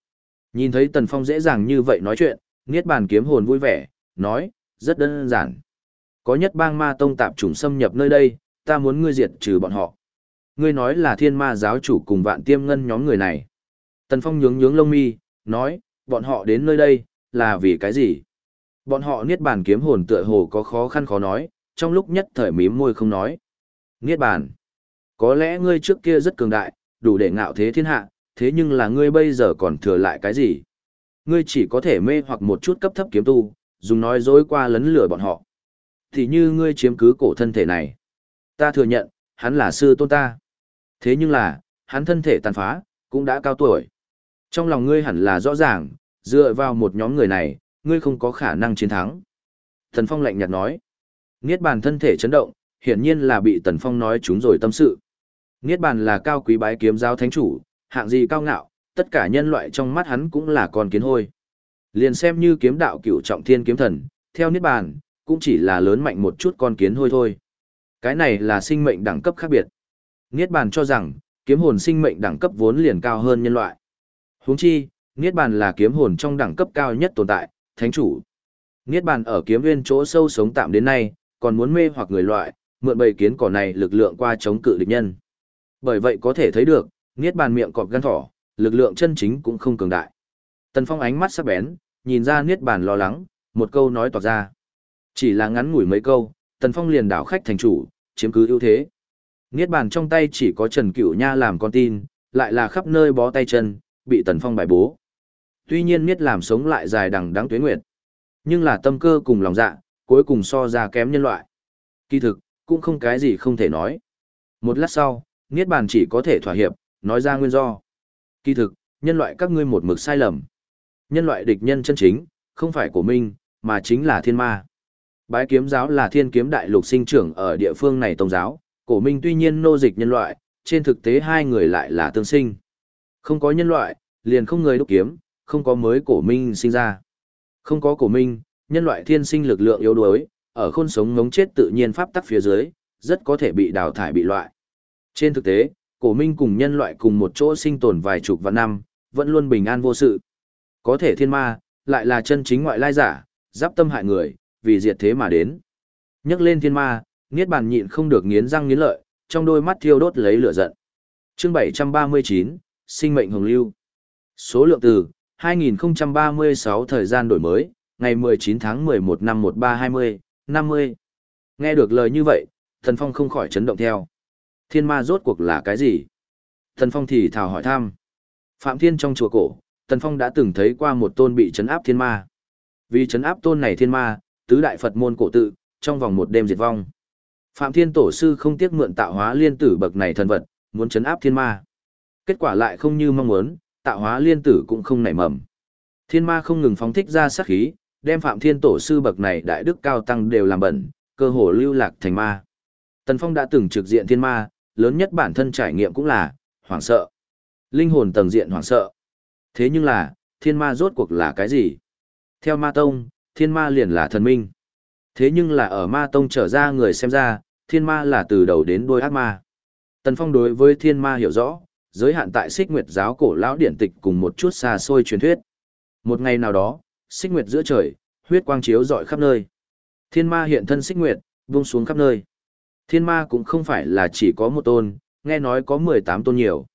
Nhìn thấy Tần Phong dễ dàng như vậy nói chuyện, Niết bàn kiếm hồn vui vẻ, nói, rất đơn giản. Có nhất bang ma tông tạp chủng xâm nhập nơi đây, ta muốn ngươi diệt trừ bọn họ. Ngươi nói là thiên ma giáo chủ cùng vạn tiêm ngân nhóm người này. Tần Phong nhướng nhướng lông mi, nói, bọn họ đến nơi đây, là vì cái gì? Bọn họ niết bàn kiếm hồn tựa hồ có khó khăn khó nói, trong lúc nhất thời mím môi không nói. Niết bàn. Có lẽ ngươi trước kia rất cường đại, đủ để ngạo thế thiên hạ, thế nhưng là ngươi bây giờ còn thừa lại cái gì? Ngươi chỉ có thể mê hoặc một chút cấp thấp kiếm tu, dùng nói dối qua lấn lửa bọn họ. Thì như ngươi chiếm cứ cổ thân thể này. Ta thừa nhận, hắn là sư tôn ta. Thế nhưng là, hắn thân thể tàn phá, cũng đã cao tuổi. Trong lòng ngươi hẳn là rõ ràng, dựa vào một nhóm người này, ngươi không có khả năng chiến thắng. Thần Phong lạnh nhạt nói. Niết bàn thân thể chấn động, hiển nhiên là bị Tần Phong nói chúng rồi tâm sự. Niết bàn là cao quý bái kiếm giáo thánh chủ, hạng gì cao ngạo, tất cả nhân loại trong mắt hắn cũng là con kiến hôi. Liền xem như kiếm đạo cửu trọng thiên kiếm thần, theo Niết bàn, cũng chỉ là lớn mạnh một chút con kiến hôi thôi. Cái này là sinh mệnh đẳng cấp khác biệt. Niết bàn cho rằng, kiếm hồn sinh mệnh đẳng cấp vốn liền cao hơn nhân loại. Huống chi, Niết bàn là kiếm hồn trong đẳng cấp cao nhất tồn tại, thánh chủ. Niết bàn ở kiếm nguyên chỗ sâu sống tạm đến nay, còn muốn mê hoặc người loại, mượn bầy kiến cỏ này lực lượng qua chống cự địch nhân. Bởi vậy có thể thấy được, Niết bàn miệng cọp gan thỏ, lực lượng chân chính cũng không cường đại. Tần Phong ánh mắt sắc bén, nhìn ra Niết bàn lo lắng, một câu nói tỏ ra. Chỉ là ngắn ngủi mấy câu, Tần Phong liền đảo khách thành chủ, chiếm cứ ưu thế. Niết bàn trong tay chỉ có Trần Cửu Nha làm con tin, lại là khắp nơi bó tay chân, bị Tần Phong bài bố. Tuy nhiên Niết làm sống lại dài đằng đáng tuế nguyệt. Nhưng là tâm cơ cùng lòng dạ, cuối cùng so ra kém nhân loại. Kỳ thực, cũng không cái gì không thể nói. Một lát sau, Niết bàn chỉ có thể thỏa hiệp, nói ra nguyên do. Kỳ thực, nhân loại các ngươi một mực sai lầm. Nhân loại địch nhân chân chính, không phải của mình, mà chính là thiên ma. Bái kiếm giáo là thiên kiếm đại lục sinh trưởng ở địa phương này tông giáo, cổ minh tuy nhiên nô dịch nhân loại, trên thực tế hai người lại là tương sinh. Không có nhân loại, liền không người đúc kiếm, không có mới cổ minh sinh ra. Không có cổ minh, nhân loại thiên sinh lực lượng yếu đuối, ở khôn sống ngống chết tự nhiên pháp tắc phía dưới, rất có thể bị đào thải bị loại. Trên thực tế, cổ minh cùng nhân loại cùng một chỗ sinh tồn vài chục vạn năm, vẫn luôn bình an vô sự. Có thể thiên ma, lại là chân chính ngoại lai giả, giáp tâm hại người, vì diệt thế mà đến. Nhắc lên thiên ma, Niết bàn nhịn không được nghiến răng nghiến lợi, trong đôi mắt thiêu đốt lấy lửa giận. Chương 739, Sinh mệnh hồng lưu. Số lượng từ 2036 thời gian đổi mới, ngày 19 tháng 11 năm 1320, 50. Nghe được lời như vậy, Thần Phong không khỏi chấn động theo. Thiên ma rốt cuộc là cái gì? Thần Phong thì thào hỏi thăm. Phạm Thiên trong chùa cổ, Thần Phong đã từng thấy qua một tôn bị chấn áp thiên ma. Vì chấn áp tôn này thiên ma, tứ đại Phật môn cổ tự, trong vòng một đêm diệt vong. Phạm Thiên Tổ sư không tiếc mượn tạo hóa liên tử bậc này thần vật, muốn chấn áp thiên ma. Kết quả lại không như mong muốn, tạo hóa liên tử cũng không nảy mầm. Thiên ma không ngừng phóng thích ra sát khí, đem Phạm Thiên Tổ sư bậc này đại đức cao tăng đều làm bẩn, cơ hồ lưu lạc thành ma. Tần Phong đã từng trực diện thiên ma, lớn nhất bản thân trải nghiệm cũng là hoảng sợ. Linh hồn tầng diện hoảng sợ. Thế nhưng là, thiên ma rốt cuộc là cái gì? Theo ma tông, thiên ma liền là thần minh. Thế nhưng là ở ma tông trở ra người xem ra, thiên ma là từ đầu đến đuôi ác ma. Tần Phong đối với thiên ma hiểu rõ, giới hạn tại xích nguyệt giáo cổ lão điển tịch cùng một chút xa xôi truyền thuyết. Một ngày nào đó, xích nguyệt giữa trời, huyết quang chiếu rọi khắp nơi. Thiên ma hiện thân xích nguyệt, buông xuống khắp nơi. Thiên ma cũng không phải là chỉ có một tôn, nghe nói có 18 tôn nhiều.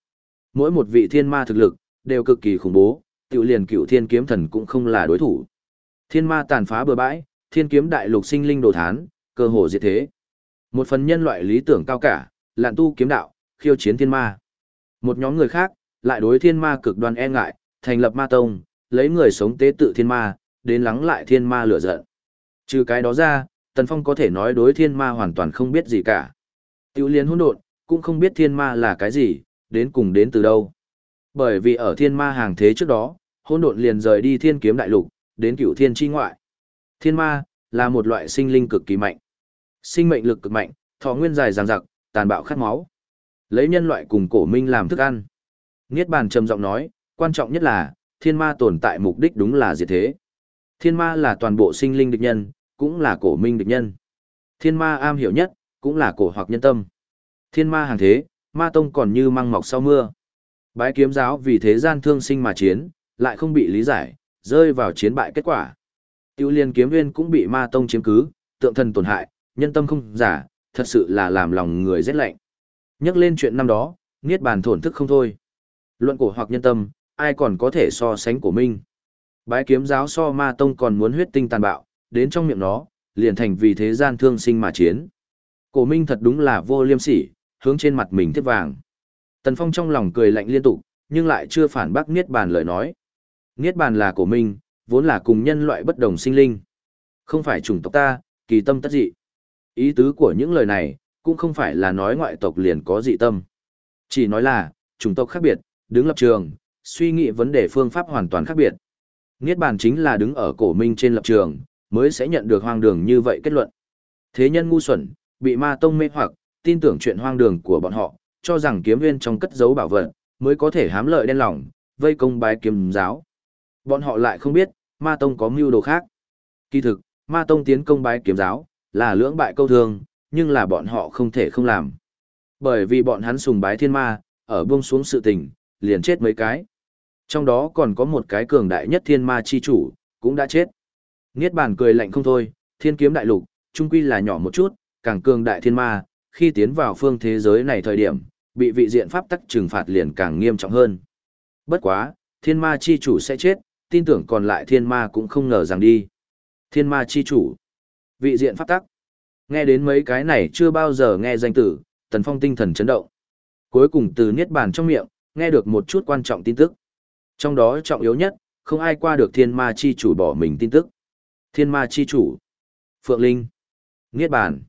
Mỗi một vị thiên ma thực lực, đều cực kỳ khủng bố, tiểu liền cựu thiên kiếm thần cũng không là đối thủ. Thiên ma tàn phá bờ bãi, thiên kiếm đại lục sinh linh đồ thán, cơ hồ diệt thế. Một phần nhân loại lý tưởng cao cả, lạn tu kiếm đạo, khiêu chiến thiên ma. Một nhóm người khác, lại đối thiên ma cực đoan e ngại, thành lập ma tông, lấy người sống tế tự thiên ma, đến lắng lại thiên ma lửa giận. Trừ cái đó ra, Tần Phong có thể nói đối thiên ma hoàn toàn không biết gì cả. Tiêu liên hỗn độn, cũng không biết thiên ma là cái gì, đến cùng đến từ đâu. Bởi vì ở thiên ma hàng thế trước đó, hỗn độn liền rời đi thiên kiếm đại lục, đến cửu thiên chi ngoại. Thiên ma, là một loại sinh linh cực kỳ mạnh. Sinh mệnh lực cực mạnh, thọ nguyên dài dằng dặc, tàn bạo khát máu. Lấy nhân loại cùng cổ minh làm thức ăn. Niết bàn trầm giọng nói, quan trọng nhất là, thiên ma tồn tại mục đích đúng là diệt thế. Thiên ma là toàn bộ sinh linh địch nhân, cũng là cổ minh địch nhân. Thiên ma am hiểu nhất, cũng là cổ hoặc nhân tâm. Thiên ma hàng thế, ma tông còn như măng mọc sau mưa. Bái kiếm giáo vì thế gian thương sinh mà chiến, lại không bị lý giải, rơi vào chiến bại kết quả. Tiêu liên kiếm viên cũng bị ma tông chiếm cứ, tượng thần tổn hại, nhân tâm không giả, thật sự là làm lòng người rét lạnh. Nhắc lên chuyện năm đó, niết bàn thổn thức không thôi. Luận cổ hoặc nhân tâm, ai còn có thể so sánh của minh. Bái kiếm giáo so ma tông còn muốn huyết tinh tàn bạo, đến trong miệng nó, liền thành vì thế gian thương sinh mà chiến. Cổ minh thật đúng là vô liêm sỉ, hướng trên mặt mình thiết vàng. Tần Phong trong lòng cười lạnh liên tục, nhưng lại chưa phản bác Niết Bàn lời nói. Niết Bàn là cổ minh, vốn là cùng nhân loại bất đồng sinh linh. Không phải chủng tộc ta, kỳ tâm tất dị. Ý tứ của những lời này, cũng không phải là nói ngoại tộc liền có dị tâm. Chỉ nói là, chủng tộc khác biệt, đứng lập trường, suy nghĩ vấn đề phương pháp hoàn toàn khác biệt. Niết bàn chính là đứng ở cổ minh trên lập trường, mới sẽ nhận được hoang đường như vậy kết luận. Thế nhân ngu xuẩn, bị ma tông mê hoặc, tin tưởng chuyện hoang đường của bọn họ, cho rằng kiếm viên trong cất giấu bảo vật, mới có thể hám lợi đen lòng, vây công bái kiếm giáo. Bọn họ lại không biết, ma tông có mưu đồ khác. Kỳ thực, ma tông tiến công bái kiếm giáo, là lưỡng bại câu thương, nhưng là bọn họ không thể không làm. Bởi vì bọn hắn sùng bái thiên ma, ở buông xuống sự tình, liền chết mấy cái. Trong đó còn có một cái cường đại nhất thiên ma chi chủ, cũng đã chết. Niết bàn cười lạnh không thôi, thiên kiếm đại lục, trung quy là nhỏ một chút, càng cường đại thiên ma, khi tiến vào phương thế giới này thời điểm, bị vị diện pháp tắc trừng phạt liền càng nghiêm trọng hơn. Bất quá, thiên ma chi chủ sẽ chết, tin tưởng còn lại thiên ma cũng không ngờ rằng đi. Thiên ma chi chủ, vị diện pháp tắc. Nghe đến mấy cái này chưa bao giờ nghe danh tử, Tần Phong tinh thần chấn động. Cuối cùng từ niết bàn trong miệng, nghe được một chút quan trọng tin tức. Trong đó trọng yếu nhất, không ai qua được thiên ma chi chủ bỏ mình tin tức. Thiên ma chi chủ, Phượng Linh, Niết bàn,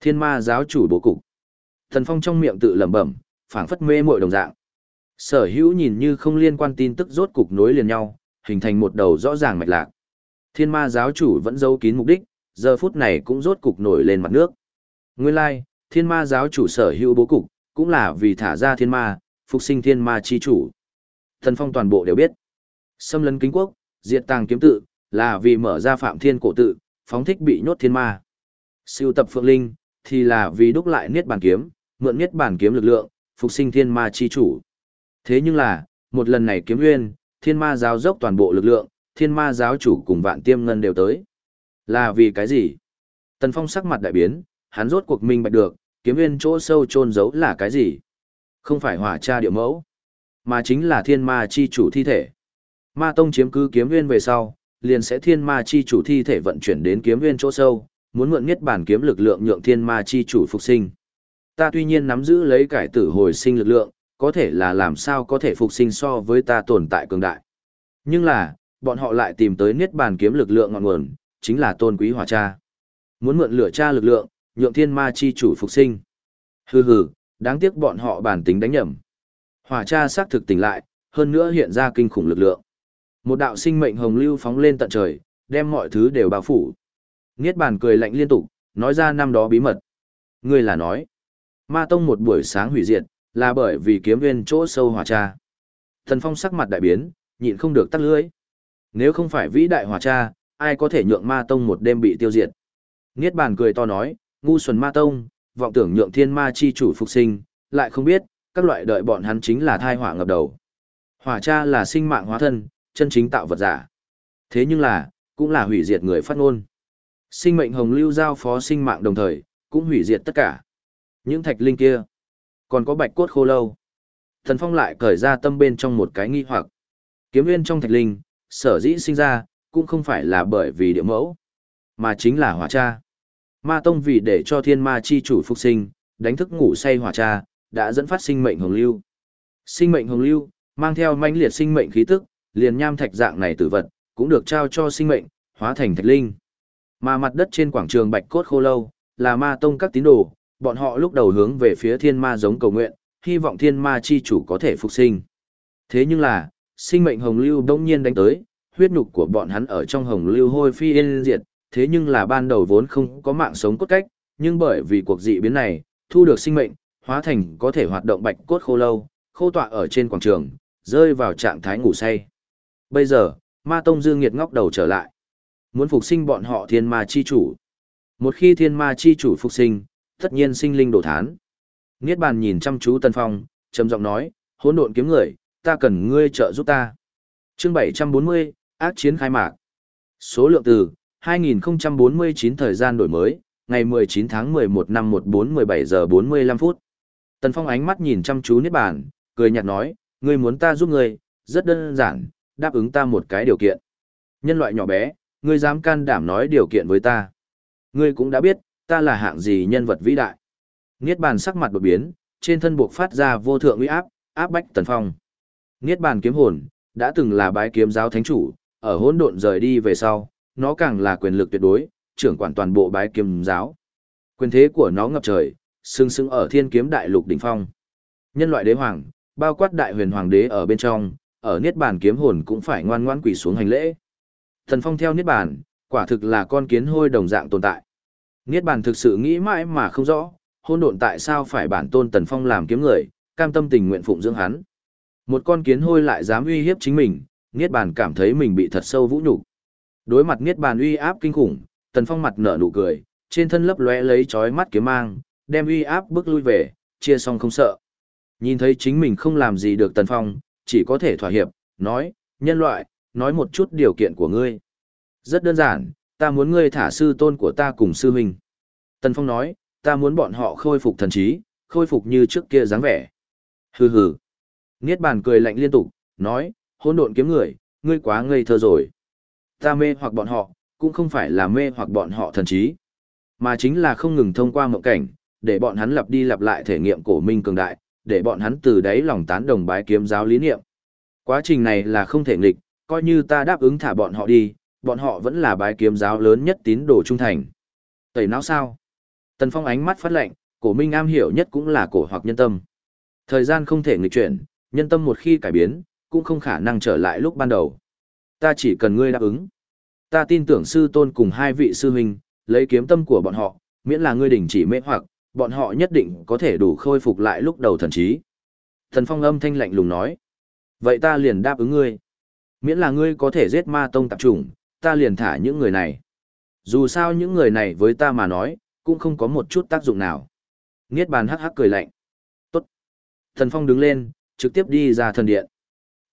thiên ma giáo chủ bố cục. Thần Phong trong miệng tự lẩm bẩm, phảng phất mê muội đồng dạng. Sở hữu nhìn như không liên quan tin tức rốt cục nối liền nhau, hình thành một đầu rõ ràng mạch lạc. Thiên ma giáo chủ vẫn giấu kín mục đích, giờ phút này cũng rốt cục nổi lên mặt nước. Nguyên lai, thiên ma giáo chủ sở hữu bố cục, cũng là vì thả ra thiên ma, phục sinh thiên ma chi chủ. Thần phong toàn bộ đều biết. Xâm lấn kính quốc, diệt tàng kiếm tự, là vì mở ra phạm thiên cổ tự, phóng thích bị nhốt thiên ma. Siêu tập phượng linh, thì là vì đúc lại niết bàn kiếm, mượn niết bàn kiếm lực lượng, phục sinh thiên ma chi chủ. Thế nhưng là, một lần này kiếm nguyên, thiên ma giáo dốc toàn bộ lực lượng, thiên ma giáo chủ cùng vạn tiêm ngân đều tới. Là vì cái gì? Tần Phong sắc mặt đại biến, hắn rốt cuộc minh bạch được, kiếm nguyên chỗ sâu chôn giấu là cái gì? Không phải hỏa tra địa mẫu, mà chính là thiên ma chi chủ thi thể. Ma tông chiếm cứ kiếm nguyên về sau, liền sẽ thiên ma chi chủ thi thể vận chuyển đến kiếm nguyên chỗ sâu, muốn mượn nhất bản kiếm lực lượng nhượng thiên ma chi chủ phục sinh. Ta tuy nhiên nắm giữ lấy cải tử hồi sinh lực lượng, có thể là làm sao có thể phục sinh so với ta tồn tại cường đại. Nhưng là, bọn họ lại tìm tới niết bàn kiếm lực lượng ngọn nguồn, chính là tôn quý hỏa cha. Muốn mượn lửa cha lực lượng, nhượng thiên ma chi chủ phục sinh. Hừ hừ, đáng tiếc bọn họ bản tính đánh nhầm. Hỏa cha xác thực tỉnh lại, hơn nữa hiện ra kinh khủng lực lượng. Một đạo sinh mệnh hồng lưu phóng lên tận trời, đem mọi thứ đều bao phủ. Niết bàn cười lạnh liên tục, nói ra năm đó bí mật. Ngươi là nói, ma tông một buổi sáng hủy diệt, là bởi vì kiếm viên chỗ sâu hỏa cha. Thần Phong sắc mặt đại biến, nhịn không được tắt lưỡi. Nếu không phải vĩ đại hỏa cha, ai có thể nhượng ma tông một đêm bị tiêu diệt. Niết bàn cười to nói, ngu xuẩn ma tông, vọng tưởng nhượng thiên ma chi chủ phục sinh, lại không biết, các loại đợi bọn hắn chính là thai hỏa ngập đầu. Hỏa cha là sinh mạng hóa thân, chân chính tạo vật giả. Thế nhưng là, cũng là hủy diệt người phát ngôn. Sinh mệnh hồng lưu giao phó sinh mạng đồng thời, cũng hủy diệt tất cả. Những thạch linh kia, còn có bạch cốt khô lâu. Thần Phong lại cởi ra tâm bên trong một cái nghi hoặc. Kiếm viên trong thạch linh, sở dĩ sinh ra, cũng không phải là bởi vì địa mẫu, mà chính là hỏa cha. Ma Tông vì để cho thiên ma chi chủ phục sinh, đánh thức ngủ say hỏa cha, đã dẫn phát sinh mệnh hồng lưu. Sinh mệnh hồng lưu, mang theo manh liệt sinh mệnh khí tức, liền nham thạch dạng này tử vật, cũng được trao cho sinh mệnh, hóa thành thạch linh. Mà mặt đất trên quảng trường Bạch Cốt Khô Lâu, là ma tông các tín đồ, bọn họ lúc đầu hướng về phía thiên ma giống cầu nguyện, hy vọng thiên ma chi chủ có thể phục sinh. Thế nhưng là, sinh mệnh hồng lưu đông nhiên đánh tới, huyết nhục của bọn hắn ở trong hồng lưu hôi phi yên diệt, thế nhưng là ban đầu vốn không có mạng sống cốt cách, nhưng bởi vì cuộc dị biến này, thu được sinh mệnh, hóa thành có thể hoạt động bạch cốt khô lâu, khô tọa ở trên quảng trường, rơi vào trạng thái ngủ say. Bây giờ, ma tông dương nghiệt ngóc đầu trở lại. Muốn phục sinh bọn họ thiên ma chi chủ. Một khi thiên ma chi chủ phục sinh, tất nhiên sinh linh đổ thán. Niết bàn nhìn chăm chú Tân Phong, trầm giọng nói, hỗn độn kiếm người, ta cần ngươi trợ giúp ta. Chương 740, ác chiến khai mạc. Số lượng từ 2049 thời gian đổi mới, ngày 19 tháng 11 năm 14 17 giờ 45 phút. Tần Phong ánh mắt nhìn chăm chú Niết bàn, cười nhạt nói, ngươi muốn ta giúp ngươi, rất đơn giản, đáp ứng ta một cái điều kiện. Nhân loại nhỏ bé, ngươi dám can đảm nói điều kiện với ta. Ngươi cũng đã biết, ta là hạng gì nhân vật vĩ đại. Niết bàn sắc mặt đột biến, trên thân buộc phát ra vô thượng uy áp, áp bách tần phong. Niết bàn kiếm hồn, đã từng là bái kiếm giáo thánh chủ, ở hỗn độn rời đi về sau, nó càng là quyền lực tuyệt đối, trưởng quản toàn bộ bái kiếm giáo. Quyền thế của nó ngập trời, sừng sững ở thiên kiếm đại lục đỉnh phong. Nhân loại đế hoàng, bao quát đại huyền hoàng đế ở bên trong, ở niết bàn kiếm hồn cũng phải ngoan ngoãn quỳ xuống hành lễ. Thần phong theo niết bàn, quả thực là con kiến hôi đồng dạng tồn tại. Niết bàn thực sự nghĩ mãi mà không rõ, hôn độn tại sao phải bản tôn tần phong làm kiếm người, cam tâm tình nguyện phụng dưỡng hắn. Một con kiến hôi lại dám uy hiếp chính mình, Niết bàn cảm thấy mình bị thật sâu vũ nhục. Đối mặt Niết bàn uy áp kinh khủng, tần phong mặt nở nụ cười, trên thân lấp lóe lấy chói mắt kiếm mang, đem uy áp bước lui về, chia xong không sợ. Nhìn thấy chính mình không làm gì được tần phong, chỉ có thể thỏa hiệp, nói, nhân loại, nói một chút điều kiện của ngươi. Rất đơn giản, ta muốn ngươi thả sư tôn của ta cùng sư huynh. Tần Phong nói, ta muốn bọn họ khôi phục thần trí, khôi phục như trước kia dáng vẻ. Hừ hừ. Niết bàn cười lạnh liên tục, nói, hôn độn kiếm người, ngươi quá ngây thơ rồi. Ta mê hoặc bọn họ, cũng không phải là mê hoặc bọn họ thần trí, mà chính là không ngừng thông qua mộng cảnh, để bọn hắn lặp đi lặp lại thể nghiệm cổ minh cường đại, để bọn hắn từ đấy lòng tán đồng bái kiếm giáo lý niệm. Quá trình này là không thể nghịch, coi như ta đáp ứng thả bọn họ đi, bọn họ vẫn là bái kiếm giáo lớn nhất tín đồ trung thành. Tẩy não sao? Tần Phong ánh mắt phát lệnh, cổ minh am hiểu nhất cũng là cổ hoặc nhân tâm. Thời gian không thể nghịch chuyển, nhân tâm một khi cải biến, cũng không khả năng trở lại lúc ban đầu. Ta chỉ cần ngươi đáp ứng. Ta tin tưởng sư tôn cùng hai vị sư huynh, lấy kiếm tâm của bọn họ, miễn là ngươi đình chỉ mê hoặc, bọn họ nhất định có thể đủ khôi phục lại lúc đầu thần trí. Thần Phong âm thanh lạnh lùng nói. Vậy ta liền đáp ứng ngươi. Miễn là ngươi có thể giết ma tông tạp chủng, ta liền thả những người này. Dù sao những người này với ta mà nói, cũng không có một chút tác dụng nào. Niết bàn hắc hắc cười lạnh. Tốt. Thần Phong đứng lên, trực tiếp đi ra thần điện.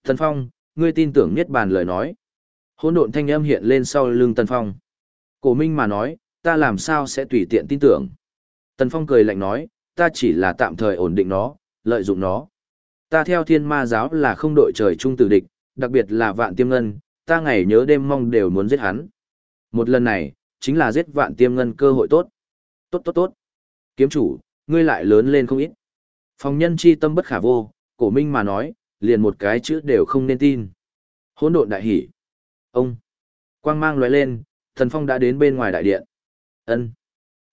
Thần Phong, ngươi tin tưởng Niết bàn lời nói. Hỗn độn thanh âm hiện lên sau lưng Thần Phong. Cổ Minh mà nói, ta làm sao sẽ tùy tiện tin tưởng. Tần Phong cười lạnh nói, ta chỉ là tạm thời ổn định nó, lợi dụng nó. Ta theo thiên ma giáo là không đội trời chung tử địch, đặc biệt là vạn tiêm ngân, ta ngày nhớ đêm mong đều muốn giết hắn. Một lần này, chính là giết vạn tiêm ngân cơ hội tốt. Tốt tốt tốt. Kiếm chủ, ngươi lại lớn lên không ít. Phong nhân chi tâm bất khả vô, cổ minh mà nói, liền một cái chữ đều không nên tin. Hỗn độn đại hỉ. Ông. Quang mang lóe lên, thần phong đã đến bên ngoài đại điện. Ân.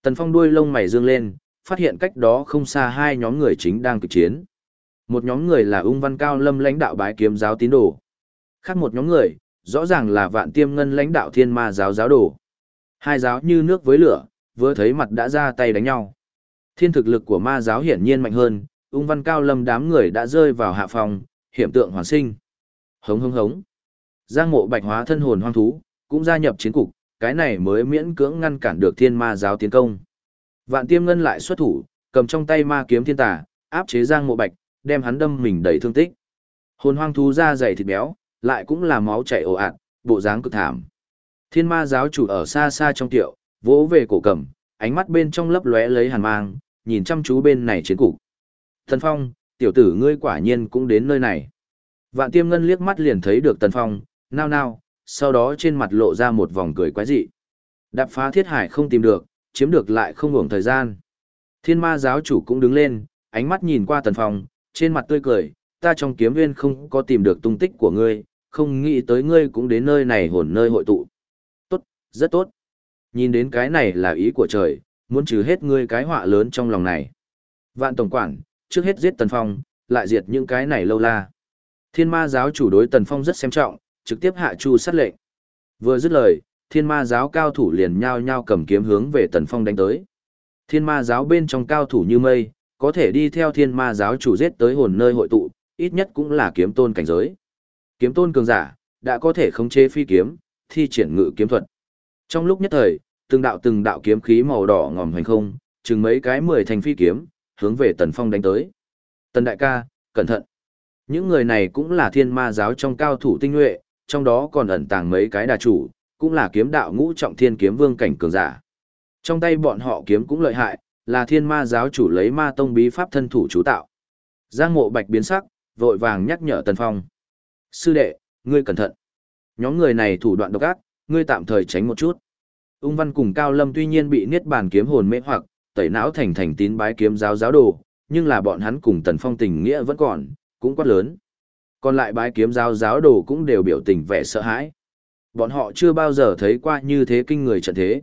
Tần phong đuôi lông mày dương lên, phát hiện cách đó không xa hai nhóm người chính đang kịch chiến. Một nhóm người là ung văn cao lâm lãnh đạo bái kiếm giáo tín đồ. Khác một nhóm người, rõ ràng là vạn tiêm ngân lãnh đạo thiên ma giáo giáo đồ. Hai giáo như nước với lửa, vừa thấy mặt đã ra tay đánh nhau. Thiên thực lực của ma giáo hiển nhiên mạnh hơn, ung văn cao lâm đám người đã rơi vào hạ phòng, hiểm tượng hoàn sinh. Hống hống hống. Giang mộ bạch hóa thân hồn hoang thú, cũng gia nhập chiến cục, cái này mới miễn cưỡng ngăn cản được thiên ma giáo tiến công. Vạn tiêm ngân lại xuất thủ, cầm trong tay ma kiếm thiên tà, áp chế giang mộ bạch, đem hắn đâm mình đầy thương tích. Hồn hoang thú da dày thịt béo, lại cũng là máu chảy ồ ạt, bộ dáng cực thảm. Thiên ma giáo chủ ở xa xa trong tiệu, vỗ về cổ cầm, ánh mắt bên trong lấp lóe lấy hàn mang, nhìn chăm chú bên này chiến cục. Thần Phong, tiểu tử ngươi quả nhiên cũng đến nơi này. Vạn tiêm ngân liếc mắt liền thấy được Tần Phong, nao nao, sau đó trên mặt lộ ra một vòng cười quái dị. Đạp phá thiết hải không tìm được, chiếm được lại không ngủng thời gian. Thiên ma giáo chủ cũng đứng lên, ánh mắt nhìn qua Tần Phong, trên mặt tươi cười, ta trong kiếm viên không có tìm được tung tích của ngươi, không nghĩ tới ngươi cũng đến nơi này hồn nơi hội tụ. Tốt, rất tốt. Nhìn đến cái này là ý của trời, muốn trừ hết ngươi cái họa lớn trong lòng này. Vạn tổng quản, trước hết giết Tần Phong, lại diệt những cái này lâu la. Thiên ma giáo chủ đối Tần Phong rất xem trọng, trực tiếp hạ chu sát lệnh. Vừa dứt lời, thiên ma giáo cao thủ liền nhao nhao cầm kiếm hướng về Tần Phong đánh tới. Thiên ma giáo bên trong cao thủ như mây, có thể đi theo thiên ma giáo chủ giết tới hồn nơi hội tụ, ít nhất cũng là kiếm tôn cảnh giới. Kiếm tôn cường giả, đã có thể khống chế phi kiếm, thi triển ngự kiếm thuật. Trong lúc nhất thời, từng đạo từng đạo kiếm khí màu đỏ ngòm hành không, chừng mấy cái mười thành phi kiếm, hướng về Tần Phong đánh tới. Tần đại ca, cẩn thận. Những người này cũng là thiên ma giáo trong cao thủ tinh nhuệ, trong đó còn ẩn tàng mấy cái đà chủ, cũng là kiếm đạo ngũ trọng thiên kiếm vương cảnh cường giả. Trong tay bọn họ kiếm cũng lợi hại, là thiên ma giáo chủ lấy ma tông bí pháp thân thủ chú tạo. Giang mộ bạch biến sắc, vội vàng nhắc nhở Tần Phong. Sư đệ, ngươi cẩn thận. Nhóm người này thủ đoạn độc ác, ngươi tạm thời tránh một chút. Ung văn cùng Cao Lâm tuy nhiên bị niết bàn kiếm hồn mê hoặc, tẩy não thành thành tín bái kiếm giáo giáo đồ, nhưng là bọn hắn cùng Tần Phong tình nghĩa vẫn còn, cũng quá lớn. Còn lại bái kiếm giáo giáo đồ cũng đều biểu tình vẻ sợ hãi. Bọn họ chưa bao giờ thấy qua như thế kinh người trận thế.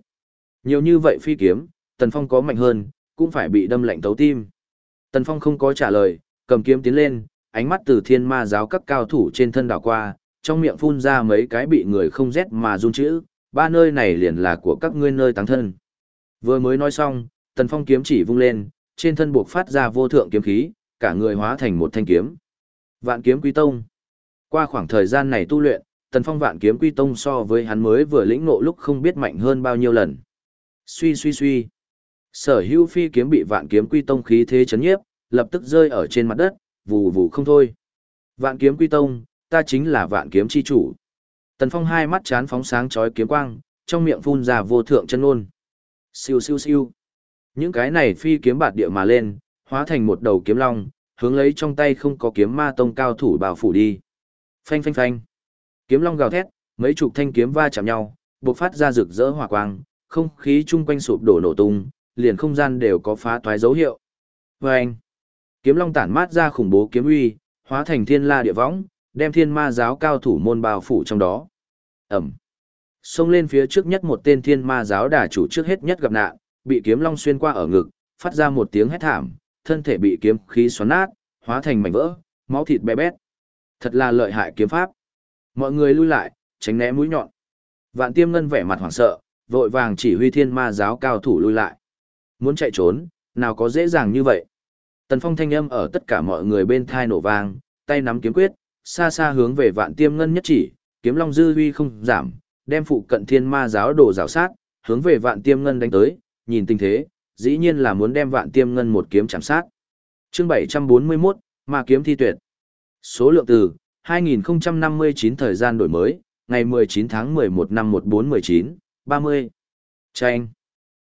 Nhiều như vậy phi kiếm, Tần Phong có mạnh hơn, cũng phải bị đâm lạnh tấu tim. Tần Phong không có trả lời, cầm kiếm tiến lên, ánh mắt từ thiên ma giáo các cao thủ trên thân đảo qua, trong miệng phun ra mấy cái bị người không rét mà run chữ, ba nơi này liền là của các ngươi nơi tăng thân. Vừa mới nói xong, Tần Phong kiếm chỉ vung lên, trên thân buộc phát ra vô thượng kiếm khí, cả người hóa thành một thanh kiếm. Vạn kiếm quy tông. Qua khoảng thời gian này tu luyện, Tần Phong vạn kiếm quy tông so với hắn mới vừa lĩnh ngộ lúc không biết mạnh hơn bao nhiêu lần. Suy suy suy. Sở hữu phi kiếm bị vạn kiếm quy tông khí thế chấn nhiếp, lập tức rơi ở trên mặt đất, vù vù không thôi. Vạn kiếm quy tông, ta chính là vạn kiếm chi chủ. Tần Phong hai mắt chán phóng sáng chói kiếm quang, trong miệng phun ra vô thượng chân ngôn. Siêu siêu siêu. Những cái này phi kiếm bạt địa mà lên, hóa thành một đầu kiếm long, hướng lấy trong tay không có kiếm ma tông cao thủ bào phủ đi. Phanh phanh phanh. Kiếm long gào thét, mấy chục thanh kiếm va chạm nhau, bộc phát ra rực rỡ hỏa quang, không khí chung quanh sụp đổ nổ tung, liền không gian đều có phá toái dấu hiệu. Vâng! Kiếm long tản mát ra khủng bố kiếm uy, hóa thành thiên la địa võng, đem thiên ma giáo cao thủ môn bào phủ trong đó. Ẩm! Xông lên phía trước nhất một tên thiên ma giáo đà chủ trước hết nhất gặp nạn, bị kiếm long xuyên qua ở ngực, phát ra một tiếng hét thảm, thân thể bị kiếm khí xoắn nát, hóa thành mảnh vỡ, máu thịt bé bét. Thật là lợi hại kiếm pháp. Mọi người lui lại, tránh né mũi nhọn. Vạn Tiêm Ngân vẻ mặt hoảng sợ, vội vàng chỉ huy thiên ma giáo cao thủ lui lại. Muốn chạy trốn, nào có dễ dàng như vậy. Tần Phong thanh âm ở tất cả mọi người bên thai nổ vang, tay nắm kiếm quyết, xa xa hướng về Vạn Tiêm Ngân nhất chỉ, kiếm long dư huy không giảm, đem phụ cận thiên ma giáo đổ rào sát, hướng về Vạn Tiêm Ngân đánh tới, nhìn tình thế, dĩ nhiên là muốn đem Vạn Tiêm Ngân một kiếm chạm sát. Chương 741, Ma kiếm thi tuyệt. Số lượng từ 2059 thời gian đổi mới, ngày 19 tháng 11 năm 1419, 30. tranh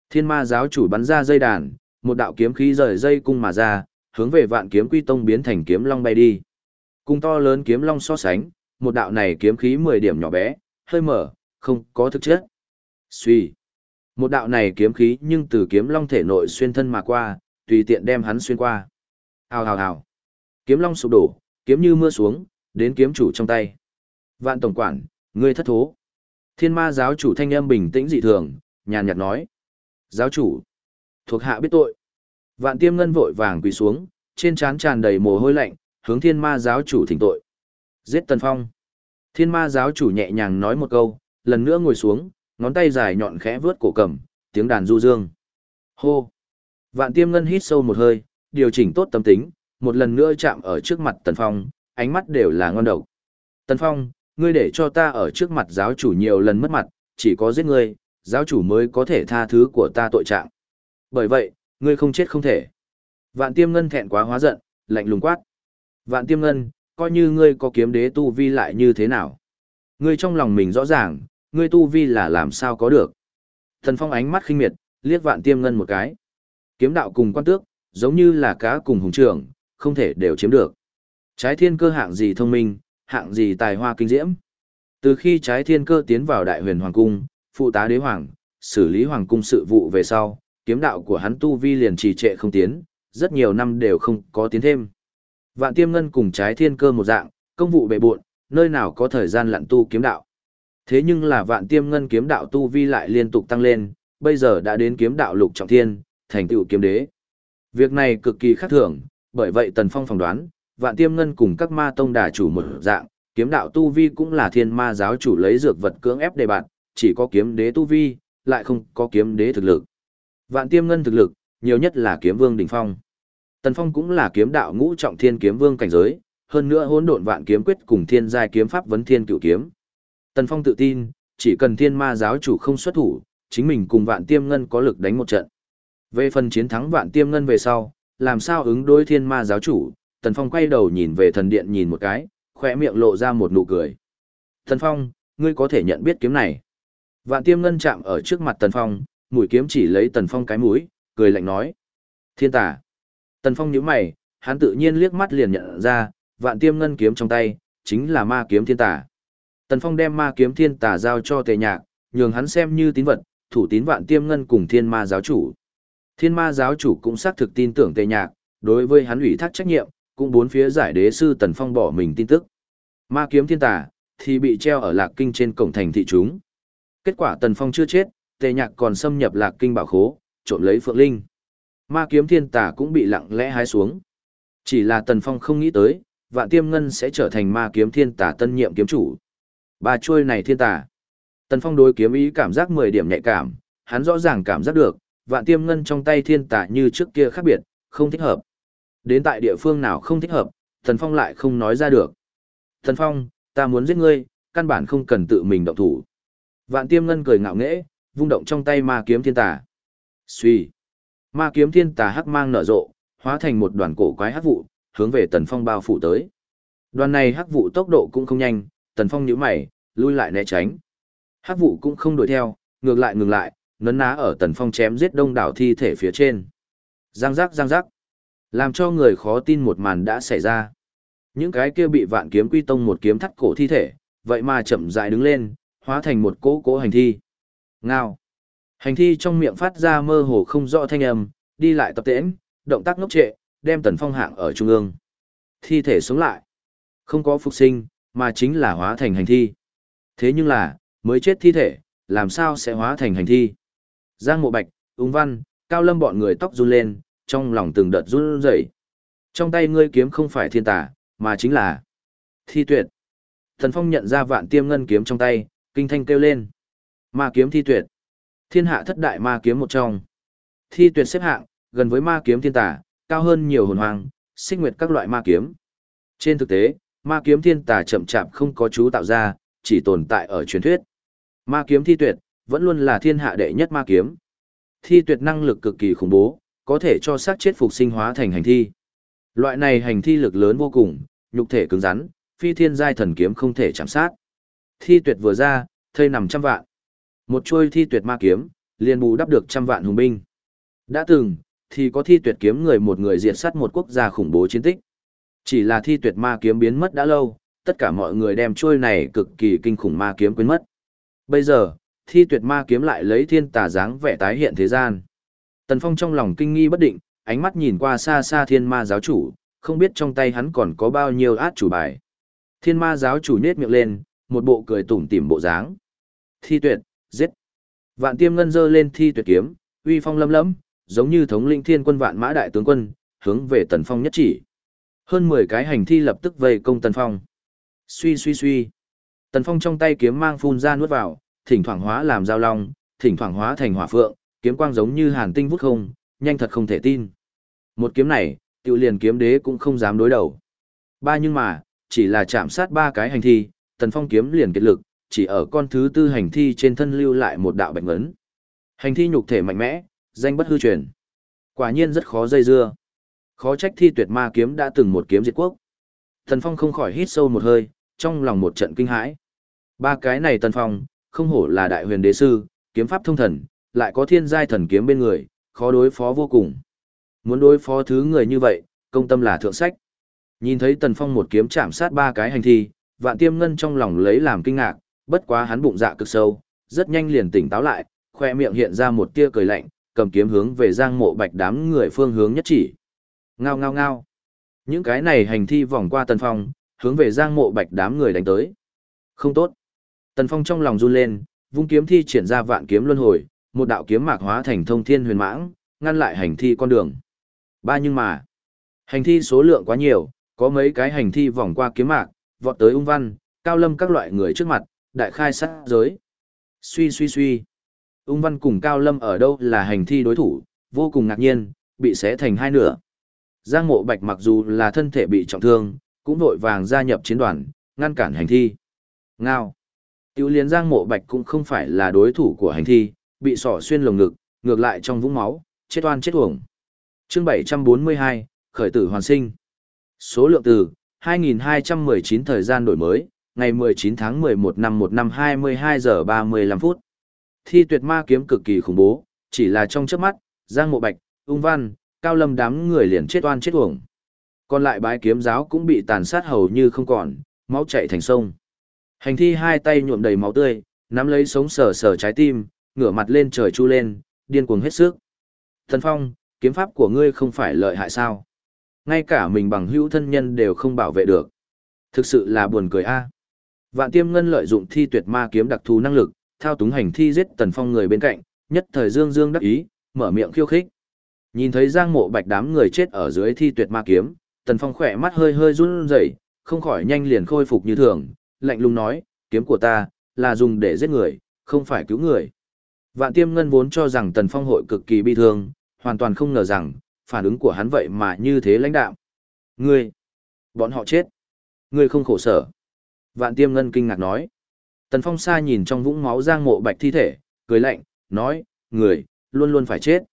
Thiên ma giáo chủ bắn ra dây đàn, một đạo kiếm khí rời dây cung mà ra, hướng về vạn kiếm quy tông biến thành kiếm long bay đi. Cung to lớn kiếm long so sánh, một đạo này kiếm khí 10 điểm nhỏ bé, hơi mở, không có thực chất. Suy. Một đạo này kiếm khí nhưng từ kiếm long thể nội xuyên thân mà qua, tùy tiện đem hắn xuyên qua. Hào hào hào. Kiếm long sụp đổ, kiếm như mưa xuống, đến kiếm chủ trong tay. Vạn tổng quản, ngươi thất thố. Thiên ma giáo chủ thanh âm bình tĩnh dị thường, nhàn nhạt nói. Giáo chủ, thuộc hạ biết tội. Vạn tiêm ngân vội vàng quỳ xuống, trên trán tràn đầy mồ hôi lạnh, hướng thiên ma giáo chủ thỉnh tội. Giết tần phong. Thiên ma giáo chủ nhẹ nhàng nói một câu, lần nữa ngồi xuống, ngón tay dài nhọn khẽ vướt cổ cầm, tiếng đàn du dương. Hô! Vạn tiêm ngân hít sâu một hơi, điều chỉnh tốt tâm tính, một lần nữa chạm ở trước mặt Tần Phong, ánh mắt đều là ngon độc. Tần Phong, ngươi để cho ta ở trước mặt giáo chủ nhiều lần mất mặt, chỉ có giết ngươi, giáo chủ mới có thể tha thứ của ta tội trạng. Bởi vậy, ngươi không chết không thể. Vạn tiêm ngân thẹn quá hóa giận, lạnh lùng quát. Vạn tiêm ngân, coi như ngươi có kiếm đế tu vi lại như thế nào. Ngươi trong lòng mình rõ ràng, ngươi tu vi là làm sao có được. Thần phong ánh mắt khinh miệt, liếc vạn tiêm ngân một cái. Kiếm đạo cùng quan tước, giống như là cá cùng hùng trưởng, không thể đều chiếm được. Trái thiên cơ hạng gì thông minh, hạng gì tài hoa kinh diễm. Từ khi trái thiên cơ tiến vào đại huyền hoàng cung, phụ tá đế hoàng, xử lý hoàng cung sự vụ về sau, kiếm đạo của hắn tu vi liền trì trệ không tiến, rất nhiều năm đều không có tiến thêm. Vạn tiêm ngân cùng trái thiên cơ một dạng, công vụ bệ buộn, nơi nào có thời gian lặn tu kiếm đạo. Thế nhưng là vạn tiêm ngân kiếm đạo tu vi lại liên tục tăng lên, bây giờ đã đến kiếm đạo lục trọng thiên, thành tựu kiếm đế. Việc này cực kỳ khác thường, bởi vậy Tần Phong phỏng đoán, vạn tiêm ngân cùng các ma tông đà chủ một dạng, kiếm đạo tu vi cũng là thiên ma giáo chủ lấy dược vật cưỡng ép đề bạn, chỉ có kiếm đế tu vi, lại không có kiếm đế thực lực. Vạn tiêm ngân thực lực, nhiều nhất là kiếm vương đỉnh phong. Tần Phong cũng là kiếm đạo ngũ trọng thiên kiếm vương cảnh giới, hơn nữa hỗn độn vạn kiếm quyết cùng thiên giai kiếm pháp vấn thiên cửu kiếm. Tần Phong tự tin, chỉ cần thiên ma giáo chủ không xuất thủ, chính mình cùng vạn tiêm ngân có lực đánh một trận. Về phần chiến thắng vạn tiêm ngân về sau, làm sao ứng đối thiên ma giáo chủ, Tần Phong quay đầu nhìn về thần điện nhìn một cái, khỏe miệng lộ ra một nụ cười. Tần Phong, ngươi có thể nhận biết kiếm này. Vạn tiêm ngân chạm ở trước mặt Tần Phong, mũi kiếm chỉ lấy Tần Phong cái mũi, cười lạnh nói. Thiên tả. Tần Phong nhíu mày, hắn tự nhiên liếc mắt liền nhận ra, vạn tiêm ngân kiếm trong tay, chính là ma kiếm thiên tả. Tần Phong đem ma kiếm thiên tả giao cho tề nhạc, nhường hắn xem như tín vật, thủ tín vạn tiêm ngân cùng thiên ma giáo chủ. Thiên ma giáo chủ cũng xác thực tin tưởng tề nhạc, đối với hắn ủy thác trách nhiệm, cũng bốn phía giải đế sư Tần Phong bỏ mình tin tức. Ma kiếm thiên tả, thì bị treo ở lạc kinh trên cổng thành thị chúng. Kết quả Tần Phong chưa chết, tề nhạc còn xâm nhập lạc kinh bảo khố, trộm lấy phượng linh. Ma kiếm thiên tả cũng bị lặng lẽ hái xuống. Chỉ là Tần Phong không nghĩ tới, vạn tiêm ngân sẽ trở thành ma kiếm thiên tả tân nhiệm kiếm chủ. Ba trôi này thiên tả. Tần Phong đối kiếm ý cảm giác 10 điểm nhạy cảm, hắn rõ ràng cảm giác được, vạn tiêm ngân trong tay thiên tả như trước kia khác biệt, không thích hợp. Đến tại địa phương nào không thích hợp, Tần Phong lại không nói ra được. Tần Phong, ta muốn giết ngươi, căn bản không cần tự mình động thủ. Vạn tiêm ngân cười ngạo nghễ, vung động trong tay ma kiếm thiên tả. Xuy. Ma kiếm thiên tà hắc mang nở rộ, hóa thành một đoàn cổ quái hắc vụ, hướng về Tần Phong bao phủ tới. Đoàn này hắc vụ tốc độ cũng không nhanh, Tần Phong nhíu mày, lui lại né tránh. Hắc vụ cũng không đuổi theo, ngược lại ngừng lại, nấn ná ở Tần Phong chém giết đông đảo thi thể phía trên. Giang giác giang giác. Làm cho người khó tin một màn đã xảy ra. Những cái kia bị vạn kiếm quy tông một kiếm thắt cổ thi thể, vậy mà chậm rãi đứng lên, hóa thành một cỗ cỗ hành thi. Ngao. Hành thi trong miệng phát ra mơ hồ không rõ thanh âm, đi lại tập tễnh, động tác ngốc trệ, đem tần phong hạng ở trung ương. Thi thể sống lại. Không có phục sinh, mà chính là hóa thành hành thi. Thế nhưng là, mới chết thi thể, làm sao sẽ hóa thành hành thi? Giang Mộ Bạch, Úng Văn, Cao Lâm bọn người tóc run lên, trong lòng từng đợt run rẩy. Trong tay ngươi kiếm không phải thiên tà, mà chính là thi tuyệt. Thần Phong nhận ra vạn tiêm ngân kiếm trong tay, kinh thanh kêu lên. Ma kiếm thi tuyệt. Thiên hạ thất đại ma kiếm một trong. Thi tuyệt xếp hạng, gần với ma kiếm thiên tà, cao hơn nhiều hồn hoàng, sinh nguyệt các loại ma kiếm. Trên thực tế, ma kiếm thiên tà chậm chạp không có chú tạo ra, chỉ tồn tại ở truyền thuyết. Ma kiếm thi tuyệt, vẫn luôn là thiên hạ đệ nhất ma kiếm. Thi tuyệt năng lực cực kỳ khủng bố, có thể cho xác chết phục sinh hóa thành hành thi. Loại này hành thi lực lớn vô cùng, nhục thể cứng rắn, phi thiên giai thần kiếm không thể chạm sát. Thi tuyệt vừa ra, thây nằm trăm vạn. Một chuôi thi tuyệt ma kiếm, liền bù đắp được trăm vạn hùng binh. Đã từng, thì có thi tuyệt kiếm người một người diệt sát một quốc gia khủng bố chiến tích. Chỉ là thi tuyệt ma kiếm biến mất đã lâu, tất cả mọi người đem trôi này cực kỳ kinh khủng ma kiếm quên mất. Bây giờ, thi tuyệt ma kiếm lại lấy thiên tà dáng vẻ tái hiện thế gian. Tần Phong trong lòng kinh nghi bất định, ánh mắt nhìn qua xa xa thiên ma giáo chủ, không biết trong tay hắn còn có bao nhiêu át chủ bài. Thiên ma giáo chủ nết miệng lên, một bộ cười tủm tỉm bộ dáng. Thi tuyệt, giết. Vạn tiêm ngân dơ lên thi tuyệt kiếm, uy phong lâm lâm, giống như thống lĩnh thiên quân vạn mã đại tướng quân, hướng về tần phong nhất chỉ. Hơn 10 cái hành thi lập tức vây công tần phong. Suy suy suy. Tần phong trong tay kiếm mang phun ra nuốt vào, thỉnh thoảng hóa làm dao long, thỉnh thoảng hóa thành hỏa phượng, kiếm quang giống như hàn tinh vút không, nhanh thật không thể tin. Một kiếm này, tự liền kiếm đế cũng không dám đối đầu. Ba nhưng mà, chỉ là chạm sát ba cái hành thi, tần phong kiếm liền kết lực, chỉ ở con thứ tư hành thi trên thân lưu lại một đạo bệnh ấn. Hành thi nhục thể mạnh mẽ, danh bất hư truyền. Quả nhiên rất khó dây dưa. Khó trách thi tuyệt ma kiếm đã từng một kiếm diệt quốc. Tần Phong không khỏi hít sâu một hơi, trong lòng một trận kinh hãi. Ba cái này Tần Phong, không hổ là đại huyền đế sư, kiếm pháp thông thần, lại có thiên giai thần kiếm bên người, khó đối phó vô cùng. Muốn đối phó thứ người như vậy, công tâm là thượng sách. Nhìn thấy Tần Phong một kiếm chạm sát ba cái hành thi, vạn tiêm ngân trong lòng lấy làm kinh ngạc, bất quá hắn bụng dạ cực sâu, rất nhanh liền tỉnh táo lại, khoe miệng hiện ra một tia cười lạnh, cầm kiếm hướng về giang mộ bạch đám người phương hướng nhất chỉ. Ngao ngao ngao. Những cái này hành thi vòng qua Tần Phong, hướng về giang mộ bạch đám người đánh tới. Không tốt. Tần Phong trong lòng run lên, vung kiếm thi triển ra vạn kiếm luân hồi, một đạo kiếm mạc hóa thành thông thiên huyền mãng, ngăn lại hành thi con đường. Ba nhưng mà, hành thi số lượng quá nhiều, có mấy cái hành thi vòng qua kiếm mạc, vọt tới ung văn, cao lâm các loại người trước mặt, đại khai sát giới. Suy suy suy. Ung văn cùng cao lâm ở đâu là hành thi đối thủ, vô cùng ngạc nhiên, bị xé thành hai nửa. Giang mộ bạch mặc dù là thân thể bị trọng thương, cũng vội vàng gia nhập chiến đoàn, ngăn cản hành thi. Ngao. Tiểu liên giang mộ bạch cũng không phải là đối thủ của hành thi, bị sỏ xuyên lồng ngực, ngược lại trong vũng máu, chết oan chết uổng. Chương 742, khởi tử hoàn sinh. Số lượng từ 2219 thời gian đổi mới, ngày 19 tháng 11 năm 1 năm 22 giờ 35 phút. Thi tuyệt ma kiếm cực kỳ khủng bố, chỉ là trong chớp mắt, Giang Mộ Bạch, Ung Văn, Cao Lâm đám người liền chết oan chết uổng. Còn lại bái kiếm giáo cũng bị tàn sát hầu như không còn, máu chảy thành sông. Hành thi hai tay nhuộm đầy máu tươi, nắm lấy sống sờ sờ trái tim, ngửa mặt lên trời chu lên, điên cuồng hết sức. Thần Phong, kiếm pháp của ngươi không phải lợi hại sao? Ngay cả mình bằng hữu thân nhân đều không bảo vệ được. Thực sự là buồn cười a. À. Vạn Tiêm Ngân lợi dụng thi tuyệt ma kiếm đặc thù năng lực, thao túng hành thi giết Tần Phong người bên cạnh, nhất thời Dương Dương đắc ý, mở miệng khiêu khích. Nhìn thấy Giang Mộ Bạch đám người chết ở dưới thi tuyệt ma kiếm, Tần Phong khỏe mắt hơi hơi run rẩy, không khỏi nhanh liền khôi phục như thường, lạnh lùng nói, kiếm của ta là dùng để giết người, không phải cứu người. Vạn Tiêm Ngân vốn cho rằng Tần Phong hội cực kỳ bi thương, hoàn toàn không ngờ rằng phản ứng của hắn vậy mà như thế lãnh đạo Ngươi, bọn họ chết. Ngươi không khổ sở. Vạn Tiêm Ngân kinh ngạc nói. Tần Phong xa nhìn trong vũng máu Giang Mộ Bạch thi thể, cười lạnh, nói, người, luôn luôn phải chết.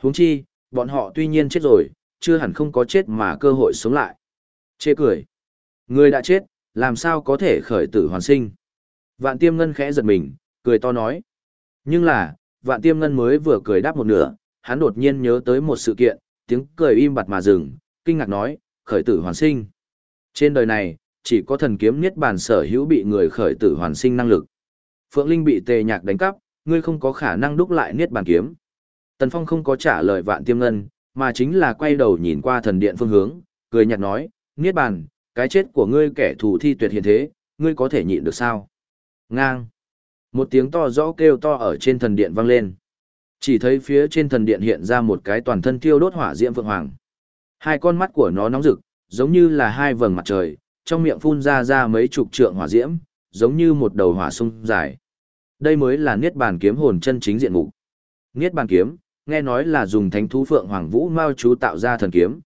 huống chi, bọn họ tuy nhiên chết rồi, chưa hẳn không có chết mà cơ hội sống lại. Chê cười. Người đã chết, làm sao có thể khởi tử hoàn sinh. Vạn tiêm ngân khẽ giật mình, cười to nói. Nhưng là, vạn tiêm ngân mới vừa cười đáp một nửa, hắn đột nhiên nhớ tới một sự kiện, tiếng cười im bặt mà dừng, kinh ngạc nói, khởi tử hoàn sinh. Trên đời này, chỉ có thần kiếm niết bàn sở hữu bị người khởi tử hoàn sinh năng lực. Phượng Linh bị tề nhạc đánh cắp, ngươi không có khả năng đúc lại niết bàn kiếm. Tần Phong không có trả lời vạn tiêm ngân, mà chính là quay đầu nhìn qua thần điện phương hướng, cười nhạt nói, niết bàn, cái chết của ngươi kẻ thù thi tuyệt hiện thế, ngươi có thể nhịn được sao? Ngang. Một tiếng to rõ kêu to ở trên thần điện vang lên. Chỉ thấy phía trên thần điện hiện ra một cái toàn thân thiêu đốt hỏa diễm vượng hoàng. Hai con mắt của nó nóng rực, giống như là hai vầng mặt trời, trong miệng phun ra ra mấy chục trượng hỏa diễm, giống như một đầu hỏa sung dài. Đây mới là Niết Bàn kiếm hồn chân chính diện mục. Niết Bàn kiếm, nghe nói là dùng thánh thú phượng hoàng vũ mao chú tạo ra thần kiếm.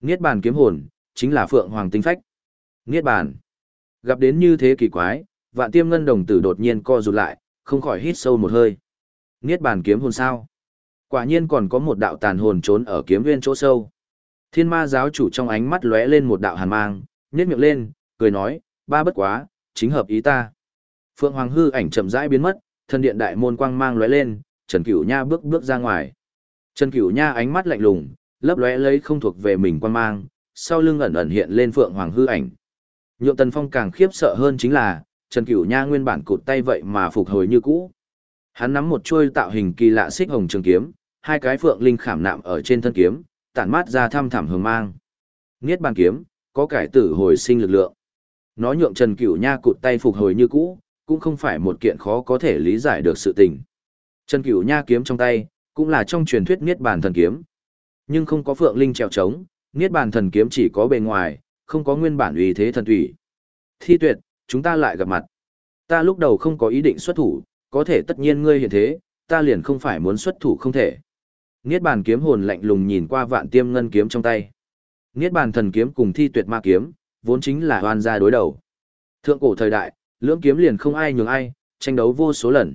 Niết Bàn kiếm hồn, chính là phượng hoàng tinh phách. Niết Bàn. Gặp đến như thế kỳ quái, vạn tiêm ngân đồng tử đột nhiên co rụt lại, không khỏi hít sâu một hơi. Niết Bàn kiếm hồn sao? Quả nhiên còn có một đạo tàn hồn trốn ở kiếm viên chỗ sâu. Thiên ma giáo chủ trong ánh mắt lóe lên một đạo hàn mang, nhếch miệng lên, cười nói, ba bất quá, chính hợp ý ta. Phượng Hoàng hư ảnh chậm rãi biến mất, thân điện đại môn quang mang lóe lên, Trần Cửu Nha bước bước ra ngoài. Trần Cửu Nha ánh mắt lạnh lùng, lấp lóe lấy không thuộc về mình quan mang, sau lưng ẩn ẩn hiện lên Phượng Hoàng hư ảnh. Nhượng Tần Phong càng khiếp sợ hơn chính là, Trần Cửu Nha nguyên bản cụt tay vậy mà phục hồi như cũ. Hắn nắm một chuôi tạo hình kỳ lạ xích hồng trường kiếm, hai cái phượng linh khảm nạm ở trên thân kiếm, tản mát ra thăm thẳm hường mang. Niết bàn kiếm, có cải tử hồi sinh lực lượng. Nó nhượng Trần Cửu Nha cụt tay phục hồi như cũ, cũng không phải một kiện khó có thể lý giải được sự tình. Trần Cửu Nha kiếm trong tay, cũng là trong truyền thuyết Niết Bàn thần kiếm. Nhưng không có Phượng Linh trèo trống, Niết Bàn thần kiếm chỉ có bề ngoài, không có nguyên bản uy thế thần thủy. Thi tuyệt, chúng ta lại gặp mặt. Ta lúc đầu không có ý định xuất thủ, có thể tất nhiên ngươi hiện thế, ta liền không phải muốn xuất thủ không thể. Niết bàn kiếm hồn lạnh lùng nhìn qua vạn tiêm ngân kiếm trong tay. Niết bàn thần kiếm cùng thi tuyệt ma kiếm, vốn chính là hoàn gia đối đầu. Thượng cổ thời đại, lưỡng kiếm liền không ai nhường ai, tranh đấu vô số lần.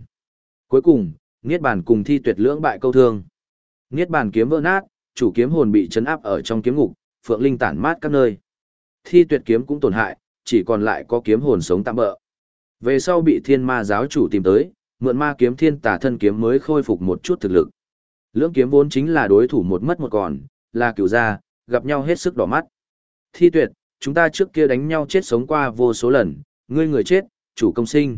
Cuối cùng, Niết bàn cùng thi tuyệt lưỡng bại câu thương. Niết bàn kiếm vỡ nát, chủ kiếm hồn bị chấn áp ở trong kiếm ngục, phượng linh tản mát các nơi. Thi tuyệt kiếm cũng tổn hại, chỉ còn lại có kiếm hồn sống tạm bỡ. Về sau bị thiên ma giáo chủ tìm tới, mượn ma kiếm thiên tà thân kiếm mới khôi phục một chút thực lực. Lưỡng kiếm vốn chính là đối thủ một mất một còn, là cửu gia, gặp nhau hết sức đỏ mắt. Thi tuyệt, chúng ta trước kia đánh nhau chết sống qua vô số lần, ngươi người chết, chủ công sinh.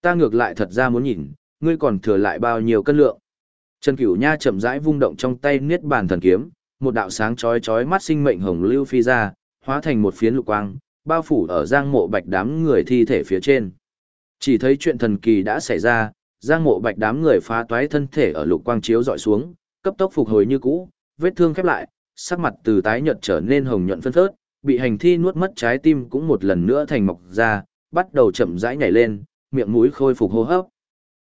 Ta ngược lại thật ra muốn nhìn, ngươi còn thừa lại bao nhiêu cân lượng. Trần Cửu Nha chậm rãi vung động trong tay niết bàn thần kiếm, một đạo sáng chói chói mắt sinh mệnh hồng lưu phi ra, hóa thành một phiến lục quang, bao phủ ở giang mộ bạch đám người thi thể phía trên. Chỉ thấy chuyện thần kỳ đã xảy ra, giang mộ bạch đám người phá toái thân thể ở lục quang chiếu dọi xuống, cấp tốc phục hồi như cũ, vết thương khép lại, sắc mặt từ tái nhợt trở nên hồng nhuận phân phớt, bị hành thi nuốt mất trái tim cũng một lần nữa thành mọc ra, bắt đầu chậm rãi nhảy lên, miệng mũi khôi phục hô hấp.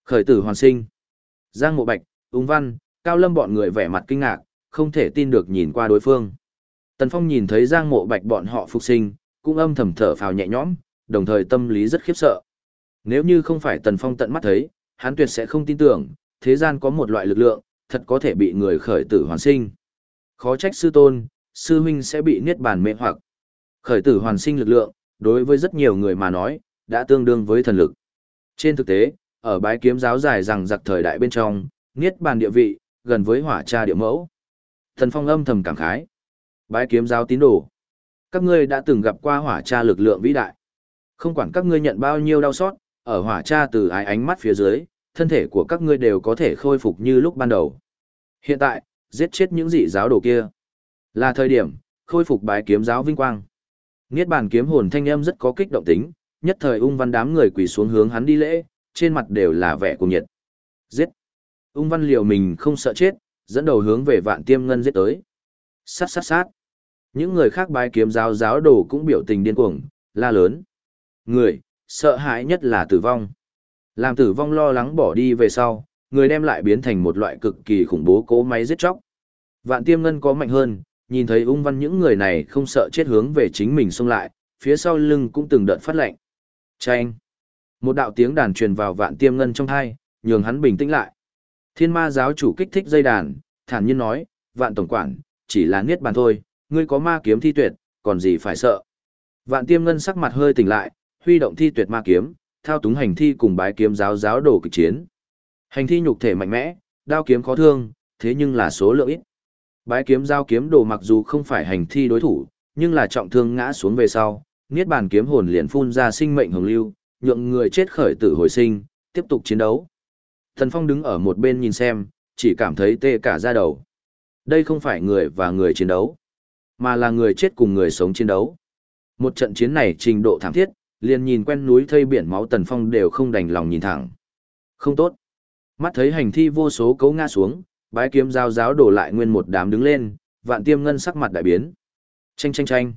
Khởi tử hoàn sinh. Giang Mộ Bạch, Ung Văn, Cao Lâm bọn người vẻ mặt kinh ngạc, không thể tin được nhìn qua đối phương. Tần Phong nhìn thấy Giang Mộ Bạch bọn họ phục sinh, cũng âm thầm thở phào nhẹ nhõm, đồng thời tâm lý rất khiếp sợ. Nếu như không phải Tần Phong tận mắt thấy, hắn tuyệt sẽ không tin tưởng, thế gian có một loại lực lượng, thật có thể bị người khởi tử hoàn sinh. Khó trách sư tôn, sư huynh sẽ bị niết bàn mê hoặc. Khởi tử hoàn sinh lực lượng, đối với rất nhiều người mà nói, đã tương đương với thần lực. Trên thực tế, ở bái kiếm giáo dài rằng giặc thời đại bên trong, niết bàn địa vị, gần với hỏa cha địa mẫu. Thần phong âm thầm cảm khái. Bái kiếm giáo tín đồ. Các ngươi đã từng gặp qua hỏa cha lực lượng vĩ đại. Không quản các ngươi nhận bao nhiêu đau xót, ở hỏa cha từ ái ánh mắt phía dưới, thân thể của các ngươi đều có thể khôi phục như lúc ban đầu. Hiện tại, giết chết những dị giáo đồ kia. Là thời điểm, khôi phục bái kiếm giáo vinh quang. Niết bàn kiếm hồn thanh âm rất có kích động tính, nhất thời ung văn đám người quỳ xuống hướng hắn đi lễ, trên mặt đều là vẻ cuồng nhiệt. Giết! Ung văn liều mình không sợ chết, dẫn đầu hướng về vạn tiêm ngân giết tới. Sát sát sát! Những người khác bái kiếm giáo giáo đồ cũng biểu tình điên cuồng, la lớn. Người, sợ hãi nhất là tử vong. Làm tử vong lo lắng bỏ đi về sau, người đem lại biến thành một loại cực kỳ khủng bố cố máy giết chóc. Vạn tiêm ngân có mạnh hơn, nhìn thấy ung văn những người này không sợ chết hướng về chính mình xông lại, phía sau lưng cũng từng đợt phát lệnh. Chanh! Một đạo tiếng đàn truyền vào vạn tiêm ngân trong thai, nhường hắn bình tĩnh lại. Thiên ma giáo chủ kích thích dây đàn, thản nhiên nói, vạn tổng quản, chỉ là niết bàn thôi, ngươi có ma kiếm thi tuyệt, còn gì phải sợ. Vạn tiêm ngân sắc mặt hơi tỉnh lại, huy động thi tuyệt ma kiếm, thao túng hành thi cùng bái kiếm giáo giáo đồ kịch chiến. Hành thi nhục thể mạnh mẽ, đao kiếm khó thương, thế nhưng là số lượng ít. Bái kiếm giao kiếm đồ mặc dù không phải hành thi đối thủ, nhưng là trọng thương ngã xuống về sau, niết bàn kiếm hồn liền phun ra sinh mệnh hồng lưu, nhượng người chết khởi tử hồi sinh, tiếp tục chiến đấu. Thần Phong đứng ở một bên nhìn xem, chỉ cảm thấy tê cả da đầu. Đây không phải người và người chiến đấu, mà là người chết cùng người sống chiến đấu. Một trận chiến này trình độ thảm thiết, liền nhìn quen núi thây biển máu Tần Phong đều không đành lòng nhìn thẳng. Không tốt. Mắt thấy hành thi vô số cấu ngã xuống, bái kiếm giao giáo đổ lại nguyên một đám đứng lên, vạn tiêm ngân sắc mặt đại biến. Chanh chanh chanh.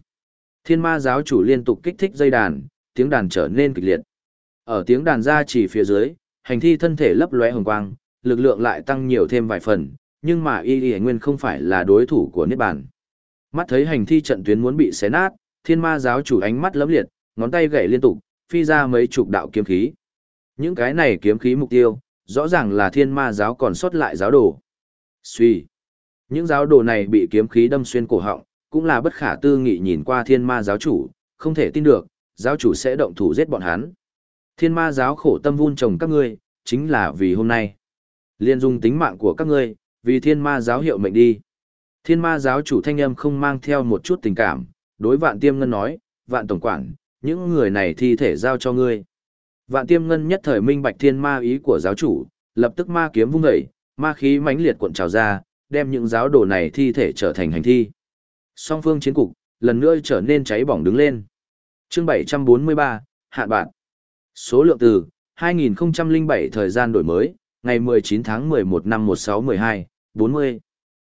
Thiên ma giáo chủ liên tục kích thích dây đàn, tiếng đàn trở nên kịch liệt. Ở tiếng đàn ra chỉ phía dưới, hành thi thân thể lấp lóe hồng quang, lực lượng lại tăng nhiều thêm vài phần, nhưng mà y y nguyên không phải là đối thủ của niết bàn. Mắt thấy hành thi trận tuyến muốn bị xé nát, thiên ma giáo chủ ánh mắt lấm liệt, ngón tay gảy liên tục, phi ra mấy chục đạo kiếm khí. Những cái này kiếm khí mục tiêu, rõ ràng là thiên ma giáo còn sót lại giáo đồ. Suy. Những giáo đồ này bị kiếm khí đâm xuyên cổ họng, cũng là bất khả tư nghị nhìn qua thiên ma giáo chủ, không thể tin được, giáo chủ sẽ động thủ giết bọn hắn. Thiên ma giáo khổ tâm vun trồng các ngươi, chính là vì hôm nay. Liên dung tính mạng của các ngươi, vì thiên ma giáo hiệu mệnh đi. Thiên ma giáo chủ thanh âm không mang theo một chút tình cảm, đối vạn tiêm ngân nói, vạn tổng quản, những người này thi thể giao cho ngươi. Vạn tiêm ngân nhất thời minh bạch thiên ma ý của giáo chủ, lập tức ma kiếm vung dậy, ma khí mãnh liệt cuộn trào ra, đem những giáo đồ này thi thể trở thành hành thi. Song phương chiến cục, lần nữa trở nên cháy bỏng đứng lên. Chương 743, hạn bạn. Số lượng từ 2007 thời gian đổi mới, ngày 19 tháng 11 năm 1612, 40.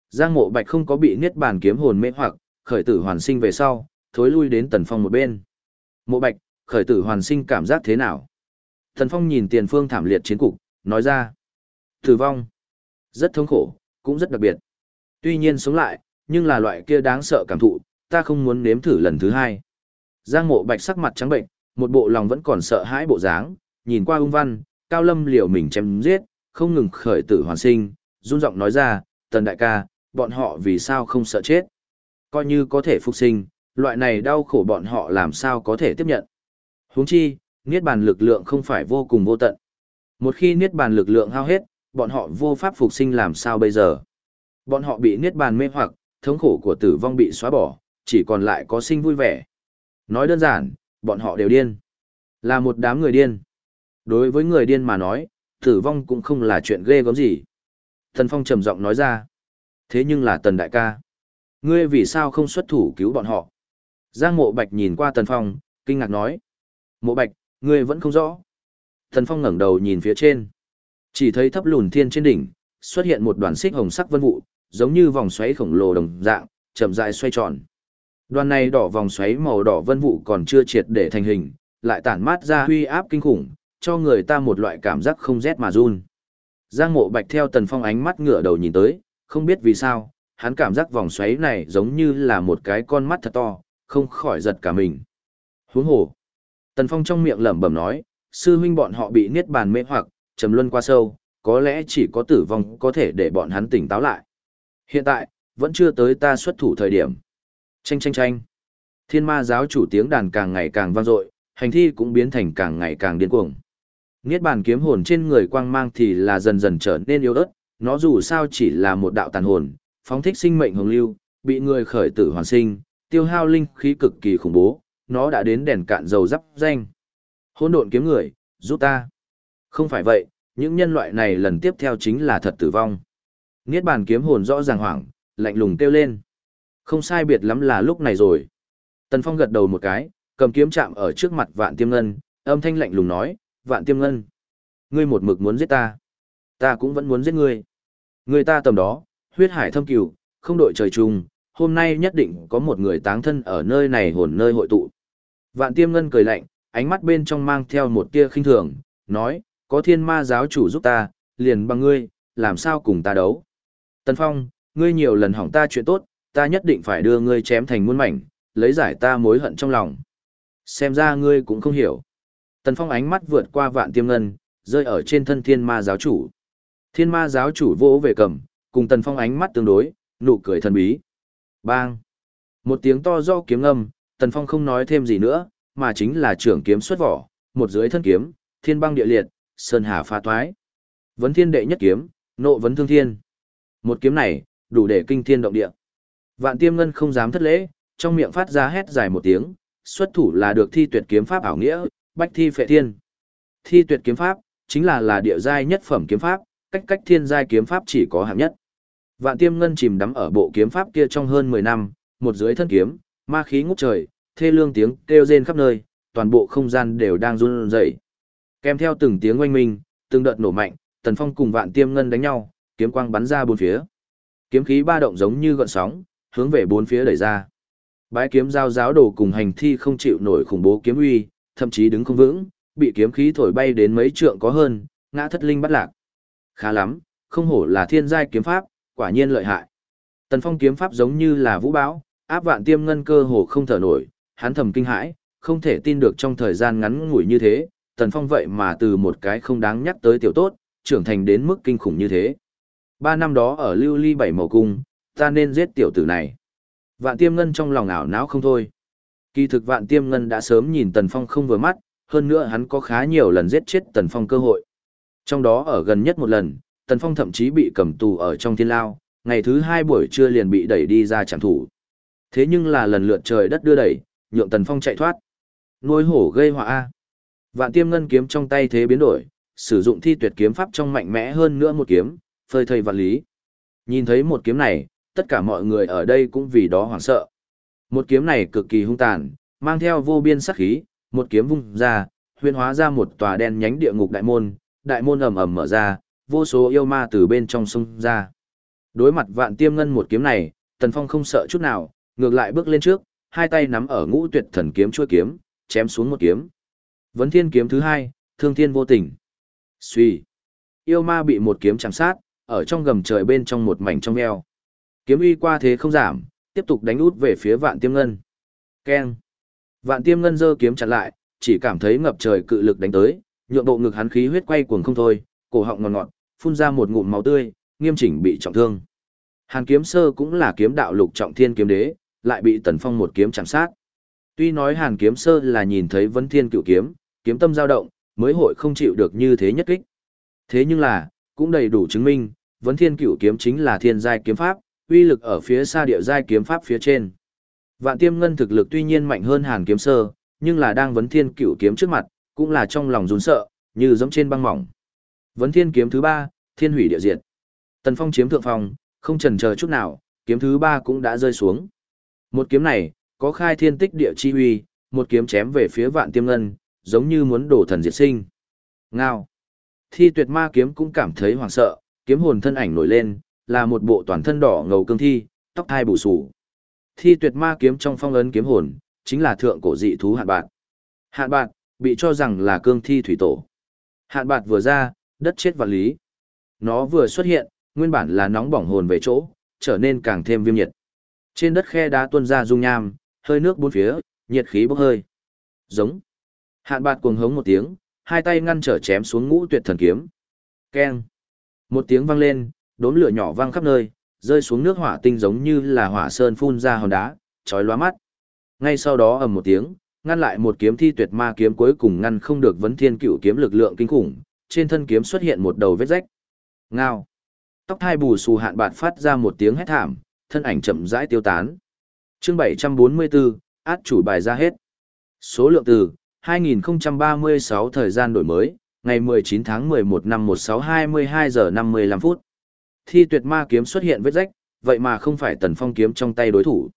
Giang Mộ Bạch không có bị niết bàn kiếm hồn mê hoặc, khởi tử hoàn sinh về sau, thối lui đến Tần Phong một bên. Mộ Bạch, khởi tử hoàn sinh cảm giác thế nào? Tần Phong nhìn tiền phương thảm liệt chiến cục, nói ra. Tử vong. Rất thống khổ, cũng rất đặc biệt. Tuy nhiên sống lại, nhưng là loại kia đáng sợ cảm thụ, ta không muốn nếm thử lần thứ hai. Giang mộ bạch sắc mặt trắng bệnh, một bộ lòng vẫn còn sợ hãi bộ dáng, nhìn qua ung văn, cao lâm liều mình chém giết, không ngừng khởi tử hoàn sinh, run giọng nói ra, tần đại ca, bọn họ vì sao không sợ chết. Coi như có thể phục sinh, loại này đau khổ bọn họ làm sao có thể tiếp nhận. huống chi, niết bàn lực lượng không phải vô cùng vô tận. Một khi niết bàn lực lượng hao hết, bọn họ vô pháp phục sinh làm sao bây giờ. Bọn họ bị niết bàn mê hoặc, thống khổ của tử vong bị xóa bỏ, chỉ còn lại có sinh vui vẻ. Nói đơn giản, bọn họ đều điên. Là một đám người điên. Đối với người điên mà nói, tử vong cũng không là chuyện ghê gớm gì. Thần Phong trầm giọng nói ra. Thế nhưng là Tần Đại ca. Ngươi vì sao không xuất thủ cứu bọn họ? Giang Mộ Bạch nhìn qua Tần Phong, kinh ngạc nói. Mộ Bạch, ngươi vẫn không rõ. Tần Phong ngẩng đầu nhìn phía trên. Chỉ thấy thấp lùn thiên trên đỉnh, xuất hiện một đoàn xích hồng sắc vân vụ, giống như vòng xoáy khổng lồ đồng dạng, chậm rãi xoay tròn. Đoàn này đỏ vòng xoáy màu đỏ vân vụ còn chưa triệt để thành hình, lại tản mát ra huy áp kinh khủng, cho người ta một loại cảm giác không rét mà run. Giang mộ bạch theo tần phong ánh mắt ngửa đầu nhìn tới, không biết vì sao, hắn cảm giác vòng xoáy này giống như là một cái con mắt thật to, không khỏi giật cả mình. Huống hồ. Tần phong trong miệng lẩm bẩm nói, sư huynh bọn họ bị niết bàn mê hoặc, trầm luân qua sâu, có lẽ chỉ có tử vong có thể để bọn hắn tỉnh táo lại. Hiện tại, vẫn chưa tới ta xuất thủ thời điểm. Chanh chanh chanh. Thiên ma giáo chủ tiếng đàn càng ngày càng vang dội, hành thi cũng biến thành càng ngày càng điên cuồng. Niết bàn kiếm hồn trên người quang mang thì là dần dần trở nên yếu ớt, nó dù sao chỉ là một đạo tàn hồn, phóng thích sinh mệnh hồng lưu, bị người khởi tử hoàn sinh, tiêu hao linh khí cực kỳ khủng bố, nó đã đến đèn cạn dầu dắp danh. Hỗn độn kiếm người, giúp ta. Không phải vậy, những nhân loại này lần tiếp theo chính là thật tử vong. Niết bàn kiếm hồn rõ ràng hoảng, lạnh lùng kêu lên. Không sai biệt lắm là lúc này rồi. Tần Phong gật đầu một cái, cầm kiếm chạm ở trước mặt vạn tiêm ngân, âm thanh lạnh lùng nói, vạn tiêm ngân. Ngươi một mực muốn giết ta. Ta cũng vẫn muốn giết ngươi. Người ta tầm đó, huyết hải thâm cửu, không đội trời chung, hôm nay nhất định có một người táng thân ở nơi này hồn nơi hội tụ. Vạn tiêm ngân cười lạnh, ánh mắt bên trong mang theo một tia khinh thường, nói, có thiên ma giáo chủ giúp ta, liền bằng ngươi, làm sao cùng ta đấu. Tần Phong, ngươi nhiều lần hỏng ta chuyện tốt, ta nhất định phải đưa ngươi chém thành muôn mảnh, lấy giải ta mối hận trong lòng. Xem ra ngươi cũng không hiểu. Tần Phong ánh mắt vượt qua vạn tiêm ngân, rơi ở trên thân thiên ma giáo chủ. Thiên ma giáo chủ vỗ về cầm, cùng Tần Phong ánh mắt tương đối, nụ cười thần bí. Bang! Một tiếng to do kiếm âm, Tần Phong không nói thêm gì nữa, mà chính là trưởng kiếm xuất vỏ, một dưới thân kiếm, thiên băng địa liệt, sơn hà pha toái. Vấn thiên đệ nhất kiếm, nộ vấn thương thiên. Một kiếm này, đủ để kinh thiên động địa. Vạn tiêm ngân không dám thất lễ, trong miệng phát ra hét dài một tiếng, xuất thủ là được thi tuyệt kiếm pháp ảo nghĩa, bách thi phệ thiên. Thi tuyệt kiếm pháp, chính là là địa giai nhất phẩm kiếm pháp, cách cách thiên giai kiếm pháp chỉ có hạng nhất. Vạn tiêm ngân chìm đắm ở bộ kiếm pháp kia trong hơn 10 năm, một dưới thân kiếm, ma khí ngút trời, thê lương tiếng kêu rên khắp nơi, toàn bộ không gian đều đang run rẩy. Kèm theo từng tiếng oanh minh, từng đợt nổ mạnh, Tần Phong cùng Vạn Tiêm Ngân đánh nhau, kiếm quang bắn ra bốn phía. Kiếm khí ba động giống như gợn sóng, hướng về bốn phía đẩy ra. Bái kiếm giao giáo đồ cùng hành thi không chịu nổi khủng bố kiếm uy, thậm chí đứng không vững, bị kiếm khí thổi bay đến mấy trượng có hơn, ngã thất linh bắt lạc. Khá lắm, không hổ là thiên giai kiếm pháp, quả nhiên lợi hại. Tần Phong kiếm pháp giống như là vũ bão, áp vạn tiêm ngân cơ hồ không thở nổi, hắn thầm kinh hãi, không thể tin được trong thời gian ngắn ngủi như thế, Tần Phong vậy mà từ một cái không đáng nhắc tới tiểu tốt, trưởng thành đến mức kinh khủng như thế. Ba năm đó ở lưu ly bảy màu cung, ta nên giết tiểu tử này. Vạn tiêm ngân trong lòng ảo não không thôi. Kỳ thực vạn tiêm ngân đã sớm nhìn Tần Phong không vừa mắt, hơn nữa hắn có khá nhiều lần giết chết Tần Phong cơ hội. Trong đó ở gần nhất một lần, Tần Phong thậm chí bị cầm tù ở trong thiên lao, ngày thứ hai buổi trưa liền bị đẩy đi ra trạm thủ. Thế nhưng là lần lượt trời đất đưa đẩy, nhượng Tần Phong chạy thoát. Nuôi hổ gây họa A. Vạn tiêm ngân kiếm trong tay thế biến đổi, sử dụng thi tuyệt kiếm pháp trong mạnh mẽ hơn nữa một kiếm, phơi thây vạn lý. Nhìn thấy một kiếm này, tất cả mọi người ở đây cũng vì đó hoảng sợ. Một kiếm này cực kỳ hung tàn, mang theo vô biên sát khí, một kiếm vung ra, huyên hóa ra một tòa đen nhánh địa ngục đại môn, đại môn ầm ầm mở ra, vô số yêu ma từ bên trong xông ra. Đối mặt vạn tiêm ngân một kiếm này, Tần Phong không sợ chút nào, ngược lại bước lên trước, hai tay nắm ở ngũ tuyệt thần kiếm chuôi kiếm, chém xuống một kiếm. Vấn thiên kiếm thứ hai, thương thiên vô tình. Suy. yêu ma bị một kiếm chạm sát, ở trong gầm trời bên trong một mảnh trong eo. Kiếm uy qua thế không giảm, tiếp tục đánh út về phía vạn tiêm ngân. Keng. Vạn tiêm ngân giơ kiếm chặn lại, chỉ cảm thấy ngập trời cự lực đánh tới, nhượng bộ ngực hắn khí huyết quay cuồng không thôi, cổ họng ngọt ngọt, phun ra một ngụm máu tươi, nghiêm chỉnh bị trọng thương. Hàn kiếm sơ cũng là kiếm đạo lục trọng thiên kiếm đế, lại bị tần phong một kiếm chạm sát. Tuy nói hàn kiếm sơ là nhìn thấy vấn thiên cựu kiếm, kiếm tâm dao động, mới hội không chịu được như thế nhất kích. Thế nhưng là, cũng đầy đủ chứng minh, vấn thiên cựu kiếm chính là thiên giai kiếm pháp, uy lực ở phía xa địa giai kiếm pháp phía trên. Vạn tiêm ngân thực lực tuy nhiên mạnh hơn hàn kiếm sơ, nhưng là đang vấn thiên cựu kiếm trước mặt, cũng là trong lòng run sợ, như giống trên băng mỏng. Vấn thiên kiếm thứ ba, thiên hủy địa diệt. Tần phong chiếm thượng phong, không chần chờ chút nào, kiếm thứ ba cũng đã rơi xuống. Một kiếm này, có khai thiên tích địa chi huy, một kiếm chém về phía vạn tiêm ngân, giống như muốn đổ thần diệt sinh. Ngao. Thi tuyệt ma kiếm cũng cảm thấy hoảng sợ, kiếm hồn thân ảnh nổi lên, là một bộ toàn thân đỏ ngầu cương thi, tóc thai bù sù. Thi tuyệt ma kiếm trong phong ấn kiếm hồn, chính là thượng cổ dị thú hạn bạt. Hạn bạt, bị cho rằng là cương thi thủy tổ. Hạn bạt vừa ra, đất chết vạn lý. Nó vừa xuất hiện, nguyên bản là nóng bỏng hồn về chỗ, trở nên càng thêm viêm nhiệt. Trên đất khe đá tuôn ra dung nham, hơi nước bốn phía, nhiệt khí bốc hơi. Giống. Hạn bạt cuồng hống một tiếng, hai tay ngăn trở chém xuống ngũ tuyệt thần kiếm. Keng. Một tiếng vang lên, đốm lửa nhỏ vang khắp nơi, rơi xuống nước hỏa tinh giống như là hỏa sơn phun ra hòn đá, chói lóa mắt. Ngay sau đó ầm một tiếng, ngăn lại một kiếm thi tuyệt ma kiếm cuối cùng ngăn không được vấn thiên cựu kiếm lực lượng kinh khủng, trên thân kiếm xuất hiện một đầu vết rách. Ngao. Tóc hai bù xù hạn bạt phát ra một tiếng hét thảm, thân ảnh chậm rãi tiêu tán. Chương 744, át chủ bài ra hết. Số lượng từ 2036 thời gian đổi mới, ngày 19 tháng 11 năm 1622 giờ 55 phút. Thi tuyệt ma kiếm xuất hiện vết rách, vậy mà không phải tần phong kiếm trong tay đối thủ.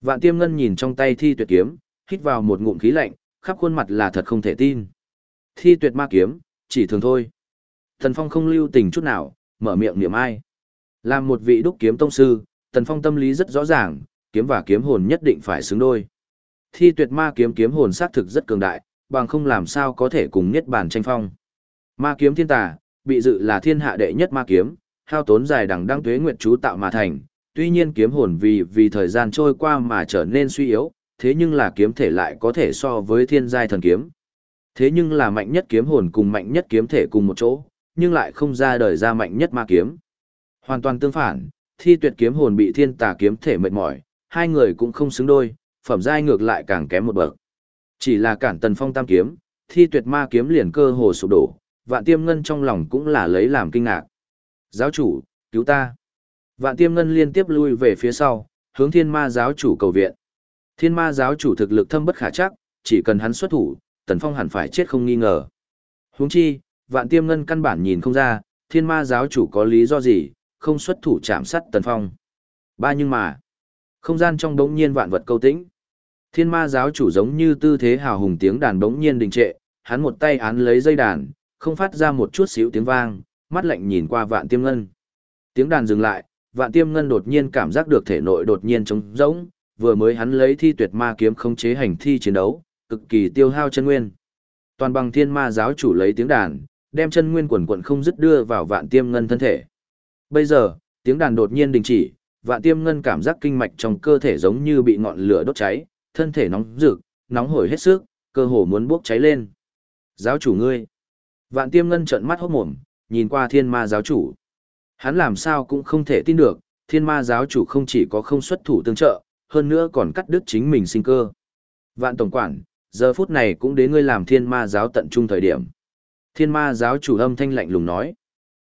Vạn tiêm ngân nhìn trong tay thi tuyệt kiếm, hít vào một ngụm khí lạnh, khắp khuôn mặt là thật không thể tin. Thi tuyệt ma kiếm, chỉ thường thôi. Tần phong không lưu tình chút nào, mở miệng niệm ai. Làm một vị đúc kiếm tông sư, tần phong tâm lý rất rõ ràng, kiếm và kiếm hồn nhất định phải xứng đôi. Thi tuyệt ma kiếm kiếm hồn xác thực rất cường đại, bằng không làm sao có thể cùng nhất bản tranh phong. Ma kiếm thiên tà, bị dự là thiên hạ đệ nhất ma kiếm, hao tốn dài đằng đăng tuế nguyệt chú tạo mà thành, tuy nhiên kiếm hồn vì vì thời gian trôi qua mà trở nên suy yếu, thế nhưng là kiếm thể lại có thể so với thiên giai thần kiếm. Thế nhưng là mạnh nhất kiếm hồn cùng mạnh nhất kiếm thể cùng một chỗ, nhưng lại không ra đời ra mạnh nhất ma kiếm. Hoàn toàn tương phản, thi tuyệt kiếm hồn bị thiên tà kiếm thể mệt mỏi, hai người cũng không xứng đôi, phẩm giai ngược lại càng kém một bậc. Chỉ là cản tần phong tam kiếm, thi tuyệt ma kiếm liền cơ hồ sụp đổ, vạn tiêm ngân trong lòng cũng là lấy làm kinh ngạc. Giáo chủ, cứu ta. Vạn tiêm ngân liên tiếp lui về phía sau, hướng thiên ma giáo chủ cầu viện. Thiên ma giáo chủ thực lực thâm bất khả chắc, chỉ cần hắn xuất thủ, tần phong hẳn phải chết không nghi ngờ. Huống chi, vạn tiêm ngân căn bản nhìn không ra, thiên ma giáo chủ có lý do gì, không xuất thủ chạm sát tần phong. Ba nhưng mà, không gian trong đống nhiên vạn vật câu tĩnh. Thiên ma giáo chủ giống như tư thế hào hùng tiếng đàn đống nhiên đình trệ, hắn một tay án lấy dây đàn, không phát ra một chút xíu tiếng vang, mắt lạnh nhìn qua vạn tiêm ngân. Tiếng đàn dừng lại, vạn tiêm ngân đột nhiên cảm giác được thể nội đột nhiên trống rỗng, vừa mới hắn lấy thi tuyệt ma kiếm khống chế hành thi chiến đấu, cực kỳ tiêu hao chân nguyên. Toàn bằng thiên ma giáo chủ lấy tiếng đàn, đem chân nguyên quần quần không dứt đưa vào vạn tiêm ngân thân thể. Bây giờ, tiếng đàn đột nhiên đình chỉ, vạn tiêm ngân cảm giác kinh mạch trong cơ thể giống như bị ngọn lửa đốt cháy, thân thể nóng rực, nóng hổi hết sức, cơ hồ muốn bốc cháy lên. Giáo chủ ngươi. Vạn tiêm ngân trợn mắt hốt mồm, nhìn qua thiên ma giáo chủ. Hắn làm sao cũng không thể tin được, thiên ma giáo chủ không chỉ có không xuất thủ tương trợ, hơn nữa còn cắt đứt chính mình sinh cơ. Vạn tổng quản, giờ phút này cũng đến ngươi làm thiên ma giáo tận trung thời điểm. Thiên ma giáo chủ âm thanh lạnh lùng nói.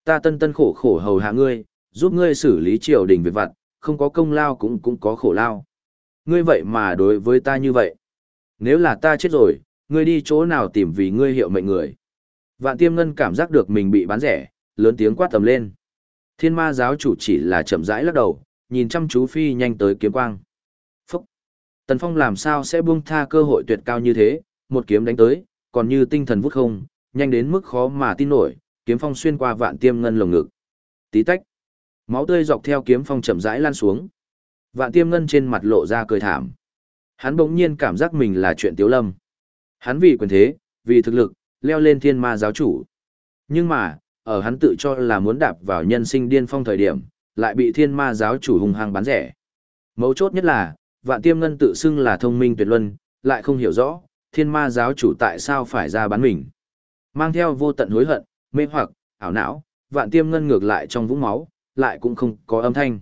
Ta tân tân khổ khổ hầu hạ ngươi, giúp ngươi xử lý triều đình việc vặt, không có công lao cũng cũng có khổ lao. Ngươi vậy mà đối với ta như vậy. Nếu là ta chết rồi, ngươi đi chỗ nào tìm vì ngươi hiệu mệnh người. Vạn tiêm ngân cảm giác được mình bị bán rẻ, lớn tiếng quát tầm lên. Thiên ma giáo chủ chỉ là chậm rãi lắc đầu, nhìn chăm chú phi nhanh tới kiếm quang. Phúc! Tần Phong làm sao sẽ buông tha cơ hội tuyệt cao như thế, một kiếm đánh tới, còn như tinh thần vút không, nhanh đến mức khó mà tin nổi, kiếm phong xuyên qua vạn tiêm ngân lồng ngực. Tí tách! Máu tươi dọc theo kiếm phong chậm rãi lan xuống. Vạn tiêm ngân trên mặt lộ ra cười thảm. Hắn bỗng nhiên cảm giác mình là chuyện tiếu lâm. Hắn vì quyền thế, vì thực lực, leo lên thiên ma giáo chủ. Nhưng mà, ở hắn tự cho là muốn đạp vào nhân sinh điên phong thời điểm, lại bị thiên ma giáo chủ hung hăng bán rẻ. Mấu chốt nhất là, vạn tiêm ngân tự xưng là thông minh tuyệt luân, lại không hiểu rõ, thiên ma giáo chủ tại sao phải ra bán mình. Mang theo vô tận hối hận, mê hoặc, ảo não, vạn tiêm ngân ngược lại trong vũng máu, lại cũng không có âm thanh.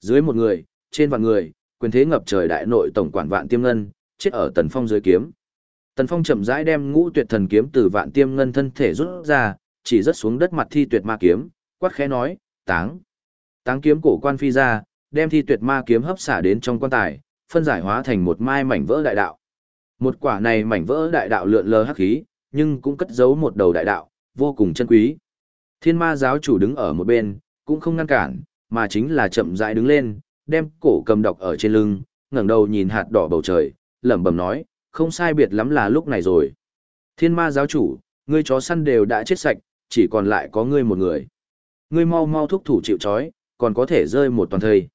Dưới một người, trên vạn người, quyền thế ngập trời đại nội tổng quản vạn tiêm ngân, chết ở tần phong dưới kiếm. Tần phong chậm rãi đem ngũ tuyệt thần kiếm từ vạn tiêm ngân thân thể rút ra, chỉ rớt xuống đất mặt thi tuyệt ma kiếm, quát khẽ nói, táng. Táng kiếm cổ quan phi ra, đem thi tuyệt ma kiếm hấp xả đến trong quan tài, phân giải hóa thành một mai mảnh vỡ đại đạo. Một quả này mảnh vỡ đại đạo lượn lờ hắc khí, nhưng cũng cất giấu một đầu đại đạo, vô cùng chân quý. Thiên ma giáo chủ đứng ở một bên, cũng không ngăn cản, mà chính là chậm rãi đứng lên, đem cổ cầm độc ở trên lưng, ngẩng đầu nhìn hạt đỏ bầu trời, lẩm bẩm nói, không sai biệt lắm là lúc này rồi. Thiên ma giáo chủ, ngươi chó săn đều đã chết sạch, chỉ còn lại có ngươi một người. Ngươi mau mau thúc thủ chịu chói, còn có thể rơi một toàn thây.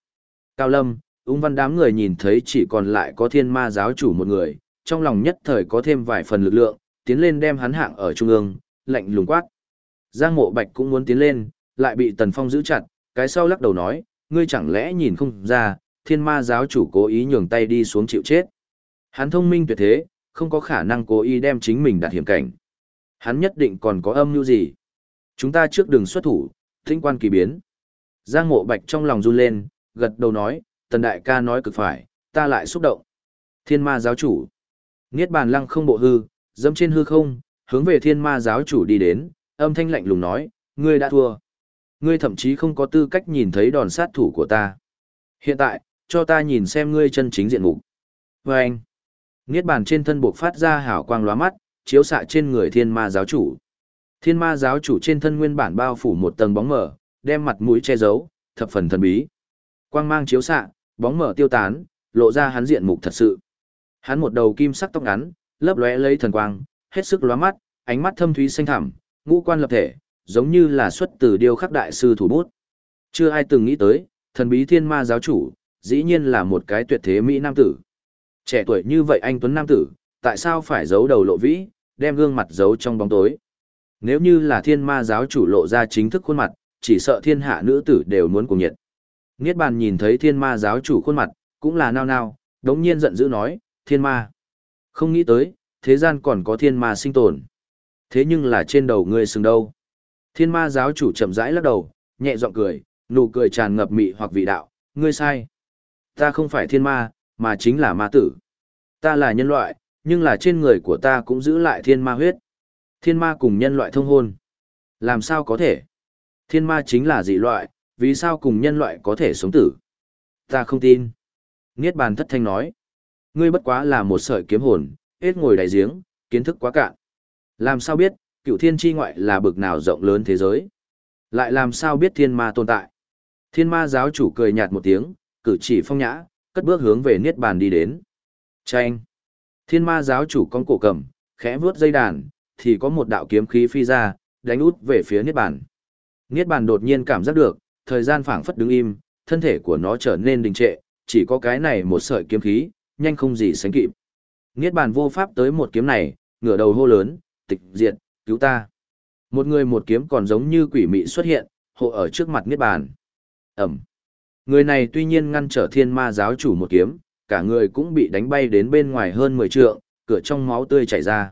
Cao Lâm, ung văn đám người nhìn thấy chỉ còn lại có thiên ma giáo chủ một người, trong lòng nhất thời có thêm vài phần lực lượng, tiến lên đem hắn hạng ở trung ương, lạnh lùng quát. Giang mộ bạch cũng muốn tiến lên, lại bị tần phong giữ chặt, cái sau lắc đầu nói, ngươi chẳng lẽ nhìn không ra, thiên ma giáo chủ cố ý nhường tay đi xuống chịu chết. Hắn thông minh tuyệt thế, không có khả năng cố ý đem chính mình đặt hiểm cảnh. Hắn nhất định còn có âm mưu gì. Chúng ta trước đường xuất thủ, tinh quan kỳ biến. Giang mộ bạch trong lòng run lên, gật đầu nói, tần đại ca nói cực phải, ta lại xúc động. Thiên ma giáo chủ. Niết bàn lăng không bộ hư, dẫm trên hư không, hướng về thiên ma giáo chủ đi đến, âm thanh lạnh lùng nói, ngươi đã thua. Ngươi thậm chí không có tư cách nhìn thấy đòn sát thủ của ta. Hiện tại, cho ta nhìn xem ngươi chân chính diện mục. Và anh, Niết bàn trên thân buộc phát ra hào quang lóa mắt, chiếu xạ trên người thiên ma giáo chủ. Thiên ma giáo chủ trên thân nguyên bản bao phủ một tầng bóng mờ, đem mặt mũi che giấu, thập phần thần bí. Quang mang chiếu xạ, bóng mờ tiêu tán, lộ ra hắn diện mục thật sự. Hắn một đầu kim sắc tóc ngắn, lấp lóe lấy thần quang, hết sức lóa mắt, ánh mắt thâm thúy xanh thẳm, ngũ quan lập thể, giống như là xuất từ điêu khắc đại sư thủ bút. Chưa ai từng nghĩ tới, thần bí thiên ma giáo chủ, dĩ nhiên là một cái tuyệt thế mỹ nam tử. Trẻ tuổi như vậy anh tuấn nam tử, tại sao phải giấu đầu lộ vĩ, đem gương mặt giấu trong bóng tối? Nếu như là thiên ma giáo chủ lộ ra chính thức khuôn mặt, chỉ sợ thiên hạ nữ tử đều muốn cùng nhiệt. Niết bàn nhìn thấy thiên ma giáo chủ khuôn mặt, cũng là nao nao, đống nhiên giận dữ nói, thiên ma. Không nghĩ tới, thế gian còn có thiên ma sinh tồn. Thế nhưng là trên đầu ngươi sừng đâu. Thiên ma giáo chủ chậm rãi lắc đầu, nhẹ giọng cười, nụ cười tràn ngập mị hoặc vị đạo, ngươi sai. Ta không phải thiên ma, mà chính là ma tử. Ta là nhân loại, nhưng là trên người của ta cũng giữ lại thiên ma huyết. Thiên ma cùng nhân loại thông hôn. Làm sao có thể? Thiên ma chính là dị loại, vì sao cùng nhân loại có thể sống tử? Ta không tin. Niết bàn thất thanh nói. Ngươi bất quá là một sợi kiếm hồn, hết ngồi đại giếng, kiến thức quá cạn. Làm sao biết, cựu thiên tri ngoại là bực nào rộng lớn thế giới? Lại làm sao biết thiên ma tồn tại? Thiên ma giáo chủ cười nhạt một tiếng, cử chỉ phong nhã, cất bước hướng về niết bàn đi đến. Chanh! Thiên ma giáo chủ con cổ cầm, khẽ vuốt dây đàn, thì có một đạo kiếm khí phi ra, đánh út về phía niết bàn. Niết bàn đột nhiên cảm giác được, thời gian phảng phất đứng im, thân thể của nó trở nên đình trệ, chỉ có cái này một sợi kiếm khí, nhanh không gì sánh kịp. Niết bàn vô pháp tới một kiếm này, ngửa đầu hô lớn, tịch diệt, cứu ta. Một người một kiếm còn giống như quỷ mị xuất hiện, hộ ở trước mặt Niết bàn. Ẩm. Người này tuy nhiên ngăn trở thiên ma giáo chủ một kiếm, cả người cũng bị đánh bay đến bên ngoài hơn 10 trượng, cửa trong máu tươi chảy ra.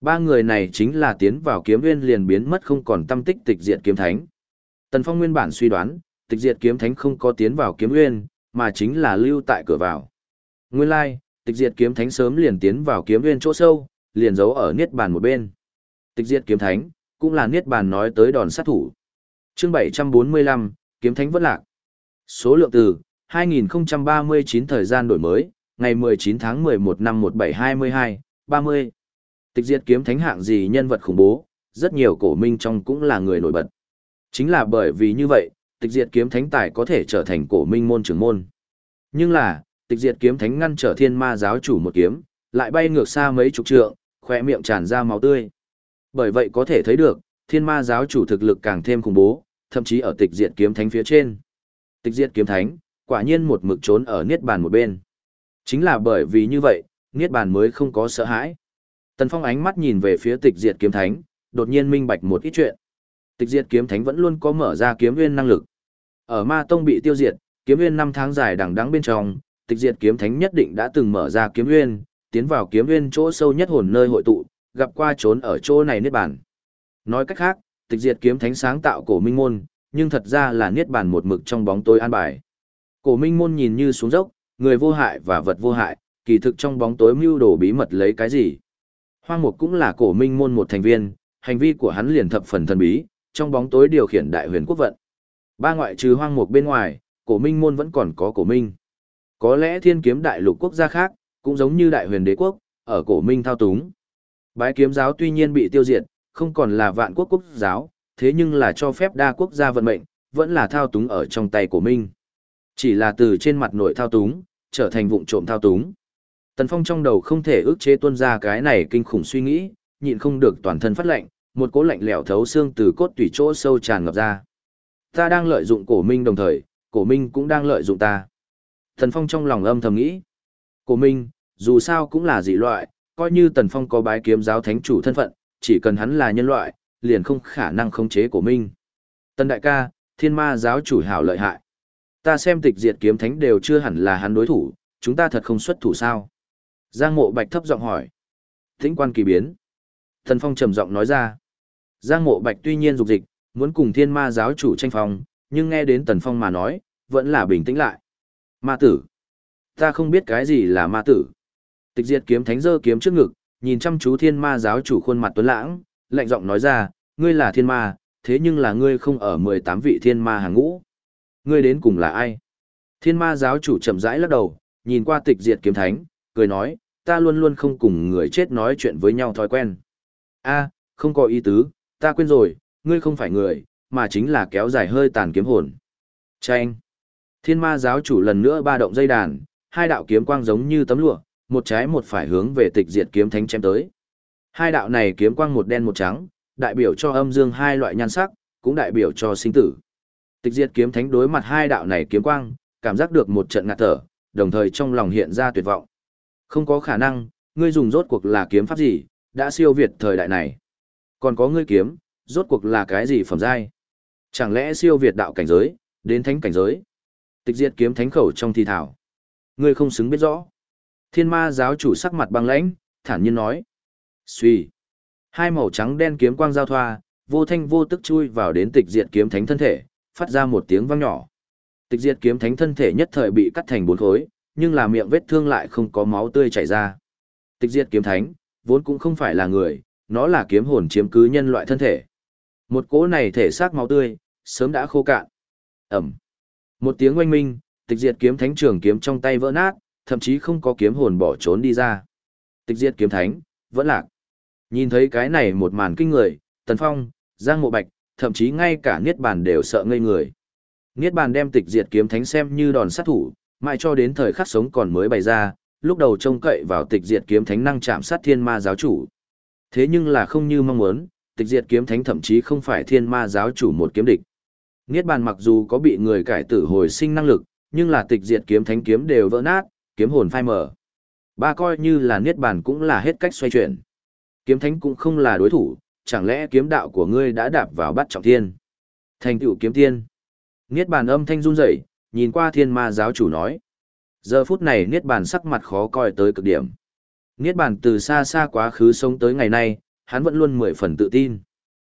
Ba người này chính là tiến vào kiếm viên liền biến mất không còn tâm tích tịch diệt kiếm thánh. Tần Phong nguyên bản suy đoán, tịch diệt kiếm thánh không có tiến vào kiếm nguyên, mà chính là lưu tại cửa vào. Nguyên lai, tịch diệt kiếm thánh sớm liền tiến vào kiếm nguyên chỗ sâu, liền giấu ở niết bàn một bên. Tịch diệt kiếm thánh, cũng là niết bàn nói tới đòn sát thủ. Chương 745, kiếm thánh vẫn lạc. Số lượng từ 2039 thời gian đổi mới, ngày 19 tháng 11 năm 1722, 30. Tịch diệt kiếm thánh hạng gì nhân vật khủng bố, rất nhiều cổ minh trong cũng là người nổi bật. Chính là bởi vì như vậy, tịch diệt kiếm thánh tài có thể trở thành cổ minh môn trưởng môn. Nhưng là, tịch diệt kiếm thánh ngăn trở thiên ma giáo chủ một kiếm, lại bay ngược xa mấy chục trượng, khỏe miệng tràn ra máu tươi. Bởi vậy có thể thấy được, thiên ma giáo chủ thực lực càng thêm khủng bố, thậm chí ở tịch diệt kiếm thánh phía trên. Tịch diệt kiếm thánh, quả nhiên một mực trốn ở niết bàn một bên. Chính là bởi vì như vậy, niết bàn mới không có sợ hãi. Tần Phong ánh mắt nhìn về phía tịch diệt kiếm thánh, đột nhiên minh bạch một ít chuyện. Tịch diệt kiếm thánh vẫn luôn có mở ra kiếm nguyên năng lực. Ở ma tông bị tiêu diệt, kiếm nguyên năm tháng dài đằng đẵng bên trong, tịch diệt kiếm thánh nhất định đã từng mở ra kiếm nguyên, tiến vào kiếm nguyên chỗ sâu nhất hồn nơi hội tụ, gặp qua trốn ở chỗ này niết bàn. Nói cách khác, tịch diệt kiếm thánh sáng tạo cổ minh môn, nhưng thật ra là niết bàn một mực trong bóng tối an bài. Cổ minh môn nhìn như xuống dốc, người vô hại và vật vô hại, kỳ thực trong bóng tối mưu đồ bí mật lấy cái gì. Hoang mục cũng là cổ minh môn một thành viên, hành vi của hắn liền thập phần thần bí, trong bóng tối điều khiển đại huyền quốc vận. Ba ngoại trừ hoang mục bên ngoài, cổ minh môn vẫn còn có cổ minh. Có lẽ thiên kiếm đại lục quốc gia khác, cũng giống như đại huyền đế quốc, ở cổ minh thao túng. Bái kiếm giáo tuy nhiên bị tiêu diệt, không còn là vạn quốc quốc giáo, thế nhưng là cho phép đa quốc gia vận mệnh, vẫn là thao túng ở trong tay của Minh. Chỉ là từ trên mặt nội thao túng, trở thành vụng trộm thao túng. Tần Phong trong đầu không thể ức chế tuôn ra cái này kinh khủng suy nghĩ, nhịn không được toàn thân phát lạnh, một cỗ lạnh lẽo thấu xương từ cốt tủy chỗ sâu tràn ngập ra. Ta đang lợi dụng cổ minh đồng thời, cổ minh cũng đang lợi dụng ta. Tần Phong trong lòng âm thầm nghĩ. Cổ minh, dù sao cũng là dị loại, coi như Tần Phong có bái kiếm giáo thánh chủ thân phận, chỉ cần hắn là nhân loại, liền không khả năng khống chế của minh. Tần đại ca, thiên ma giáo chủ hảo lợi hại. Ta xem tịch diệt kiếm thánh đều chưa hẳn là hắn đối thủ, chúng ta thật không xuất thủ sao? Giang mộ bạch thấp giọng hỏi. Thính quan kỳ biến. Thần phong trầm giọng nói ra. Giang mộ bạch tuy nhiên dục dịch, muốn cùng thiên ma giáo chủ tranh phong, nhưng nghe đến tần phong mà nói, vẫn là bình tĩnh lại. Ma tử. Ta không biết cái gì là ma tử. Tịch diệt kiếm thánh giơ kiếm trước ngực, nhìn chăm chú thiên ma giáo chủ khuôn mặt tuấn lãng, lạnh giọng nói ra, ngươi là thiên ma, thế nhưng là ngươi không ở 18 vị thiên ma hàng ngũ. Ngươi đến cùng là ai? Thiên ma giáo chủ chậm rãi lắc đầu, nhìn qua tịch diệt kiếm thánh, cười nói, ta luôn luôn không cùng người chết nói chuyện với nhau thói quen. a không có ý tứ, ta quên rồi, ngươi không phải người, mà chính là kéo dài hơi tàn kiếm hồn. Chanh! Thiên ma giáo chủ lần nữa ba động dây đàn, hai đạo kiếm quang giống như tấm lụa, một trái một phải hướng về tịch diệt kiếm thánh chém tới. Hai đạo này kiếm quang một đen một trắng, đại biểu cho âm dương hai loại nhan sắc, cũng đại biểu cho sinh tử. Tịch diệt kiếm thánh đối mặt hai đạo này kiếm quang, cảm giác được một trận ngạt thở, đồng thời trong lòng hiện ra tuyệt vọng. Không có khả năng, ngươi dùng rốt cuộc là kiếm pháp gì, đã siêu việt thời đại này. Còn có ngươi kiếm, rốt cuộc là cái gì phẩm giai? Chẳng lẽ siêu việt đạo cảnh giới, đến thánh cảnh giới? Tịch diệt kiếm thánh khẩu trong thi thảo. Ngươi không xứng biết rõ. Thiên ma giáo chủ sắc mặt băng lãnh, thản nhiên nói suy, Hai màu trắng đen kiếm quang giao thoa, vô thanh vô tức chui vào đến tịch diệt kiếm thánh thân thể, phát ra một tiếng vang nhỏ. Tịch diệt kiếm thánh thân thể nhất thời bị cắt thành bốn khối, nhưng là miệng vết thương lại không có máu tươi chảy ra. Tịch diệt kiếm thánh, vốn cũng không phải là người, nó là kiếm hồn chiếm cứ nhân loại thân thể. Một cỗ này thể xác máu tươi, sớm đã khô cạn. Ẩm. Một tiếng oanh minh, tịch diệt kiếm thánh trường kiếm trong tay vỡ nát, thậm chí không có kiếm hồn bỏ trốn đi ra. Tịch diệt kiếm thánh, vẫn lạc. Nhìn thấy cái này một màn kinh người, Tần Phong, Giang Mộ Bạch, thậm chí ngay cả Niết Bàn đều sợ ngây người. Niết Bàn đem tịch diệt kiếm thánh xem như đòn sát thủ, mãi cho đến thời khắc sống còn mới bày ra, lúc đầu trông cậy vào tịch diệt kiếm thánh năng chạm sát thiên ma giáo chủ. Thế nhưng là không như mong muốn, tịch diệt kiếm thánh thậm chí không phải thiên ma giáo chủ một kiếm địch. Niết bàn mặc dù có bị người cải tử hồi sinh năng lực, nhưng là tịch diệt kiếm thánh kiếm đều vỡ nát, kiếm hồn phai mở. Ba coi như là niết bàn cũng là hết cách xoay chuyển. Kiếm thánh cũng không là đối thủ, chẳng lẽ kiếm đạo của ngươi đã đạp vào bắt trọng thiên. Thành tựu kiếm tiên. Niết bàn âm thanh run rẩy, nhìn qua thiên ma giáo chủ nói. Giờ phút này Niết bàn sắc mặt khó coi tới cực điểm. Niết bàn từ xa xa quá khứ sống tới ngày nay, hắn vẫn luôn mười phần tự tin.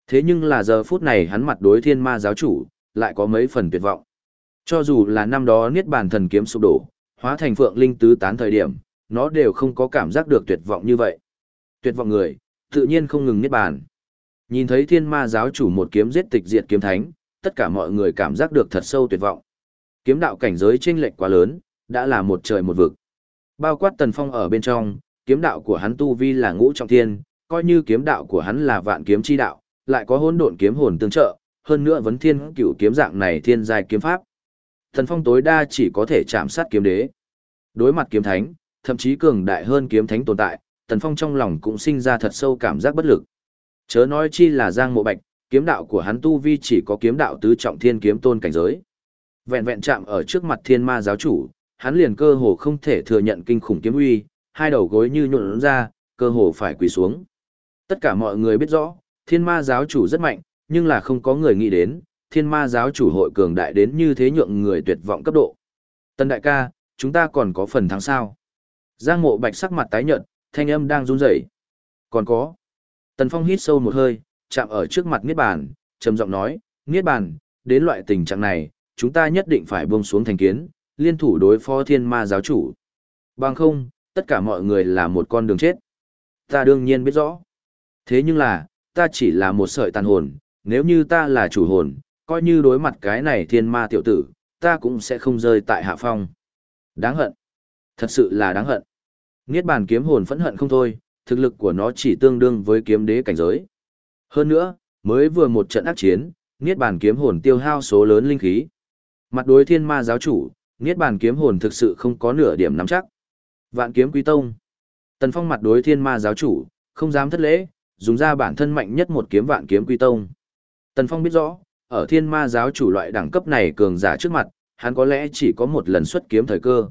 Thế nhưng là giờ phút này hắn mặt đối thiên ma giáo chủ, lại có mấy phần tuyệt vọng. Cho dù là năm đó Niết bàn thần kiếm sụp đổ, hóa thành phượng linh tứ tán thời điểm, nó đều không có cảm giác được tuyệt vọng như vậy. Tuyệt vọng người, tự nhiên không ngừng niết bàn. Nhìn thấy thiên ma giáo chủ một kiếm giết tịch diệt kiếm thánh, tất cả mọi người cảm giác được thật sâu tuyệt vọng. Kiếm đạo cảnh giới chênh lệch quá lớn, đã là một trời một vực. Bao quát tần phong ở bên trong, kiếm đạo của hắn tu vi là ngũ trọng thiên, coi như kiếm đạo của hắn là vạn kiếm chi đạo, lại có hỗn độn kiếm hồn tương trợ, hơn nữa vấn thiên cửu kiếm dạng này thiên giai kiếm pháp. Thần phong tối đa chỉ có thể chạm sát kiếm đế. Đối mặt kiếm thánh, thậm chí cường đại hơn kiếm thánh tồn tại, Tần Phong trong lòng cũng sinh ra thật sâu cảm giác bất lực. Chớ nói chi là Giang Mộ Bạch, kiếm đạo của hắn tu vi chỉ có kiếm đạo tứ trọng thiên kiếm tôn cảnh giới. Vẹn vẹn chạm ở trước mặt thiên ma giáo chủ, hắn liền cơ hồ không thể thừa nhận kinh khủng kiếm uy, hai đầu gối như nhuộn ra, cơ hồ phải quỳ xuống. Tất cả mọi người biết rõ, thiên ma giáo chủ rất mạnh, nhưng là không có người nghĩ đến, thiên ma giáo chủ hội cường đại đến như thế nhượng người tuyệt vọng cấp độ. Tần đại ca, chúng ta còn có phần thắng sao? Giang mộ bạch sắc mặt tái nhợt, thanh âm đang run rẩy. Còn có. Tần Phong hít sâu một hơi, chạm ở trước mặt Niết Bàn, trầm giọng nói, Niết Bàn, đến loại tình trạng này, chúng ta nhất định phải buông xuống thành kiến, liên thủ đối phó thiên ma giáo chủ. Bằng không, tất cả mọi người là một con đường chết. Ta đương nhiên biết rõ. Thế nhưng là, ta chỉ là một sợi tàn hồn, nếu như ta là chủ hồn, coi như đối mặt cái này thiên ma tiểu tử, ta cũng sẽ không rơi tại hạ phong. Đáng hận. Thật sự là đáng hận. Niết bàn kiếm hồn phẫn hận không thôi, thực lực của nó chỉ tương đương với kiếm đế cảnh giới. Hơn nữa, mới vừa một trận ác chiến, Niết bàn kiếm hồn tiêu hao số lớn linh khí. Mặt đối thiên ma giáo chủ, Niết bàn kiếm hồn thực sự không có nửa điểm nắm chắc. Vạn kiếm quý tông. Tần Phong mặt đối thiên ma giáo chủ, không dám thất lễ, dùng ra bản thân mạnh nhất một kiếm vạn kiếm quý tông. Tần Phong biết rõ, ở thiên ma giáo chủ loại đẳng cấp này cường giả trước mặt, hắn có lẽ chỉ có một lần xuất kiếm thời cơ.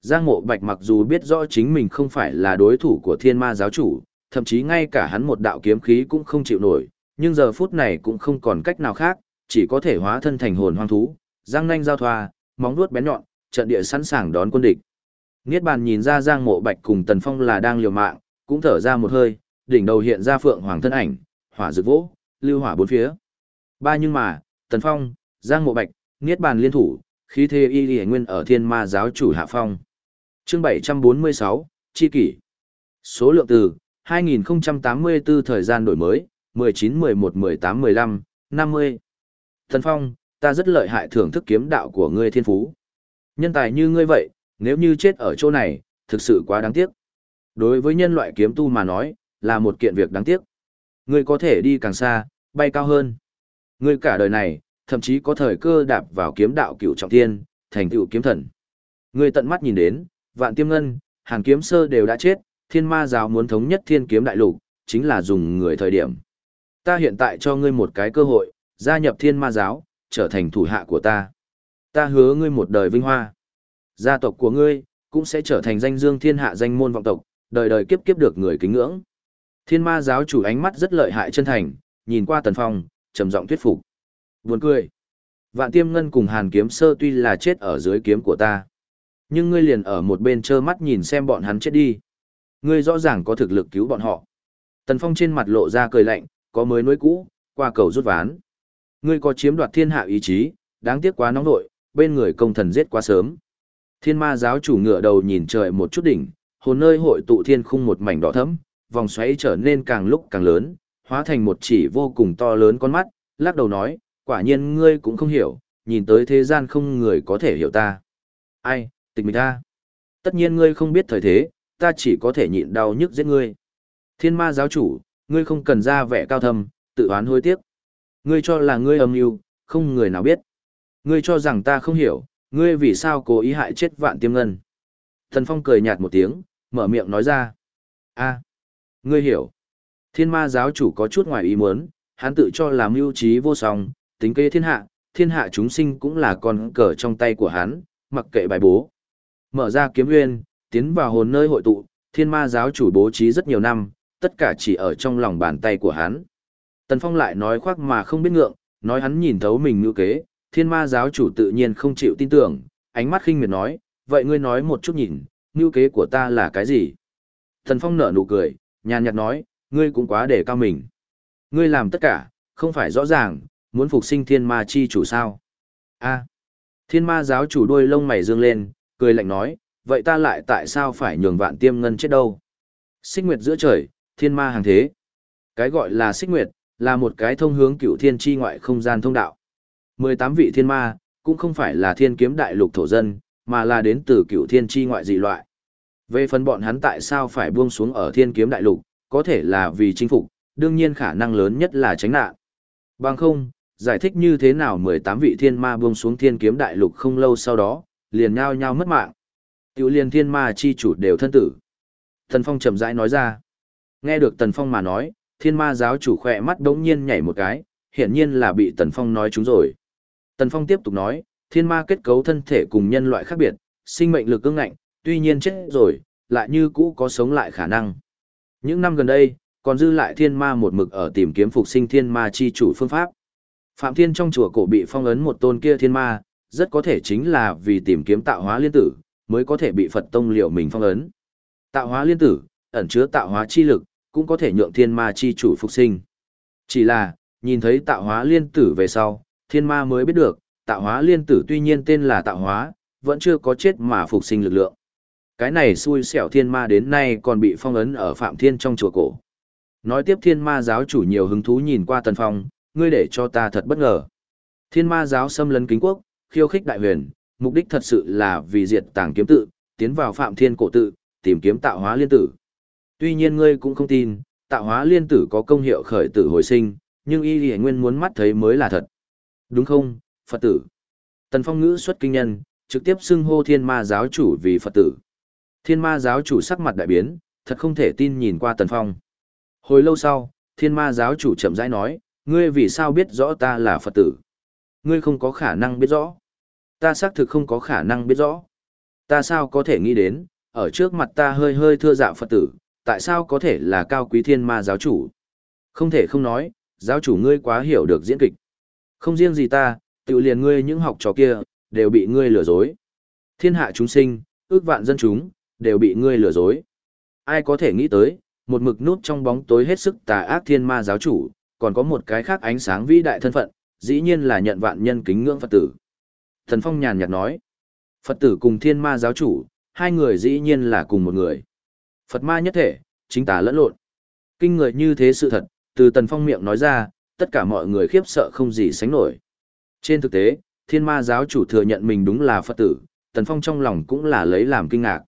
Giang mộ bạch mặc dù biết rõ chính mình không phải là đối thủ của thiên ma giáo chủ, thậm chí ngay cả hắn một đạo kiếm khí cũng không chịu nổi, nhưng giờ phút này cũng không còn cách nào khác, chỉ có thể hóa thân thành hồn hoang thú, răng nanh giao thoa, móng vuốt bén nhọn, trận địa sẵn sàng đón quân địch. Niết bàn nhìn ra Giang Mộ Bạch cùng Tần Phong là đang liều mạng, cũng thở ra một hơi, đỉnh đầu hiện ra phượng hoàng thân ảnh, hỏa rực vỗ, lưu hỏa bốn phía. Ba nhưng mà, Tần Phong, Giang Mộ Bạch, Niết bàn liên thủ, khí thế y y nguyên ở thiên ma giáo chủ hạ phong. Chương 746, Chi kỷ. Số lượng từ 2084 thời gian đổi mới, 19 11 18 15 50. thần Phong, ta rất lợi hại thưởng thức kiếm đạo của ngươi thiên phú. Nhân tài như ngươi vậy, nếu như chết ở chỗ này, thực sự quá đáng tiếc. Đối với nhân loại kiếm tu mà nói, là một kiện việc đáng tiếc. Ngươi có thể đi càng xa, bay cao hơn. Ngươi cả đời này, thậm chí có thời cơ đạp vào kiếm đạo cựu trọng thiên, thành tựu kiếm thần. Ngươi tận mắt nhìn đến, vạn tiêm ngân, hàng kiếm sơ đều đã chết, thiên ma giáo muốn thống nhất thiên kiếm đại lục, chính là dùng người thời điểm. Ta hiện tại cho ngươi một cái cơ hội, gia nhập thiên ma giáo, trở thành thủ hạ của ta. Ta hứa ngươi một đời vinh hoa. Gia tộc của ngươi, cũng sẽ trở thành danh dương thiên hạ danh môn vọng tộc, đời đời kiếp kiếp được người kính ngưỡng. Thiên ma giáo chủ ánh mắt rất lợi hại chân thành, nhìn qua tần phong, trầm giọng thuyết phục. Buồn cười. Vạn tiêm ngân cùng hàn kiếm sơ tuy là chết ở dưới kiếm của ta. Nhưng ngươi liền ở một bên trơ mắt nhìn xem bọn hắn chết đi. Ngươi rõ ràng có thực lực cứu bọn họ. Tần phong trên mặt lộ ra cười lạnh, có mới nối cũ, qua cầu rút ván. Ngươi có chiếm đoạt thiên hạ ý chí, đáng tiếc quá nóng nội, bên người công thần giết quá sớm. Thiên ma giáo chủ ngựa đầu nhìn trời một chút đỉnh, hồn nơi hội tụ thiên khung một mảnh đỏ thẫm, vòng xoáy trở nên càng lúc càng lớn, hóa thành một chỉ vô cùng to lớn con mắt, lắc đầu nói, quả nhiên ngươi cũng không hiểu, nhìn tới thế gian không người có thể hiểu ta. Ai, tịch mịch ta. Tất nhiên ngươi không biết thời thế, ta chỉ có thể nhịn đau nhức giết ngươi. Thiên ma giáo chủ, ngươi không cần ra vẻ cao thâm, tự oán hối tiếc. Ngươi cho là ngươi âm mưu, không người nào biết. Ngươi cho rằng ta không hiểu, ngươi vì sao cố ý hại chết vạn tiêm ngân. Thần Phong cười nhạt một tiếng, mở miệng nói ra. a ngươi hiểu. Thiên ma giáo chủ có chút ngoài ý muốn, hắn tự cho là mưu trí vô song, tính kế thiên hạ, thiên hạ chúng sinh cũng là con cờ trong tay của hắn, mặc kệ bài bố. Mở ra kiếm nguyên, tiến vào hồn nơi hội tụ, thiên ma giáo chủ bố trí rất nhiều năm, tất cả chỉ ở trong lòng bàn tay của hắn. Tần Phong lại nói khoác mà không biết ngượng, nói hắn nhìn thấu mình ngữ kế, thiên ma giáo chủ tự nhiên không chịu tin tưởng, ánh mắt khinh miệt nói, vậy ngươi nói một chút nhìn, ngữ kế của ta là cái gì? Tần Phong nở nụ cười, nhàn nhạt nói, ngươi cũng quá để cao mình. Ngươi làm tất cả, không phải rõ ràng, muốn phục sinh thiên ma chi chủ sao? A. thiên ma giáo chủ đôi lông mày dương lên, cười lạnh nói, vậy ta lại tại sao phải nhường vạn tiêm ngân chết đâu? Xích nguyệt giữa trời, thiên ma hàng thế. Cái gọi là xích nguyệt, là một cái thông hướng cựu thiên tri ngoại không gian thông đạo. 18 vị thiên ma, cũng không phải là thiên kiếm đại lục thổ dân, mà là đến từ cựu thiên tri ngoại dị loại. Về phần bọn hắn tại sao phải buông xuống ở thiên kiếm đại lục, có thể là vì chinh phục, đương nhiên khả năng lớn nhất là tránh nạn. Bằng không, giải thích như thế nào 18 vị thiên ma buông xuống thiên kiếm đại lục không lâu sau đó, liền nhao nhao mất mạng. Tiểu liên thiên ma chi chủ đều thân tử. Tần Phong chậm rãi nói ra. Nghe được Tần Phong mà nói, thiên ma giáo chủ khỏe mắt đống nhiên nhảy một cái, hiển nhiên là bị Tần Phong nói chúng rồi. Tần Phong tiếp tục nói, thiên ma kết cấu thân thể cùng nhân loại khác biệt, sinh mệnh lực ương ngạnh, tuy nhiên chết rồi, lại như cũ có sống lại khả năng. Những năm gần đây, còn dư lại thiên ma một mực ở tìm kiếm phục sinh thiên ma chi chủ phương pháp. Phạm Thiên trong chùa cổ bị phong ấn một tôn kia thiên ma, rất có thể chính là vì tìm kiếm tạo hóa liên tử, mới có thể bị Phật tông liệu mình phong ấn. Tạo hóa liên tử, ẩn chứa tạo hóa chi lực, cũng có thể nhượng thiên ma chi chủ phục sinh. Chỉ là, nhìn thấy tạo hóa liên tử về sau, thiên ma mới biết được, tạo hóa liên tử tuy nhiên tên là tạo hóa, vẫn chưa có chết mà phục sinh lực lượng. Cái này xui xẻo thiên ma đến nay còn bị phong ấn ở Phạm Thiên trong chùa cổ. Nói tiếp thiên ma giáo chủ nhiều hứng thú nhìn qua tần phong, ngươi để cho ta thật bất ngờ. Thiên ma giáo xâm lấn kính quốc, khiêu khích đại huyền, mục đích thật sự là vì diệt tàng kiếm tự, tiến vào phạm thiên cổ tự, tìm kiếm tạo hóa liên tử. Tuy nhiên ngươi cũng không tin, tạo hóa liên tử có công hiệu khởi tử hồi sinh, nhưng y lì nguyên muốn mắt thấy mới là thật. Đúng không, Phật tử? Tần phong ngữ xuất kinh nhân, trực tiếp xưng hô thiên ma giáo chủ vì Phật tử. Thiên ma giáo chủ sắc mặt đại biến, thật không thể tin nhìn qua tần phong. Hồi lâu sau, thiên ma giáo chủ chậm rãi nói, ngươi vì sao biết rõ ta là Phật tử? Ngươi không có khả năng biết rõ. Ta xác thực không có khả năng biết rõ. Ta sao có thể nghĩ đến, ở trước mặt ta hơi hơi thưa dạo Phật tử, tại sao có thể là cao quý thiên ma giáo chủ? Không thể không nói, giáo chủ ngươi quá hiểu được diễn kịch. Không riêng gì ta, tự liền ngươi những học trò kia, đều bị ngươi lừa dối. Thiên hạ chúng sinh, ước vạn dân chúng, đều bị ngươi lừa dối. Ai có thể nghĩ tới, một mực nút trong bóng tối hết sức tà ác thiên ma giáo chủ, còn có một cái khác ánh sáng vĩ đại thân phận, dĩ nhiên là nhận vạn nhân kính ngưỡng Phật tử. Thần Phong nhàn nhạt nói, Phật tử cùng thiên ma giáo chủ, hai người dĩ nhiên là cùng một người. Phật ma nhất thể, chính tà lẫn lộn. Kinh người như thế sự thật, từ Tần Phong miệng nói ra, tất cả mọi người khiếp sợ không gì sánh nổi. Trên thực tế, thiên ma giáo chủ thừa nhận mình đúng là Phật tử, Tần Phong trong lòng cũng là lấy làm kinh ngạc.